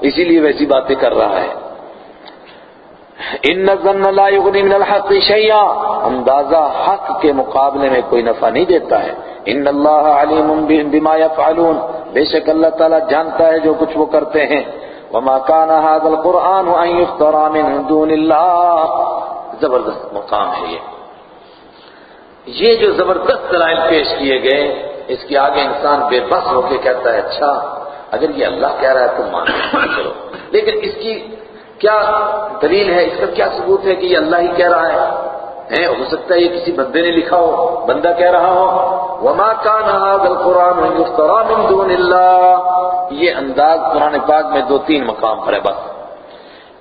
اسی لیے ویسی باتیں کر رہا ہے۔ ان لا يغني من الحق شيئا اندازہ حق کے مقابلے میں کوئی نفع نہیں دیتا ہے۔ ان اللہ علیم بما يفعلون بے شک اللہ تعالیٰ جانتا ہے جو کچھ وہ کرتے ہیں۔ وما كان هذا القرآن ان يفترى من دون الله. زبردست مقام ہے یہ. یہ جو زبردست دلائل پیش کیے گئے، اس کے آگے انسان بے بس ہو کے کہتا ہے اچھا اگر یہ اللہ کہہ رہا ہے تو مان چلو لیکن اس کی کیا دلیل ہے؟ اس کا کیا ثبوت ہے کہ یہ اللہ ہی کہہ رہا ہے؟ ہو سکتا ہے یہ کسی بندے نے لکھا ہو، بندہ کہہ رہا ہو، وما كان هذا القران يفترى من دون الله یہ انداز قرآن پاک میں دو تین مقام پر ہے بس۔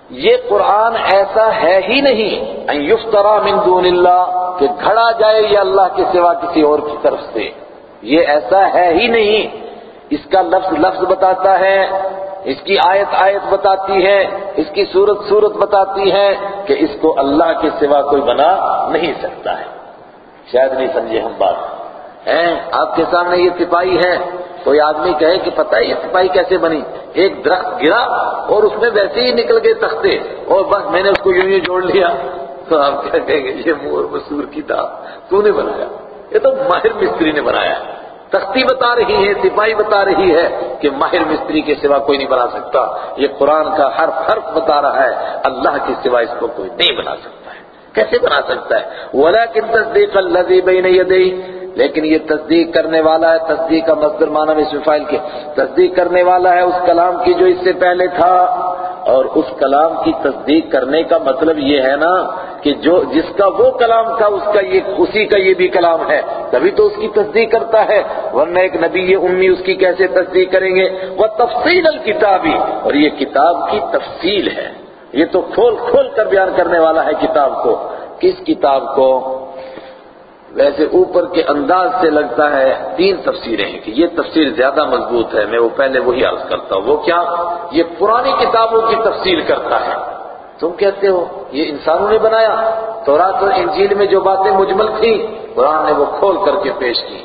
یہ قرآن ایسا ہے ہی نہیں ان یفترا من دون اللہ کہ گھڑا جائے یہ اللہ کے سوا کسی اور کی طرف سے۔ یہ ایسا ہے ہی نہیں۔ اس کا لفظ لفظ بتاتا ہے اس کی آیت آیت بتاتی ہے، اس کی صورت صورت بتاتی ہے کہ اس کو اللہ کے سوا کوئی بنا نہیں سکتا ہے۔ شاید نہیں سمجھے ہم بات۔ ہیں، آپ کے سامنے یہ سپاہی ہے۔ کوئی آدمی کہے کہ پتہ ہے یہ سپاہی کیسے بنی؟ ایک درخت گرا اور اس میں ویسے ہی نکل گئے تختے۔ اور بس، میں نے اس کو یوں ہی جوڑ لیا۔ تو آپ کیا کہیں گے یہ مور مسور کی تھا تو نے بنایا۔ یہ تو ماہر مستری نے بنایا۔ ہے تختی بتا رہی ہے سپاہی بتا رہی ہے کہ ماہر مستری کے سوا کوئی نہیں بنا سکتا۔ یہ قرآن کا ہر فرق بتا رہا ہے۔ اللہ کے سوا اس کو کوئی نہیں بنا سکتا ہے۔ کیسے بنا سکتا ہے؟ وَلَكِن تَصْدِيقَ الَّذِي بَيْنَ يَدَيْهِ۔ لیکن یہ تصدیق کرنے والا ہے، تصدیق کا مصدر معنی میں اس فائل کے تصدیق کرنے والا ہے اس کلام کی جو اس سے پہلے تھا۔ اور اس کلام کی تصدیق کرنے کا مطلب یہ ہے نا کہ جو جس کا وہ کلام تھا، اس کا یہ، اسی کا یہ بھی کلام ہے۔ تبھی تو اس کی تصدیق کرتا ہے۔ ورنہ ایک نبی یہ امی اس کی کیسے تصدیق کریں گے؟ وہ تفصیل الکتابی اور یہ کتاب کی تفصیل ہے۔ یہ تو کھول کھول کر بیان کرنے والا ہے کتاب کو۔ کس کتاب کو؟ ویسے اوپر کے انداز سے لگتا ہے تین تفسیریں ہیں کہ یہ تفسیر زیادہ مضبوط ہے، میں وہ پہلے وہی عرض کرتا ہوں۔ وہ کیا؟ یہ پرانی کتابوں کی تفسیر کرتا ہے۔ تم کہتے ہو، یہ انسانوں نے بنایا۔ تورات اور انجیل میں جو باتیں مجمل تھیں، قرآن نے وہ کھول کر کے پیش کی۔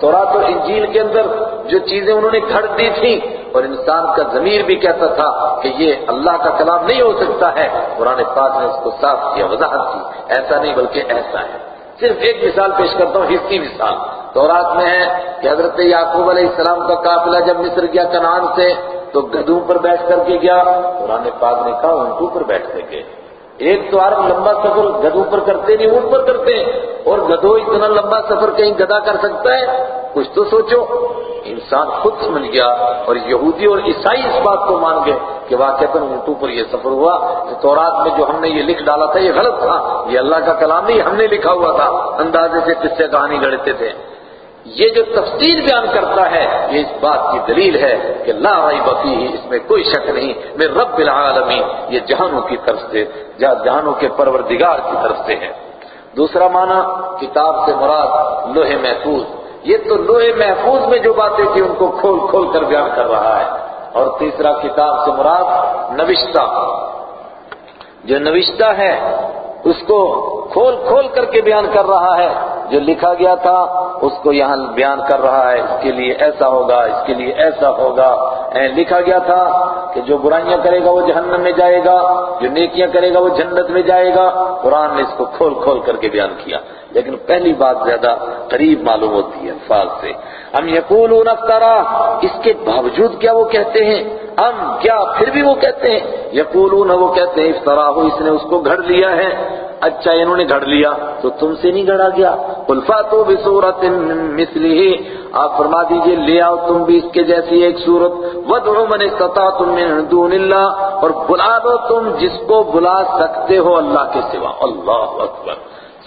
تورات اور انجیل کے اندر جو چیزیں انہوں نے گھڑ دی تھیں، اور انسان کا ضمیر بھی کہتا تھا کہ یہ اللہ کا کلام نہیں ہو سکتا ہے۔ قرآن پاک نے اس کو صاف کیا، وضاحت کی۔ ایسا نہیں بلکہ ایسا ہے۔ صرف ایک مثال پیش کرتا ہوں حصی مثال۔ تورات میں ہے کہ حضرت یعقوب علیہ السلام کا قافلہ جب مصر گیا کنان سے، تو گدوں پر بیٹھ کر کے گیا۔ قرآن پاک نے کہا، اونٹوں پر بیٹھ کر کے۔ ایک تو عرب لمبا سفر گدوں پر کرتے نہیں اونٹ پر کرتے ہیں۔ اور گدو اتنا لمبا سفر کہیں گدا کر سکتا ہے؟ کچھ تو سوچو۔ انسان خود سمجھ گیا اور یہودی اور عیسائی اس بات کو مان گئے کہ واقعات اونٹوں پر یہ سفر ہوا۔ کہ تورات میں جو ہم نے یہ لکھ ڈالا تھا، یہ غلط تھا۔ یہ اللہ کا کلام نہیں، ہم نے لکھا ہوا تھا۔ اندازے سے کس سے کہانی گڑتے تھے۔ یہ جو تفصیل بیان کرتا ہے، یہ اس بات کی دلیل ہے کہ لا ریب فیہ اس میں کوئی شک نہیں، میں رب العالمین یہ جہانوں کی طرف سے جہانوں کے پروردگار کی طرف سے ہے۔ دوسرا معنی، کتاب سے مراد لوہے محفوظ۔ یہ تو لوہے محفوظ میں جو باتیں تھیں، ان کو کھول کھول کر بیان کر رہا ہے۔ اور تیسرا، کتاب سے مراد نوشتہ۔ جو نوشتہ ہے اس کو کھول کھول کر کے بیان کر رہا ہے۔ جو لکھا گیا تھا، اس کو یہاں بیان کر رہا ہے۔ اس کے لیے ایسا ہوگا، اس کے لیے ایسا ہوگا۔ لکھا گیا تھا کہ جو برائیاں کرے گا، وہ جہنم میں جائے گا۔ جو نیکیاں کرے گا، وہ جنت میں جائے گا۔ قرآن نے اس کو کھول کھول کر کے بیان کیا۔ لیکن پہلی بات زیادہ قریب معلوم ہوتی ہے الفاظ سے۔ ہم یقولون افترا، اس کے باوجود کیا وہ کہتے ہیں؟ ہم کیا پھر بھی وہ کہتے ہیں؟ یقولون، وہ کہتے ہیں افطرا ہو اس نے اس کو گھڑ لیا ہے۔ اچھا انہوں نے گھڑ لیا، تو تم سے نہیں گھڑا گیا۔ الفا تو بھی صورت مسلی آپ فرما دیجیے، لے آؤ تم بھی اس کے جیسی ایک صورت۔ ودعو من استطاعتم من دون اللہ۔ اور بلا دو تم جس کو بلا سکتے ہو اللہ کے سوا۔ اللہ اکبر۔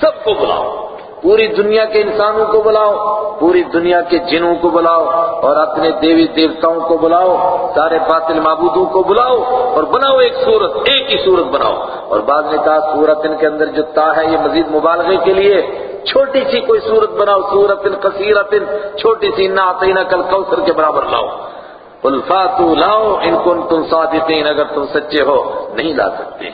سب کو بلاؤ۔ پوری دنیا کے انسانوں کو بلاؤ، پوری دنیا کے جنوں کو بلاؤ اور اپنے دیوی دیوتاؤں کو بلاؤ، سارے باطل معبودوں کو بلاؤ اور بناؤ ایک صورت، ایک ہی صورت بناؤ۔ اور بعد نے کہا، صورت ان کے اندر جو تا ہے، یہ مزید مبالغے کے لیے چھوٹی سی کوئی صورت بناؤ، صورت کثیرت چھوٹی سی نہ آتے کل کوثر کے برابر لاؤ۔ الفاتو لاؤ، ان کو تم صادقین، اگر تم سچے ہو، نہیں لا سکتے۔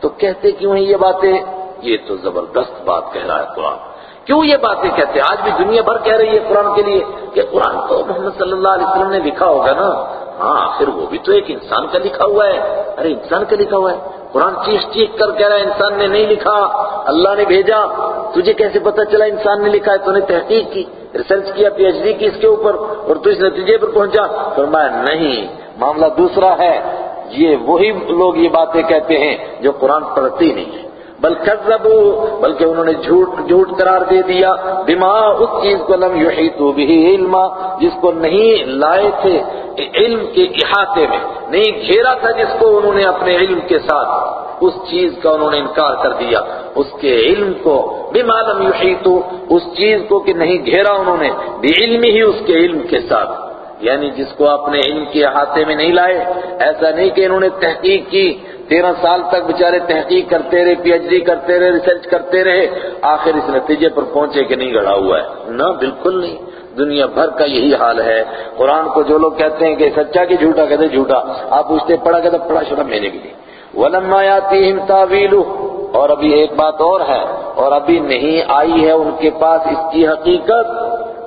تو کہتے کیوں ہیں یہ باتیں؟ یہ تو زبردست بات کہہ رہا ہے قرآن۔ کیوں یہ باتیں کہتے ہیں؟ آج بھی دنیا بھر کہہ رہی ہے قرآن کے لیے کہ قرآن تو محمد صلی اللہ علیہ وسلم نے لکھا ہوگا نا۔ ہاں پھر وہ بھی تو ایک انسان کا لکھا ہوا ہے۔ ارے، انسان کا لکھا ہوا ہے۔ قرآن چیخ چیخ کر کہہ رہا ہے، انسان نے نہیں لکھا۔ اللہ نے بھیجا۔ تجھے کیسے پتا چلا انسان نے لکھا ہے؟ تو نے تحقیق کی، ریسرچ کیا، پی ایچ ڈی کی اس کے اوپر، اور تو اس نتیجے پر پہنچا۔ فرمایا، نہیں، معاملہ دوسرا ہے۔ یہ وہی لوگ یہ باتیں کہتے ہیں جو قرآن پڑھتے ہی نہیں ہیں۔ بل کذبوا بلکہ انہوں نے جھوٹ جھوٹ قرار دے دیا، بما، اس چیز کو لم یحیطوا به علما، جس کو نہیں لائے تھے علم کے احاطے میں، نہیں گھیرا تھا جس کو انہوں نے اپنے علم کے ساتھ، اس چیز کا انہوں نے انکار کر دیا، اس کے علم کو، بما لم یحیطوا اس چیز کو کہ نہیں گھیرا انہوں نے بعلم ہی اس کے علم کے ساتھ۔ یعنی جس کو اپنے علم کے احاطے میں نہیں لائے، ایسا نہیں کہ انہوں نے تحقیق کی، تیرہ سال تک بےچارے تحقیق کرتے رہے، پی ایچ ڈی کرتے رہے، ریسرچ کرتے رہے، آخر اس نتیجے پر پہنچے کہ نہیں گڑا ہوا ہے۔ نہ، بالکل نہیں۔ دنیا بھر کا یہی حال ہے۔ قرآن کو جو لوگ کہتے ہیں کہ سچا کی جھوٹا، کہتے جھوٹا۔ آپ پوچھتے پڑھا کہتے پڑھا چھوٹا میں نے بھی ولما ياتيهم تعويله۔ اور ابھی ایک بات اور ہے، اور ابھی نہیں آئی ہے ان کے پاس اس کی حقیقت۔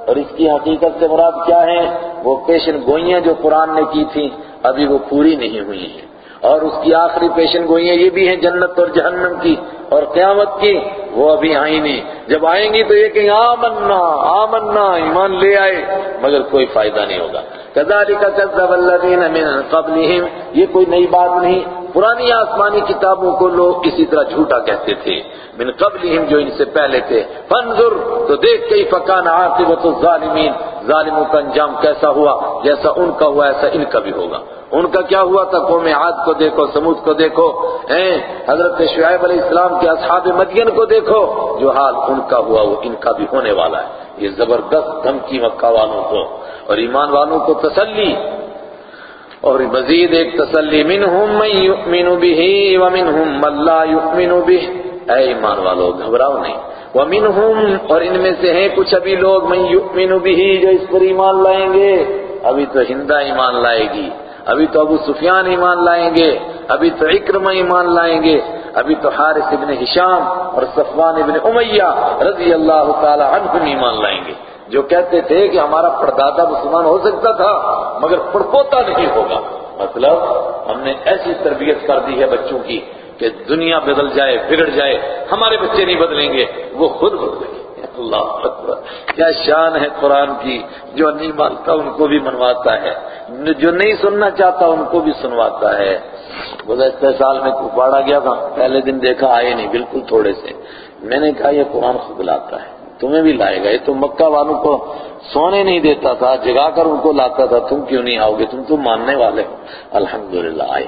اور اس کی حقیقت سے مراد کیا ہے؟ وہ پیشن گوئیاں جو قرآن نے کی تھیں، ابھی وہ پوری نہیں ہوئی ہیں۔ اور اس کی آخری پیشن گوئیاں یہ بھی ہیں جنت اور جہنم کی اور قیامت کی۔ وہ ابھی آئی نہیں۔ جب آئیں گی تو یہ کہ آمنا آمنا، ایمان لے آئے۔ مگر کوئی فائدہ نہیں ہوگا۔ كذلك كذب الذين من قبلهم یہ کوئی نئی بات نہیں۔ پرانی آسمانی کتابوں کو لوگ اسی طرح جھوٹا کہتے تھے۔ من قبلهم جو ان سے پہلے تھے۔ فانظر تو دیکھ کئی فکان عاقبت الظالمین۔ ظالموں کا انجام کیسا ہوا؟ جیسا ان کا ہوا، ایسا ان کا بھی ہوگا۔ ان کا کیا ہوا تھا؟ قوم عاد کو دیکھو، سمود کو دیکھو۔ ہیں حضرت شعیب علیہ السلام کے اصحاب مدین کو دیکھو۔ جو حال ان کا ہوا وہ ان کا بھی ہونے والا ہے۔ یہ زبردست دھمکی مکہ والوں کو اور ایمان والوں کو تسلی اور مزید ایک تسلی، منہم من یؤمن به ومنہم من لا یؤمن به اے ایمان والو، گھبراؤ نہیں۔ ومنہم اور ان میں سے ہیں کچھ ابھی لوگ، من یؤمن به جو اس پر ایمان لائیں گے۔ ابھی تو ہندہ ایمان لائے گی۔ ابھی تو ابو سفیان ایمان لائیں گے، ابھی تو اکرمہ ایمان لائیں گے، ابھی تو حارث ابن ہشام اور صفوان ابن امیہ رضی اللہ تعالی عنہم ایمان لائیں گے۔ جو کہتے تھے کہ ہمارا پردادا مسلمان ہو سکتا تھا، مگر پڑپوتا نہیں ہوگا۔ مطلب ہم نے ایسی تربیت کر دی ہے بچوں کی کہ دنیا بدل جائے، بگڑ جائے، ہمارے بچے نہیں بدلیں گے، وہ خود بدلیں گے۔ اللہ اکبر۔ کیا شان ہے قرآن کی، جو نہیں مانتا ان کو بھی منواتا ہے۔ جو نہیں سننا چاہتا ان کو بھی سنواتا ہے۔ گزشتہ سال میں کپاڑا گیا تھا، پہلے دن دیکھا، آئے نہیں، بالکل تھوڑے سے۔ میں نے کہا، یہ قرآن خود لاتا ہے۔ تمہیں بھی لائے گا یہ تو مکہ والوں کو سونے نہیں دیتا تھا، جگا کر ان کو لاتا تھا۔ تم کیوں نہیں آؤ گے؟ تم تو ماننے والے ہو۔ الحمدللہ۔ آئے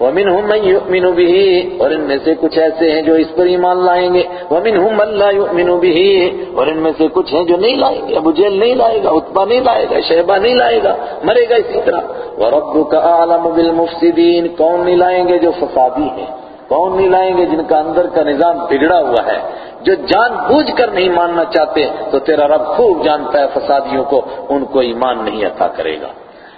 وَمِنْهُمْ مَنْ يُؤْمِنُ بِهِ اور ان میں سے کچھ ایسے ہیں جو اس پر ایمان لائیں گے۔ وَمِنْهُمْ مَنْ لَا يُؤْمِنُ بِهِ اور ان میں سے کچھ ہیں جو نہیں لائیں گے۔ ابو جیل نہیں لائے گا اتبا نہیں لائے گا شہبہ نہیں لائے گا، مرے گا اسی طرح۔ وَرَبُّكَ أَعْلَمُ بِالْمُفْسِدِينَ کون نہیں لائیں گے جو فسادی ہیں؟ کون نہیں لائیں گے جن کا اندر کا نظام بگڑا ہوا ہے؟ جو جان بوجھ کر نہیں ماننا چاہتے، تو تیرا رب خوب جانتا ہے فسادیوں کو، ان کو ایمان نہیں عطا کرے گا۔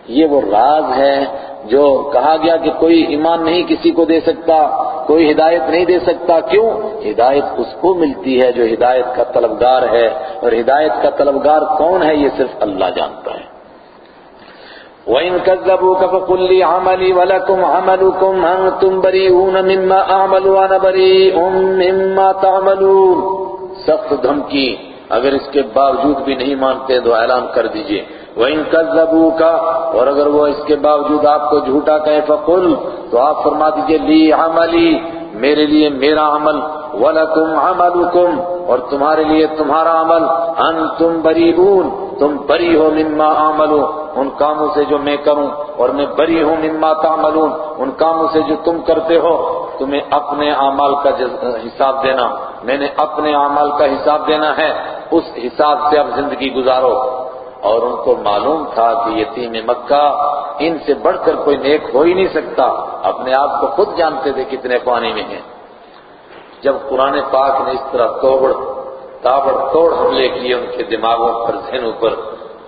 یہ وہ راز ہے جو کہا گیا کہ کوئی ایمان نہیں کسی کو دے سکتا، کوئی ہدایت نہیں دے سکتا۔ کیوں؟ ہدایت اس کو ملتی ہے جو ہدایت کا طلبگار ہے۔ اور ہدایت کا طلبگار کون ہے یہ صرف اللہ جانتا ہے۔ وَإِن كَذَّبُوكَ فَقُلْ لِي عَمَلِي وَلَكُمْ عَمَلُكُمْ أَنْتُمْ بَرِيئُونَ مِمَّا أَعْمَلُ وَأَنَا بَرِيءٌ مِمَّا تَعْمَلُونَ۔ سخت دھمکی، اگر اس کے باوجود بھی نہیں مانتے تو اعلان کر دیجیے۔ وَإِن كَذَّبُوكَ، اور اگر وہ اس کے باوجود آپ کو جھوٹا کہیں فَقُلْ، تو آپ فرما دیجیے لی عملی میرے لیے میرا عمل، وَلَكُمْ عَمَلُكُمْ، اور تمہارے لیے تمہارا عمل۔ انتم بریئون تم بری ہو مما عملو۔ ان کاموں سے جو میں کروں، اور میں بری ہوں مما تعملون۔ ان کاموں سے جو تم کرتے ہو، تمہیں اپنے اعمال کا حساب دینا۔ میں نے اپنے اعمال کا حساب دینا ہے، اس حساب سے اب زندگی گزارو۔ اور ان کو معلوم تھا کہ یتیم مکہ ان سے بڑھ کر کوئی نیک ہو ہی نہیں سکتا۔ اپنے آپ کو خود جانتے تھے کتنے پانی میں ہیں۔ جب قرآن پاک نے اس طرح توڑ تابڑ، توڑ حملے کیے، ان کے دماغوں پر، ذہنوں پر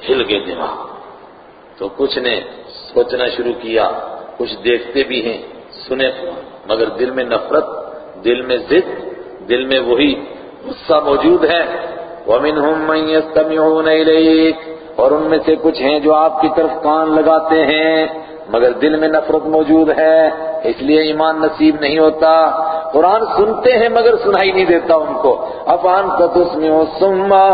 ہل گئے دماغ۔ تو کچھ نے سوچنا شروع کیا، کچھ دیکھتے بھی ہیں، سنے۔ مگر دل میں نفرت، دل میں ضد، دل میں وہی غصہ موجود ہے۔ وَمِنْهُمْ مَنْ يَسْتَمِعُونَ إِلَيْكَ اور ان میں سے کچھ ہیں جو آپ کی طرف کان لگاتے ہیں، مگر دل میں نفرت موجود ہے، اس لیے ایمان نصیب نہیں ہوتا۔ قرآن سنتے ہیں مگر سنائی نہیں دیتا ان کو۔ افان تسمی سما،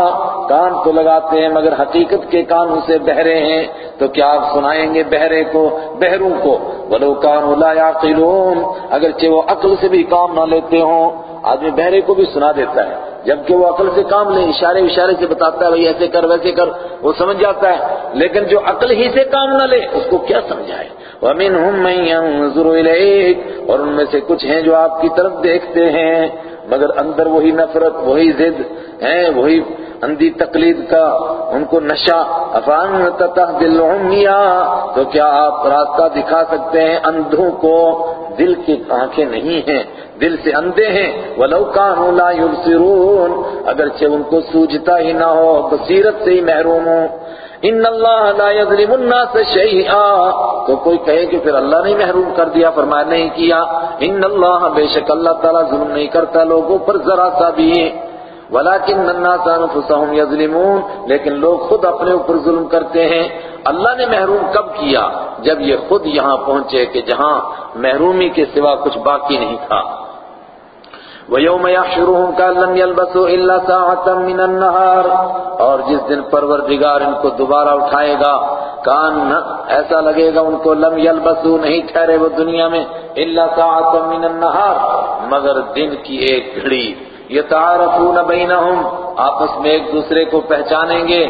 کان تو لگاتے ہیں مگر حقیقت کے کانوں سے بہرے ہیں۔ تو کیا آپ سنائیں گے بہرے کو، بہروں کو؟ ولو کانوا لا یعقلون، اگرچہ وہ عقل سے بھی کام نہ لیتے ہوں۔ آدمی بہرے کو بھی سنا دیتا ہے۔ جبکہ وہ عقل سے کام لے اشارے اشارے سے بتاتا ہے بھائی ایسے کر، ویسے کر، وہ سمجھ جاتا ہے۔ لیکن جو عقل ہی سے کام نہ لے، اس کو کیا سمجھائے؟ وَمِنْهُمْ مَنْ يَنظُرُ إِلَيْكَ اور ان میں سے کچھ ہیں جو آپ کی طرف دیکھتے ہیں۔ مگر اندر وہی نفرت، وہی ضد ہیں، وہی اندھی تقلید کا ان کو نشہ۔ افان تتہدی العمیا تو کیا آپ راستہ دکھا سکتے ہیں؟ اندھوں کو دل کی آنکھیں نہیں ہیں، دل سے اندھے ہیں۔ وَلَوْ كَانُوا لَا يُبْصِرُونَ اگرچہ ان کو سوجتا ہی نہ ہو، بصیرت سے ہی محروم ہو ان اللہ لا يظلم الناس شيئا تو کوئی کہے کہ پھر اللہ نے محروم کر دیا، فرمایا نہیں کیا۔ ان اللہ بے شک اللہ تعالیٰ ظلم نہیں کرتا، لوگوں پر ذرا سا بھی ولیکن الناس انفسهم یظلمون، لیکن لوگ خود اپنے اوپر ظلم کرتے ہیں۔ اللہ نے محروم کب کیا؟ جب یہ خود یہاں پہنچے کہ جہاں محرومی کے سوا کچھ باقی نہیں تھا۔ وَيَوْمَ يَحْشُرُهُمْ كَأَن لَّمْ يَلْبَثُوا إِلَّا سَاعَةً مِّنَ النَّهَارِ اور جس دن پروردگار ان کو دوبارہ اٹھائے گا، کان ایسا لگے گا ان کو لم یلبسو نہیں ٹھہرے وہ دنیا میں الا ساعة من النهار، مگر دن کی ایک گھڑی۔ یتعارفون بینہم آپس میں ایک دوسرے کو پہچانیں گے۔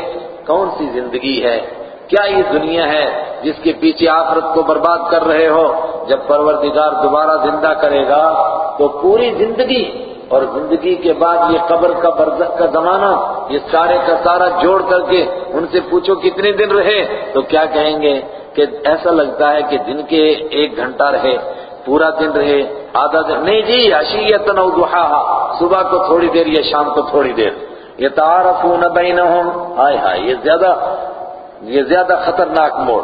کون سی زندگی ہے؟ کیا یہ دنیا ہے جس کے پیچھے آخرت کو برباد کر رہے ہو؟ جب پروردگار دوبارہ زندہ کرے گا تو پوری زندگی اور زندگی کے بعد یہ قبر کا برزخ کا زمانہ، یہ سارے کا سارا جوڑ کر کے ان سے پوچھو کتنے دن رہے، تو کیا کہیں گے کہ ایسا لگتا ہے کہ دن کے ایک گھنٹہ رہے، پورا دن رہے، آدھا دن، نہیں جی عشیتن او ضحاہا صبح کو تھوڑی دیر یا شام کو تھوڑی دیر۔ یہ تعارفون بینہم۔ ہائے ہائے، یہ زیادہ یہ زیادہ خطرناک موڑ۔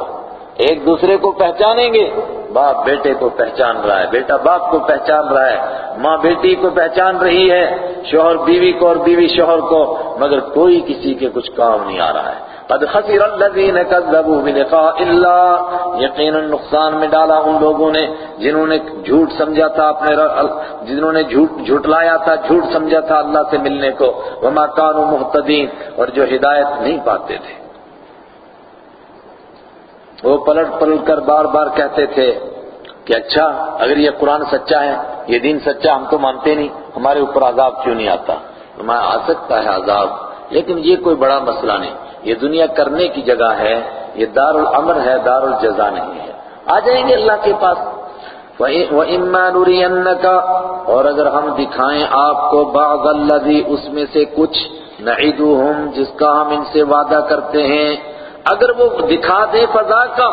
ایک دوسرے کو پہچانیں گے۔ باپ بیٹے کو پہچان رہا ہے، بیٹا باپ کو پہچان رہا ہے، ماں بیٹی کو پہچان رہی ہے، شوہر بیوی کو اور بیوی شوہر کو، مگر کوئی کسی کے کچھ کام نہیں آ رہا ہے۔ قد خسر الذین کذبوا بلقاء اللہ، یقینا نقصان میں ڈالا ان لوگوں نے جنہوں نے جھوٹ سمجھا تھا اپنے جنہوں نے جھوٹ جھٹلایا تھا، جھوٹ سمجھا تھا اللہ سے ملنے کو۔ وما كانوا مهتدین اور جو ہدایت نہیں پاتے تھے۔ وہ پلٹ پلٹ کر بار بار کہتے تھے کہ اچھا اگر یہ قرآن سچا ہے، یہ دین سچا، ہم تو مانتے نہیں، ہمارے اوپر عذاب کیوں نہیں آتا؟ ہمارا آ سکتا ہے عذاب، لیکن یہ کوئی بڑا مسئلہ نہیں۔ یہ دنیا کرنے کی جگہ ہے، یہ دار العمر ہے دار الجزا نہیں ہے۔ آ جائیں گے اللہ کے پاس۔ وَإِمَّا نُرِيَنَّكَ، اور اگر ہم دکھائیں آپ کو، بعض الذی اس میں سے کچھ نعیدوہم جس کا ہم ان سے وعدہ کرتے ہیں۔ اگر وہ دکھا دے فضا کا،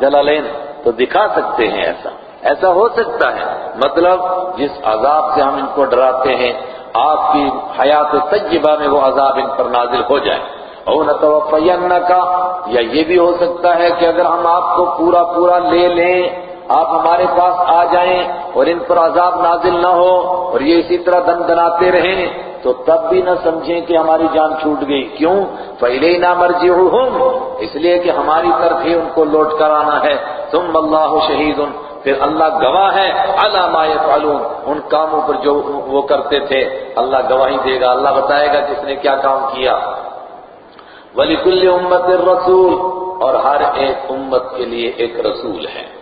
جلالین، تو دکھا سکتے ہیں ایسا۔ ایسا ہو سکتا ہے۔ مطلب جس عذاب سے ہم ان کو ڈراتے ہیں، آپ کی حیات طیبہ میں وہ عذاب ان پر نازل ہو جائے۔ اور نہ کا یا یہ بھی ہو سکتا ہے کہ اگر ہم آپ کو پورا پورا لے لیں، آپ ہمارے پاس آ جائیں اور ان پر عذاب نازل نہ ہو اور یہ اسی طرح دن دناتے رہیں تو تب بھی نہ سمجھیں کہ ہماری جان چھوٹ گئی۔ کیوں؟ پہلے ہی نہ مرجی اس لیے کہ ہماری طرف ہی ان کو لوٹ کر آنا ہے۔ تم اللہ شہید پھر اللہ گواہ ہے۔ علامہ یفعلون ان کاموں پر جو وہ کرتے تھے۔ اللہ گواہی دے گا۔ اللہ بتائے گا کس نے کیا کام کیا۔ ولیکل امت الرسول۔ اور ہر ایک امت کے لیے ایک رسول ہے۔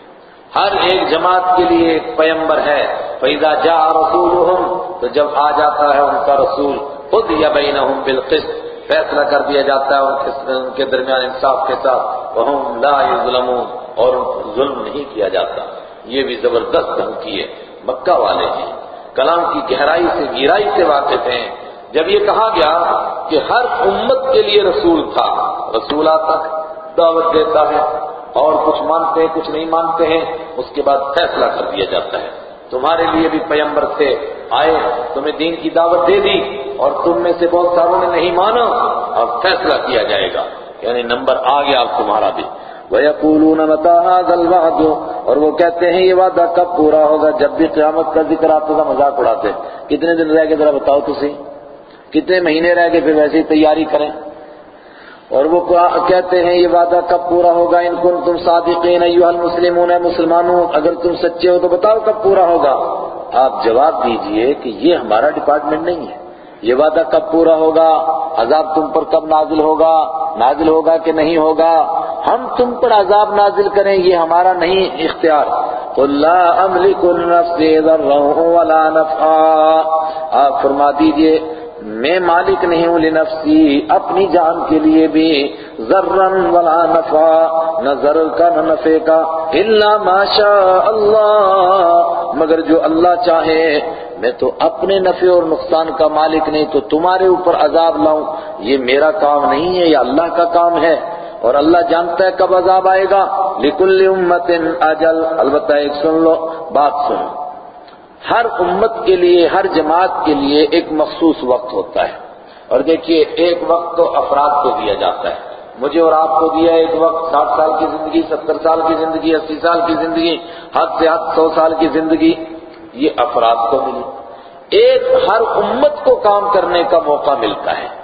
ہر ایک جماعت کے لیے ایک پیمبر ہے۔ فیضا جا رسول تو جب آ جاتا ہے ان کا رسول خود یا بینہم بالقسط، فیصلہ کر دیا جاتا ہے ان کے درمیان انصاف کے ساتھ۔ وہم لا یظلمون اور ان پر ظلم نہیں کیا جاتا۔ یہ بھی زبردست دھمکی ہے۔ مکہ والے ہیں۔ کلام کی گہرائی سے گہرائی سے واقف ہیں۔ جب یہ کہا گیا کہ ہر امت کے لیے رسول تھا رسول آتا دعوت دیتا ہے۔ اور کچھ مانتے ہیں، کچھ نہیں مانتے ہیں، اس کے بعد فیصلہ کر دیا جاتا ہے۔ تمہارے لیے بھی پیمبر تھے آئے، تمہیں دین کی دعوت دے دی، اور تم میں سے بہت ساروں نے نہیں مانا اور فیصلہ کیا جائے گا۔ یعنی نمبر آ گیا اب تمہارا بھی۔ وَيَقُولُونَ مَتَى هَذَا الْوَعْدُ؟ اور وہ کہتے ہیں، یہ وعدہ کب پورا ہوگا؟ جب بھی قیامت کا ذکر آتا تھا مذاق اڑاتے۔ کتنے دن رہ گئے؟ ذرا بتاؤ تسی کتنے مہینے رہ گئے؟ پھر ویسے ہی تیاری کریں۔ اور وہ کہتے ہیں، یہ وعدہ کب پورا ہوگا؟ ان کو تم صادقین ایوہ المسلمون مسلمانوں، اگر تم سچے ہو تو بتاؤ کب پورا ہوگا؟ آپ جواب دیجیے کہ یہ ہمارا ڈپارٹمنٹ نہیں ہے۔ یہ وعدہ کب پورا ہوگا؟ عذاب تم پر کب نازل ہوگا؟ نازل ہوگا کہ نہیں ہوگا؟ ہم تم پر عذاب نازل کریں، یہ ہمارا نہیں اختیار۔ قل لا املک النفس ذرا ولا نفعا۔ آپ فرما دیجیے میں مالک نہیں ہوں لنفسی، اپنی جان کے لیے بھی۔ ذرن ولا نفع، نہ ضرر کا، نہ نفع کا۔ الا ما شاء اللہ مگر جو اللہ چاہے، میں تو اپنے نفع اور نقصان کا مالک نہیں، تو تمہارے اوپر عذاب لاؤں۔ یہ میرا کام نہیں ہے، یہ اللہ کا کام ہے۔ اور اللہ جانتا ہے کب عذاب آئے گا۔ لکل امت اجل۔ البتہ ایک سن لو، بات سنو۔ ہر امت کے لیے، ہر جماعت کے لیے ایک مخصوص وقت ہوتا ہے۔ اور دیکھیے، ایک وقت تو افراد کو دیا جاتا ہے۔ مجھے اور آپ کو دیا ایک وقت، ساٹھ سال کی زندگی، ستر سال کی زندگی، اسی سال کی زندگی، حد سے حد سو سال کی زندگی، یہ افراد کو ملی۔ ایک، ہر امت کو کام کرنے کا موقع ملتا ہے۔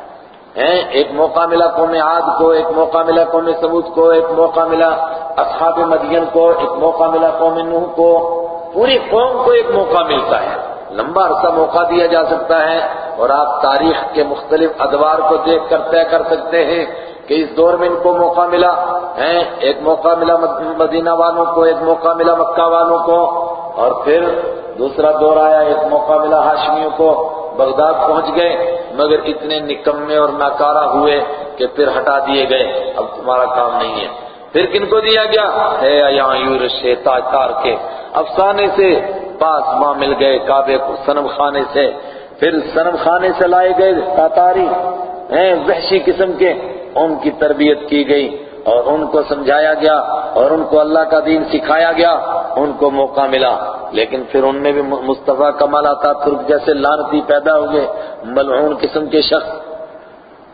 ایک موقع ملا قوم عاد کو، ایک موقع ملا قوم سمود کو، ایک موقع ملا اصحاب مدین کو، ایک موقع ملا قوم نوح کو۔ پوری قوم کو ایک موقع ملتا ہے۔ لمبا عرصہ موقع دیا جا سکتا ہے اور آپ تاریخ کے مختلف ادوار کو دیکھ کر طے کر سکتے ہیں کہ اس دور میں ان کو موقع ملا۔ ہے ایک موقع ملا مدینہ والوں کو، ایک موقع ملا مکہ والوں کو۔ اور پھر دوسرا دور آیا، ایک موقع ملا ہاشمیوں کو۔ بغداد پہنچ گئے، مگر اتنے نکمے اور ناکارہ ہوئے کہ پھر ہٹا دیے گئے۔ اب تمہارا کام نہیں ہے۔ پھر کن کو دیا گیا؟ ہے یورش تاج کے۔ افسانے سے پاس ماں مل گئے کعبے کو سنم خانے سے۔ پھر سنم خانے سے لائے گئے تاتاری۔ ہیں وحشی قسم کے، ان کی تربیت کی گئی اور ان کو سمجھایا گیا اور ان کو اللہ کا دین سکھایا گیا، ان کو موقع ملا۔ لیکن پھر ان میں بھی مصطفیٰ کمال آتا، ترک جیسے لانتی پیدا ہوئے، ملعون قسم کے شخص۔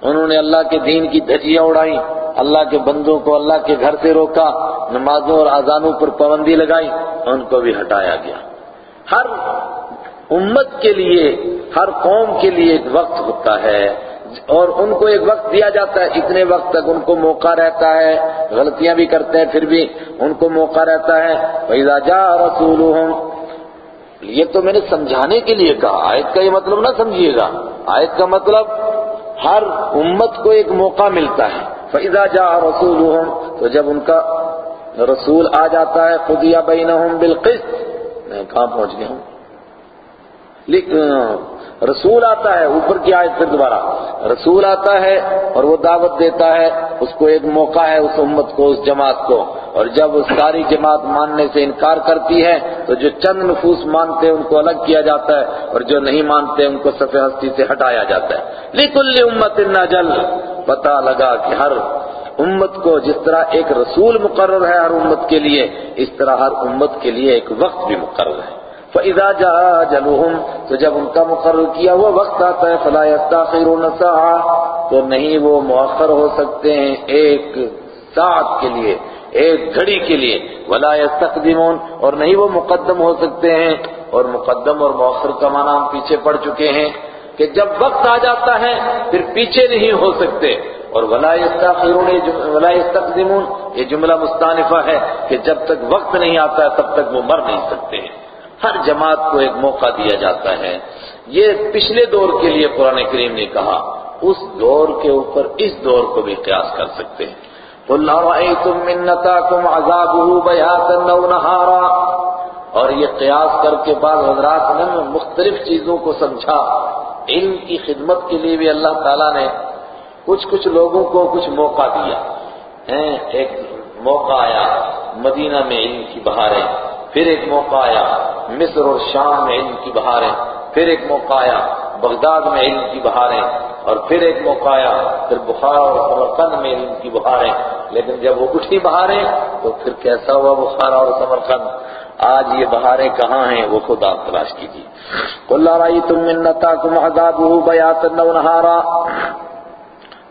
انہوں نے اللہ کے دین کی دھجیاں اڑائی، اللہ کے بندوں کو اللہ کے گھر سے روکا، نمازوں اور آزانوں پر پابندی لگائی، ان کو بھی ہٹایا گیا۔ ہر امت کے لیے، ہر قوم کے لیے ایک وقت ہوتا ہے، اور ان کو ایک وقت دیا جاتا ہے۔ اتنے وقت تک ان کو موقع رہتا ہے۔ غلطیاں بھی کرتے ہیں، پھر بھی ان کو موقع رہتا ہے۔ وَإِذَا جَاءَ رَسُولُهُمْ، یہ تو میں نے سمجھانے کے لیے کہا، آیت کا یہ مطلب نہ سمجھیے گا۔ آیت کا مطلب ہر امت کو ایک موقع ملتا ہے۔ فَإِذَا جَاءَ رَسُولُهُمْ، تو جب ان کا رسول آ جاتا ہے خُدِيَ بَيْنَهُمْ بِالْقِسْطِ، میں کہاں پہنچ گیا ہوں؟ رسول آتا ہے، اوپر کی آیت پھر دوبارہ۔ رسول آتا ہے اور وہ دعوت دیتا ہے، اس کو ایک موقع ہے اس امت کو، اس جماعت کو۔ اور جب اس ساری جماعت ماننے سے انکار کرتی ہے، تو جو چند نفوس مانتے ہیں، ان کو الگ کیا جاتا ہے، اور جو نہیں مانتے، ان کو صفحہ ہستی سے ہٹایا جاتا ہے۔ لِكُلِّ أُمَّةٍ نَجَلْ۔ پتا لگا کہ ہر امت کو جس طرح ایک رسول مقرر ہے ہر امت کے لیے، اس طرح ہر امت کے لیے ایک وقت بھی مقرر ہے۔ فَإِذَا جَاءَ جَلُهُمْ تو جب ان کا مقرر کیا ہوا وقت آتا ہے، فَلَا يَسْتَاخِرُونَ سَاعَ تو نہیں وہ مؤخر ہو سکتے ہیں ایک ساعت کے لیے، ایک گھڑی کے لیے، وَلَا يَسْتَقْدِمُونَ، اور نہیں وہ مقدم ہو سکتے ہیں۔ اور مقدم اور مؤخر کا معنی ہم پیچھے پڑ چکے ہیں کہ جب وقت آ جاتا ہے، پھر پیچھے نہیں ہو سکتے۔ اور ولا يستاخرون ولا يستقدمون، یہ جملہ مستانفہ ہے کہ جب تک وقت نہیں آتا ہے، تب تک وہ مر نہیں سکتے ہیں۔ ہر جماعت کو ایک موقع دیا جاتا ہے۔ یہ پچھلے دور کے لیے قرآن کریم نے کہا، اس دور کے اوپر اس دور کو بھی قیاس کر سکتے ہیں۔ قُلْ أَرَأَيْتُم مِّن نَّتَاكُمْ عَذَابُهُ بَيَاتًا أَوْ نَهَارًا اور یہ قیاس کر کے بعد حضرات نے مختلف چیزوں کو سمجھا۔ علم کی خدمت کے لیے بھی اللہ تعالیٰ نے کچھ کچھ لوگوں کو کچھ موقع دیا۔ ایک موقع آیا، مدینہ میں علم کی بہاریں، پھر ایک موقع آیا۔ مصر اور شام میں علم کی بہاریں، پھر ایک موقع آیا بغداد میں علم کی بہاریں، اور پھر ایک موقع آیا پھر بخار اور سمرقند میں علم کی بہاریں۔ لیکن جب وہ اٹھی بہاریں، تو پھر کیسا ہوا بخار اور سمرقند؟ آج یہ بہاریں کہاں ہیں؟ وہ خود آپ تلاش کیجیے۔ قُلْ أَرَأَيْتُم مِّن نَّتَاكُمْ عَذَابُهُ بَيَاتًا وَنَهَارًا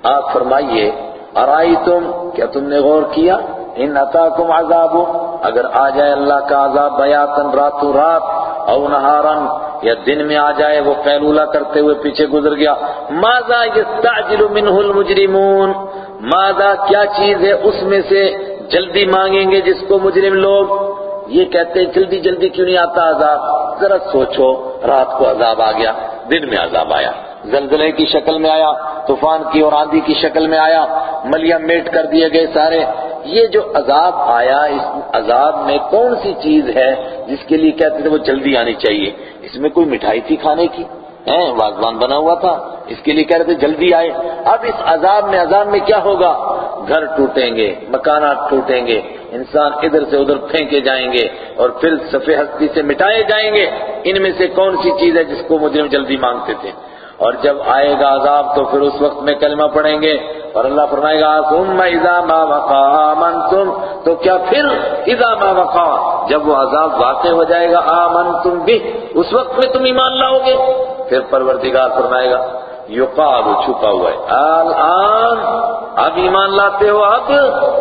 آپ فرمائیے ارائی تم کیا تم نے غور کیا؟ ان اتاکم عذاب اگر آ جائے اللہ کا عذاب بیاتن راتو رات او نہارن یا دن میں آ جائے وہ قیلولہ کرتے ہوئے پیچھے گزر گیا، ماذا یستعجل منہ المجرمون؟ ماذا کیا چیز ہے اس میں سے جلدی مانگیں گے جس کو مجرم لوگ؟ یہ کہتے ہیں جلدی جلدی کیوں نہیں آتا عذاب؟ ذرا سوچو، رات کو عذاب آ گیا، دن میں عذاب آیا۔ زلزلے کی شکل میں آیا، طوفان کی اور آندھی کی شکل میں آیا ملیا میٹ کر دیے گئے سارے۔ یہ جو عذاب آیا، اس عذاب میں کون سی چیز ہے جس کے لیے کہتے تھے وہ جلدی آنی چاہیے؟ اس میں کوئی مٹھائی تھی کھانے کی؟ واضوان بنا ہوا تھا۔ اس کے لیے کہہ رہے تھے جلدی آئے۔ اب اس عذاب میں عذاب میں کیا ہوگا؟ گھر ٹوٹیں گے، مکانات ٹوٹیں گے، انسان ادھر سے ادھر پھینکے جائیں گے اور پھر صفحہ ہستی سے مٹائے جائیں گے۔ ان میں سے کون سی چیز ہے جس کو مجرم جلدی مانگتے تھے؟ اور جب آئے گا عذاب تو پھر اس وقت میں کلمہ پڑھیں گے اور اللہ فرمائے گا، ثم اذا ما وقع آمنتم، تو کیا پھر اذا ما وقع؟ جب وہ عذاب واقع ہو جائے گا، آمنتم بھی اس وقت میں تم ایمان لاؤ گے۔ پھر پروردگار فرمائے گا یقال چھپا ہوا ہے۔ الان، اب ایمان لاتے ہو اب؟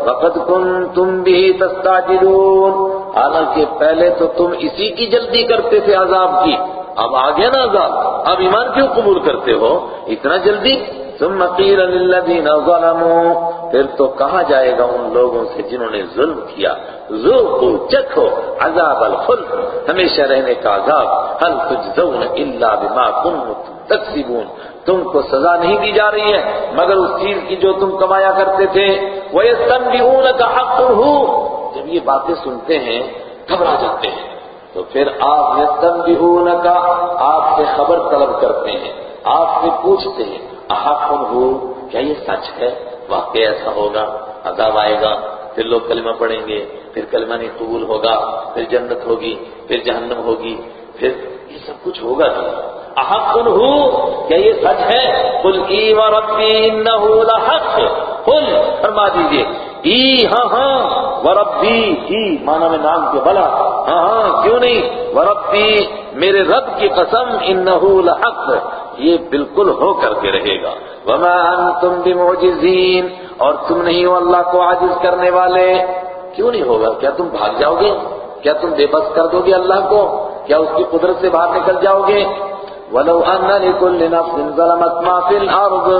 وقت کن تم بھی تستعجلون۔ حالانکہ پہلے تو تم اسی کی جلدی کرتے تھے عذاب کی۔ اب آ گیا نا عذاب۔ اب ایمان کیوں قبول کرتے ہو؟ اتنا جلدی؟ ثم قیل للذین ظلموا، پھر تو کہا جائے گا ان لوگوں سے جنہوں نے ظلم کیا، ذوقوا چکھو عذاب الخلد، ہمیشہ رہنے کا عذاب، هل تجزون الا بما کنتم تکسبون۔ تم کو سزا نہیں دی جا رہی ہے، مگر اس چیز کی جو تم کمایا کرتے تھے۔ وَيَسْتَنْبِئُونَكَ حَقُّهُ جب یہ باتیں سنتے ہیں، گھبرا جاتے ہیں۔ تو پھر آپ یستنبئون کا آپ سے خبر طلب کرتے ہیں، آپ سے پوچھتے ہیں۔ احق ہو، کیا یہ سچ ہے؟ واقعی ایسا ہوگا۔ عذاب آئے گا، پھر لوگ کلمہ پڑھیں گے، پھر کلمہ نہیں قبول ہوگا، پھر جنت ہوگی، پھر جہنم ہوگی، پھر یہ سب کچھ ہوگا جی۔ نہیں احق ہو، کیا یہ سچ ہے؟ قل ای و ربی انہو لحق۔ قل، فرما دیجیے۔ ای ہاں ہاں وربی ای مانا میں نام کے بلا۔ ہاں ہاں کیوں نہیں؟ وربی میرے رب کی قسم، انہو لحق۔ یہ بالکل ہو کر کے رہے گا۔ وما انتم بمعجزین اور تم نہیں ہو اللہ کو عاجز کرنے والے۔ کیوں نہیں ہوگا؟ کیا تم بھاگ جاؤ گے؟ کیا تم بے بس کر دو گے اللہ کو؟ کیا اس کی قدرت سے باہر نکل جاؤ گے؟ وَلَوْ أَنَّ لِكُلِّ نَفْسٍ ظَلَمَتْ مَا فِي الْأَرْضِ۔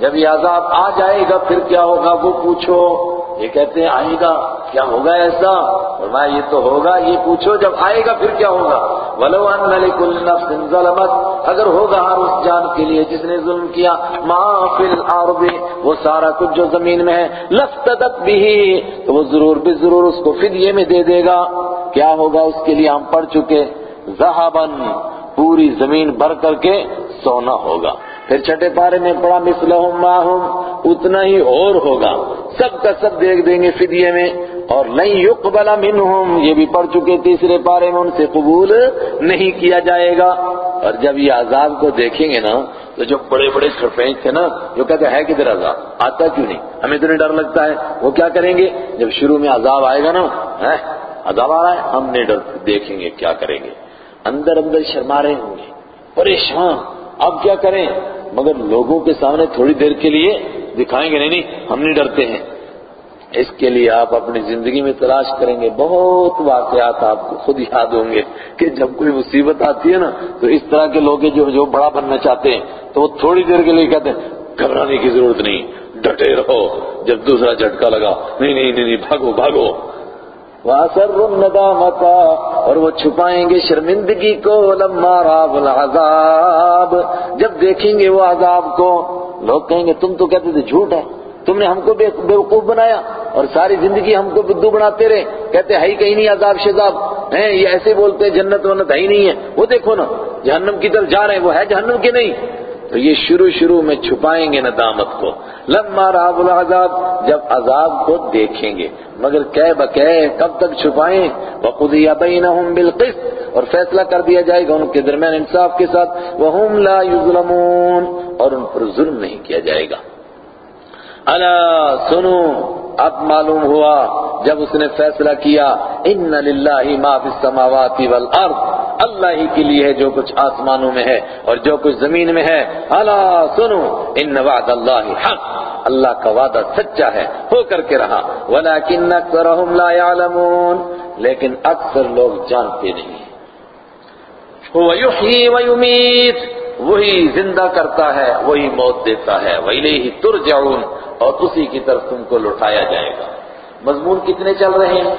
جب یہ عذاب آ جائے گا، پھر کیا ہوگا؟ وہ پوچھو۔ یہ کہتے ہیں، آئے گا، کیا ہوگا ایسا؟ فرمایا، یہ تو ہوگا، یہ پوچھو، جب آئے گا، پھر کیا ہوگا؟ وَلَوْ أَنَّ لِكُلِّ نَفْسٍ ظَلَمَتْ، اگر ہوگا ہر اس جان کے لیے جس نے ظلم کیا، مَا فِي الْأَرْضِ، وہ سارا کچھ جو زمین میں ہے، لَفْتَدَتْ بِهِ، تو وہ ضرور بھی ضرور اس کو فدیے میں دے دے گا۔ کیا ہوگا؟ اس کے لیے ہم پڑھ چکے۔ ذَهَبًا، پوری زمین بھر کر کے سونا ہوگا۔ پھر چھٹے پارے میں پڑا مثلہم ماہم، اتنا ہی اور ہوگا۔ سب کا سب دیکھ دیں گے فدیے میں۔ اور نہیں یقبل منہم، یہ بھی پڑھ چکے تیسرے پارے میں، ان سے قبول نہیں کیا جائے گا۔ اور جب یہ عذاب کو دیکھیں گے نا، تو جو بڑے بڑے سرپنچ تھے نا، جو کہتے ہیں کدھر عذاب؟ آتا کیوں نہیں؟ ہمیں تو نہیں ڈر لگتا ہے۔ وہ کیا کریں گے؟ جب شروع میں عذاب آئے گا نا عذاب آ رہا ہے، ہم نہیں ڈر، دیکھیں گے کیا کریں گے۔ اندر اندر شرما رہے ہوں گے۔ پریشان۔ اب کیا کریں؟ مگر لوگوں کے سامنے تھوڑی دیر کے لیے دکھائیں گے، نہیں نہیں، ہم نہیں ڈرتے ہیں۔ اس کے لیے آپ اپنی زندگی میں تلاش کریں گے۔ بہت واقعات آپ کو خود یاد ہوں گے کہ جب کوئی مصیبت آتی ہے نا، تو اس طرح کے لوگ جو جو بڑا بننا چاہتے ہیں۔ تو وہ تھوڑی دیر کے لیے کہتے ہیں، گھبرانے کی ضرورت نہیں، ڈٹے رہو۔ جب دوسرا جھٹکا لگا نہیں نہیں نہیں، بھاگو بھاگو۔ وَأَسَرُّ النَّدَامَةَ اور وہ چھپائیں گے شرمندگی کو، لَمَّا رَابُ الْعَذَابِ۔ جب دیکھیں گے وہ عذاب کو، لوگ کہیں گے، تم تو کہتے تھے جھوٹ ہے۔ تم نے ہم کو بے وقوف بنایا اور ساری زندگی ہم کو بدو بناتے رہے۔ کہتے ہیں کہیں نہیں عذاب شذاب۔ ہیں، یہ ایسے بولتے ہیں، جنت ونت ہے ہی نہیں ہے۔ وہ دیکھو نا، جہنم کی طرف جا رہے ہیں۔ وہ ہے جہنم کے نہیں۔ تو یہ شروع شروع میں چھپائیں گے ندامت کو۔ لما راب العذاب، جب عذاب کو دیکھیں گے۔ مگر کہہ بکہ کب تک چھپائیں؟ وَقُضِيَ بَيْنَهُمْ بِالْقِسْطِ۔ اور فیصلہ کر دیا جائے گا ان کے درمیان انصاف کے ساتھ۔ وَهُمْ لَا يُظْلَمُونَ۔ اور ان پر ظلم نہیں کیا جائے گا۔ الا سنو، اب معلوم ہوا، جب اس نے فیصلہ کیا، ان للہ ما فی السماوات والارض، اللہ ہی کے لیے ہے جو کچھ آسمانوں میں ہے اور جو کچھ زمین میں ہے۔ الا سنو، ان وعد اللہ حق، اللہ کا وعدہ سچا ہے، ہو کر کے رہا۔ ولكن اکثرهم لا يعلمون لیکن اکثر لوگ جانتے نہیں۔ هو يحيي ويميت، وہی زندہ کرتا ہے، وہی موت دیتا ہے، وَإِلَيْهِ تُرْجَعُونَ، اور اسی کی طرف تم کو لوٹایا جائے گا۔ مضمون کتنے چل رہے ہیں؟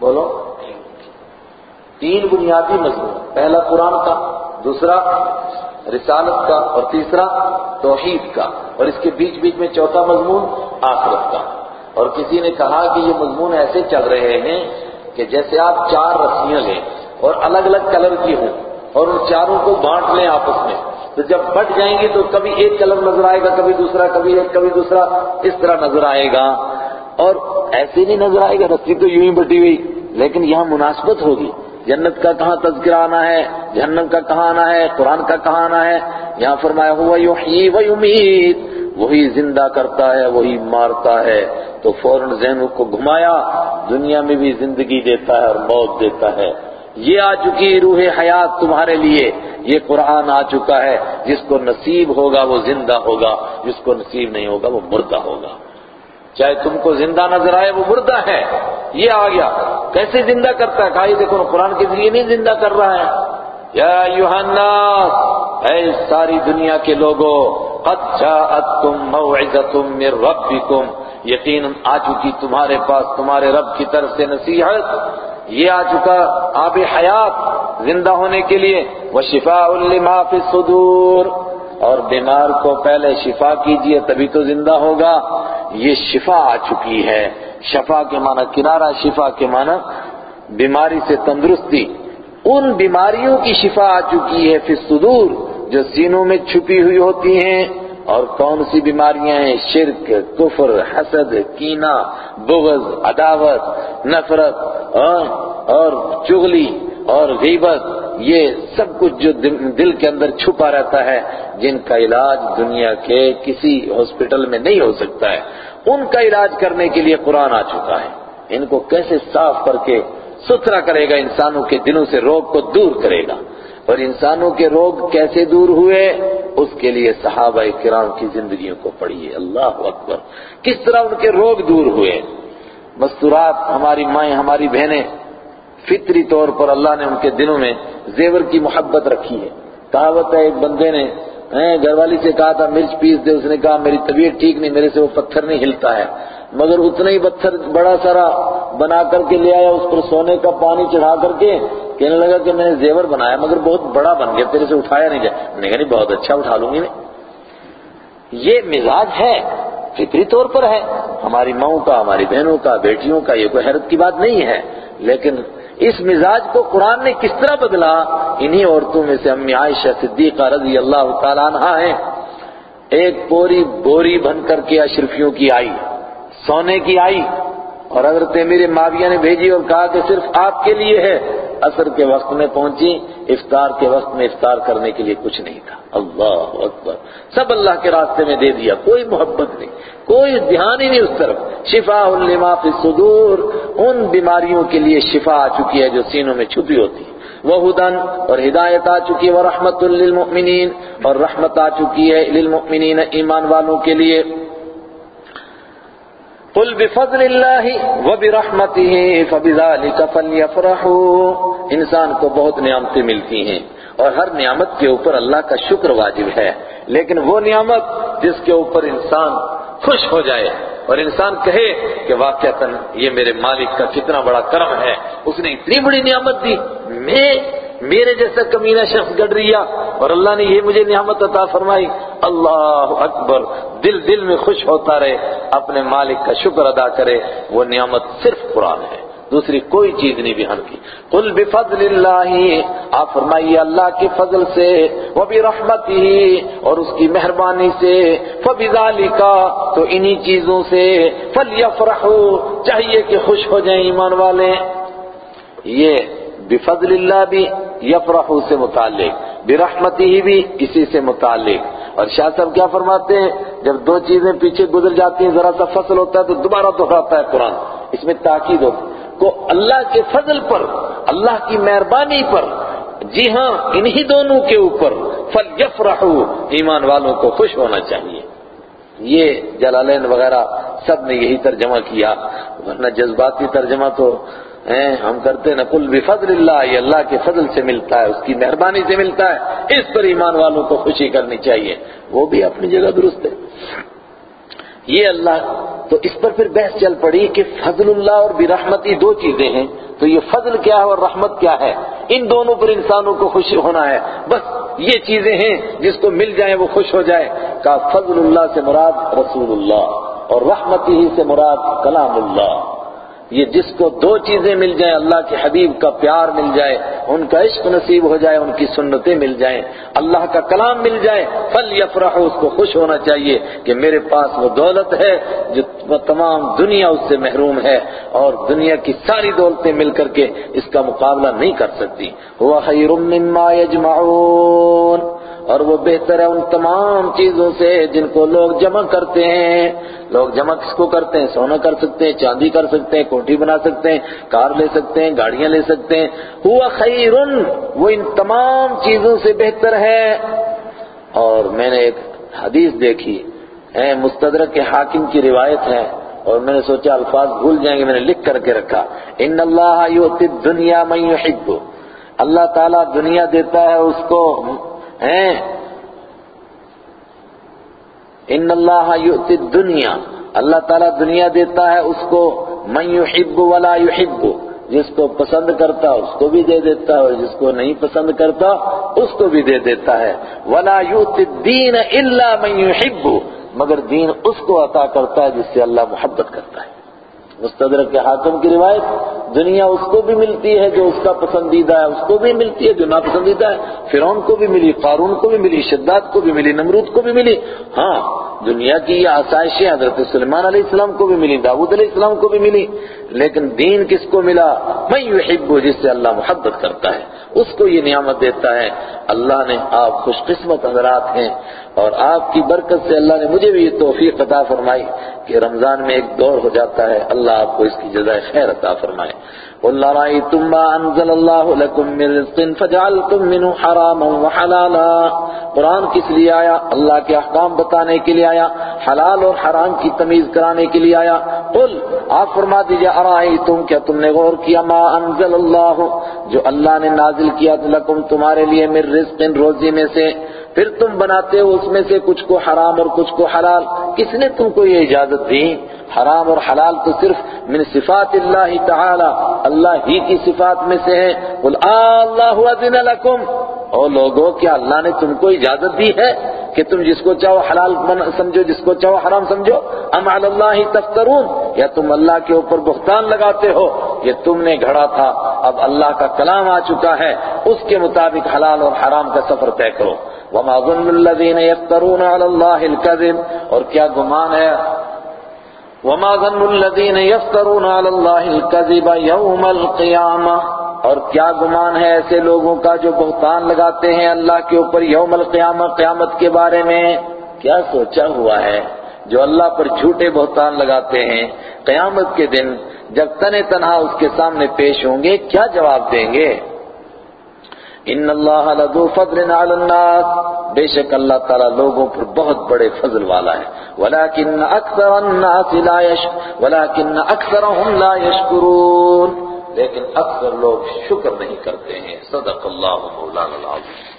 بولو۔ تین بنیادی مضمون، پہلا قرآن کا، دوسرا رسالت کا، اور تیسرا توحید کا، اور اس کے بیچ بیچ میں چوتھا مضمون آخرت کا۔ اور کسی نے کہا کہ یہ مضمون ایسے چل رہے ہیں کہ جیسے آپ چار رسیاں لیں اور الگ الگ کلر کی ہوں اور ان چاروں کو بانٹ لیں آپس میں۔ تو جب بٹ جائیں گی تو کبھی ایک کلر نظر آئے گا، کبھی دوسرا، کبھی ایک، کبھی دوسرا، اس طرح نظر آئے گا۔ اور ایسے نہیں نظر آئے گا، رسی تو یوں ہی بٹی ہوئی۔ لیکن یہاں مناسبت ہوگی۔ جنت کا کہاں تذکرہ آنا ہے؟ جہنم کا کہاں آنا ہے؟ قرآن کا کہاں آنا ہے؟ یہاں فرمایا، ہوا یحیی و یمیت وہی زندہ کرتا ہے، وہی مارتا ہے۔ تو فوراً ذہن کو گھمایا، دنیا میں بھی زندگی دیتا ہے اور موت دیتا ہے۔ یہ آ چکی روح حیات تمہارے لیے۔ یہ قرآن آ چکا ہے۔ جس کو نصیب ہوگا وہ زندہ ہوگا۔ جس کو نصیب نہیں ہوگا وہ مردہ ہوگا۔ چاہے تم کو زندہ نظر آئے وہ مردہ ہے۔ یہ آ گیا۔ کیسے زندہ کرتا ہے؟ کہا دیکھو قرآن کے ذریعے نہیں زندہ کر رہا ہے۔ یا الناس، اے ساری دنیا کے لوگوں قد جاءتکم موعظتم من ربکم۔ یقین آ چکی تمہارے پاس، تمہارے رب کی طرف سے نصیحت۔ یہ آ چکا آب حیات زندہ ہونے کے لیے۔ وہ شفا لما فی الصدور۔ اور بیمار کو پہلے شفا کیجیے، تبھی تو زندہ ہوگا۔ یہ شفا آ چکی ہے۔ شفا کے معنی کنارہ، شفا کے معنی بیماری سے تندرستی۔ ان بیماریوں کی شفا آ چکی ہے فی الصدور جو سینوں میں چھپی ہوئی ہوتی ہیں۔ اور کون سی بیماریاں ہیں؟ شرک، کفر، حسد، کینہ، بغض، عداوت، نفرت اور چغلی اور غیبت۔ یہ سب کچھ جو دل کے اندر چھپا رہتا ہے، جن کا علاج دنیا کے کسی ہاسپٹل میں نہیں ہو سکتا ہے۔ ان کا علاج کرنے کے لیے قرآن آ چکا ہے۔ ان کو کیسے صاف کر کے ستھرا کرے گا؟ انسانوں کے دلوں سے روگ کو دور کرے گا۔ اور انسانوں کے روگ کیسے دور ہوئے، اس کے لیے صحابہ کرام کی زندگیوں کو پڑھیے۔ اللہ اکبر۔ کس طرح ان کے روگ دور ہوئے؟ مستورات، ہماری مائیں، ہماری بہنیں۔ فطری طور پر اللہ نے ان کے دلوں میں زیور کی محبت رکھی ہے۔ کہاوت ہے، ایک بندے نے ہاں، گھر والی سے کہا تھا، مرچ پیس دے۔ اس نے کہا، میری طبیعت ٹھیک نہیں، میرے سے وہ پتھر نہیں ہلتا ہے۔ مگر اتنا ہی پتھر بڑا سارا بنا کر کے لے آیا، اس پر سونے کا پانی چڑھا کر کے کہنے لگا کہ میں نے زیور بنایا، مگر بہت بڑا بن گیا، تیرے سے اٹھایا نہیں جائے۔ میں نے کہا نہیں، بہت اچھا اٹھا لوں گی میں۔ یہ مزاج ہے، فطری طور پر ہے۔ ہماری ماؤں کا، ہماری بہنوں کا، بیٹیوں کا، یہ کوئی حیرت کی بات نہیں ہے۔ لیکن اس مزاج کو قرآن نے کس طرح بدلا؟ انہی عورتوں میں سے امی عائشہ صدیقہ رضی اللہ تعالیٰ عنہ ہیں۔ ایک پوری بوری بن کر کے اشرفیوں کی آئی۔ سونے کی آئی اور حضرت میرے معاویہ نے بھیجی اور کہا کہ صرف آپ کے لیے ہے۔ اثر کے وقت میں پہنچی، افطار کے وقت میں افطار کرنے کے لیے کچھ نہیں تھا۔ اللہ اکبر۔ سب اللہ کے راستے میں دے دیا، کوئی محبت نہیں، کوئی دھیان ہی نہیں اس طرف۔ شفا لما فی الصدور، ان بیماریوں کے لیے شفا آ چکی ہے جو سینوں میں چھپی ہوتی ہے۔ وہ ہدن اور ہدایت آ چکی ہے وہ رحمت للمؤمنین اور رحمت آ چکی ہے للمؤمنین ایمان والوں کے لیے۔ قل بفضل اللہ وبرحمته فبذلك فليفرحوا۔ انسان کو بہت نعمتیں ملتی ہیں اور ہر نعمت کے اوپر اللہ کا شکر واجب ہے۔ لیکن وہ نعمت جس کے اوپر انسان خوش ہو جائے اور انسان کہے کہ واقعتا یہ میرے مالک کا کتنا بڑا کرم ہے، اس نے اتنی بڑی نعمت دی، میں میرے جیسا کمینہ شخص گڑ رہیا اور اللہ نے یہ مجھے نعمت عطا فرمائی، اللہ اکبر، دل دل میں خوش ہوتا رہے، اپنے مالک کا شکر ادا کرے، وہ نعمت صرف قرآن ہے، دوسری کوئی چیز نہیں بیان کی۔ قل بفضل اللہ آپ فرمائیے اللہ کے فضل سے وہ بھی رحمت ہی اور اس کی مہربانی سے فبذالک تو انہی چیزوں سے فلیفرحوا چاہیے کہ خوش ہو جائیں ایمان والے۔ یہ بفضل اللہ بھی یفرح سے متعلق برحمتی ہی بھی اسی سے متعلق۔ اور شاہ صاحب کیا فرماتے ہیں؟ جب دو چیزیں پیچھے گزر جاتی ہیں، ذرا سا فصل ہوتا ہے تو دوبارہ دہراتا ہے قرآن۔ اس میں تاکید ہوتی کو اللہ کے فضل پر، اللہ کی مہربانی پر جی ہاں انہی دونوں کے اوپر فل ایمان والوں کو خوش ہونا چاہیے۔ یہ جلالین وغیرہ سب نے یہی ترجمہ کیا، ورنہ جذباتی ترجمہ تو ہم کرتے نا کل بفضل اللہ یہ اللہ کے فضل سے ملتا ہے، اس کی مہربانی سے ملتا ہے، اس پر ایمان والوں کو خوشی کرنی چاہیے۔ وہ بھی اپنی جگہ درست ہے۔ یہ اللہ، تو اس پر پھر بحث چل پڑی کہ فضل اللہ اور برحمتی دو چیزیں ہیں۔ تو یہ فضل کیا ہے اور رحمت کیا ہے؟ ان دونوں پر انسانوں کو خوش ہونا ہے۔ بس یہ چیزیں ہیں، جس کو مل جائیں وہ خوش ہو جائے۔ کہا فضل اللہ سے مراد رسول اللہ اور رحمتی ہی سے مراد کلام اللہ۔ یہ جس کو دو چیزیں مل جائیں، اللہ کے حبیب کا پیار مل جائے، ان کا عشق نصیب ہو جائے، ان کی سنتیں مل جائیں، اللہ کا کلام مل جائے فل یفرح اس کو خوش ہونا چاہیے کہ میرے پاس وہ دولت ہے، جو تمام دنیا اس سے محروم ہے، اور دنیا کی ساری دولتیں مل کر کے اس کا مقابلہ نہیں کر سکتی۔ وہ خیر مما یجمعون اور وہ بہتر ہے ان تمام چیزوں سے جن کو لوگ جمع کرتے ہیں۔ لوگ جمع کس کو کرتے ہیں؟ سونا کر سکتے ہیں، چاندی کر سکتے ہیں، کوٹھی بنا سکتے ہیں، کار لے سکتے ہیں، گاڑیاں لے سکتے ہیں۔ ہوا خیر وہ ان تمام چیزوں سے بہتر ہے۔ اور میں نے ایک حدیث دیکھی۔ ہے مستدرک کے حاکم کی روایت ہے۔ اور میں نے سوچا الفاظ بھول جائیں گے، میں نے لکھ کر کے رکھا۔ ان اللہ یؤتی الدنیا من يحب اللہ تعالیٰ دنیا دیتا ہے، اس کو ہیں۔ ان اللہ یؤتی الدنیا اللہ تعالیٰ دنیا دیتا ہے اس کو۔ من يحب ولا يحب۔ جس کو پسند کرتا اس کو بھی دے دیتا ہے اور جس کو نہیں پسند کرتا اس کو بھی دے دیتا ہے۔ ولا یؤتی الدین الا من يحب۔ مگر دین اس کو عطا کرتا ہے جس سے اللہ محبت کرتا ہے۔ مستدرک کے حاکم کی روایت، دنیا اس کو بھی ملتی ہے جو اس کا پسندیدہ ہے، اس کو بھی ملتی ہے جو ناپسندیدہ ہے۔ فرعون کو بھی ملی، قارون کو بھی ملی، شداد کو بھی ملی، نمرود کو بھی ملی۔ ہاں دنیا کی یہ آسائشیں حضرت سلمان علیہ السلام کو بھی ملی، داود علیہ السلام کو بھی ملی۔ لیکن دین کس کو ملا؟ میں یحب، جس سے اللہ محبت کرتا ہے، اس کو یہ نعمت دیتا ہے۔ اللہ نے آپ خوش قسمت حضرات ہیں۔ اور آپ کی برکت سے اللہ نے مجھے بھی یہ توفیق عطا فرمائی کہ رمضان میں ایک دور ہو جاتا ہے، اللہ آپ کو اس کی جزائے خیر عطا فرمائے۔ قُلْ رَأَيْتُمْ مَا أَنزَلَ اللَّهُ لَكُم مِّن رِّزْقٍ فَجَعَلْتُم مِّنْهُ حَرَامًا وَحَلَالًا۔ قرآن کس لیے آیا؟ اللہ کے احکام بتانے کے لیے آیا، حلال اور حرام کی تمیز کرانے کے لیے آیا۔ قل، آپ فرما دیجیے ارائیتم کیا تم نے غور کیا؟ ما انزل اللہ جو اللہ نے نازل کیا لکم تمہارے لیے من رزق روزی میں سے۔ پھر تم بناتے ہو اس میں سے کچھ کو حرام اور کچھ کو حلال۔ کس نے تم کو یہ اجازت دی؟ حرام اور حلال تو صرف من صفات اللہ تعالی۔ اللہ ہی کی صفات میں سے ہے۔ قل اللہ اذن لکم۔ او لوگوں، کیا اللہ نے تم کو اجازت دی ہے کہ تم جس کو چاہو حلال سمجھو، جس کو چاہو حرام سمجھو؟ ام علی اللہ تفترون۔ یا تم اللہ کے اوپر بہتان لگاتے ہو؟ یہ تم نے گھڑا تھا۔ اب اللہ کا کلام آ چکا ہے۔ اس کے مطابق حلال اور حرام کا سفر طے کرو۔ وما ظن الذين يفترون على الله الكذب اور کیا گمان ہے؟ وما ظن الذين يفترون على الله الكذب يوم القيامه اور کیا گمان ہے ایسے لوگوں کا جو بہتان لگاتے ہیں اللہ کے اوپر یوم القیامہ، قیامت کے بارے میں؟ کیا سوچا ہوا ہے؟ جو اللہ پر جھوٹے بہتان لگاتے ہیں، قیامت کے دن جب تن تنہا اس کے سامنے پیش ہوں گے، کیا جواب دیں گے؟ ان اللہ لذو فضل علی الناس بے شک اللہ تعالیٰ لوگوں پر بہت بڑے فضل والا ہے۔ ولیکن اکثر الناس لا یش ولیکن اکثرهم لا یشکرون لیکن اکثر لوگ شکر نہیں کرتے ہیں۔ صدق اللہ مولانا العظیم۔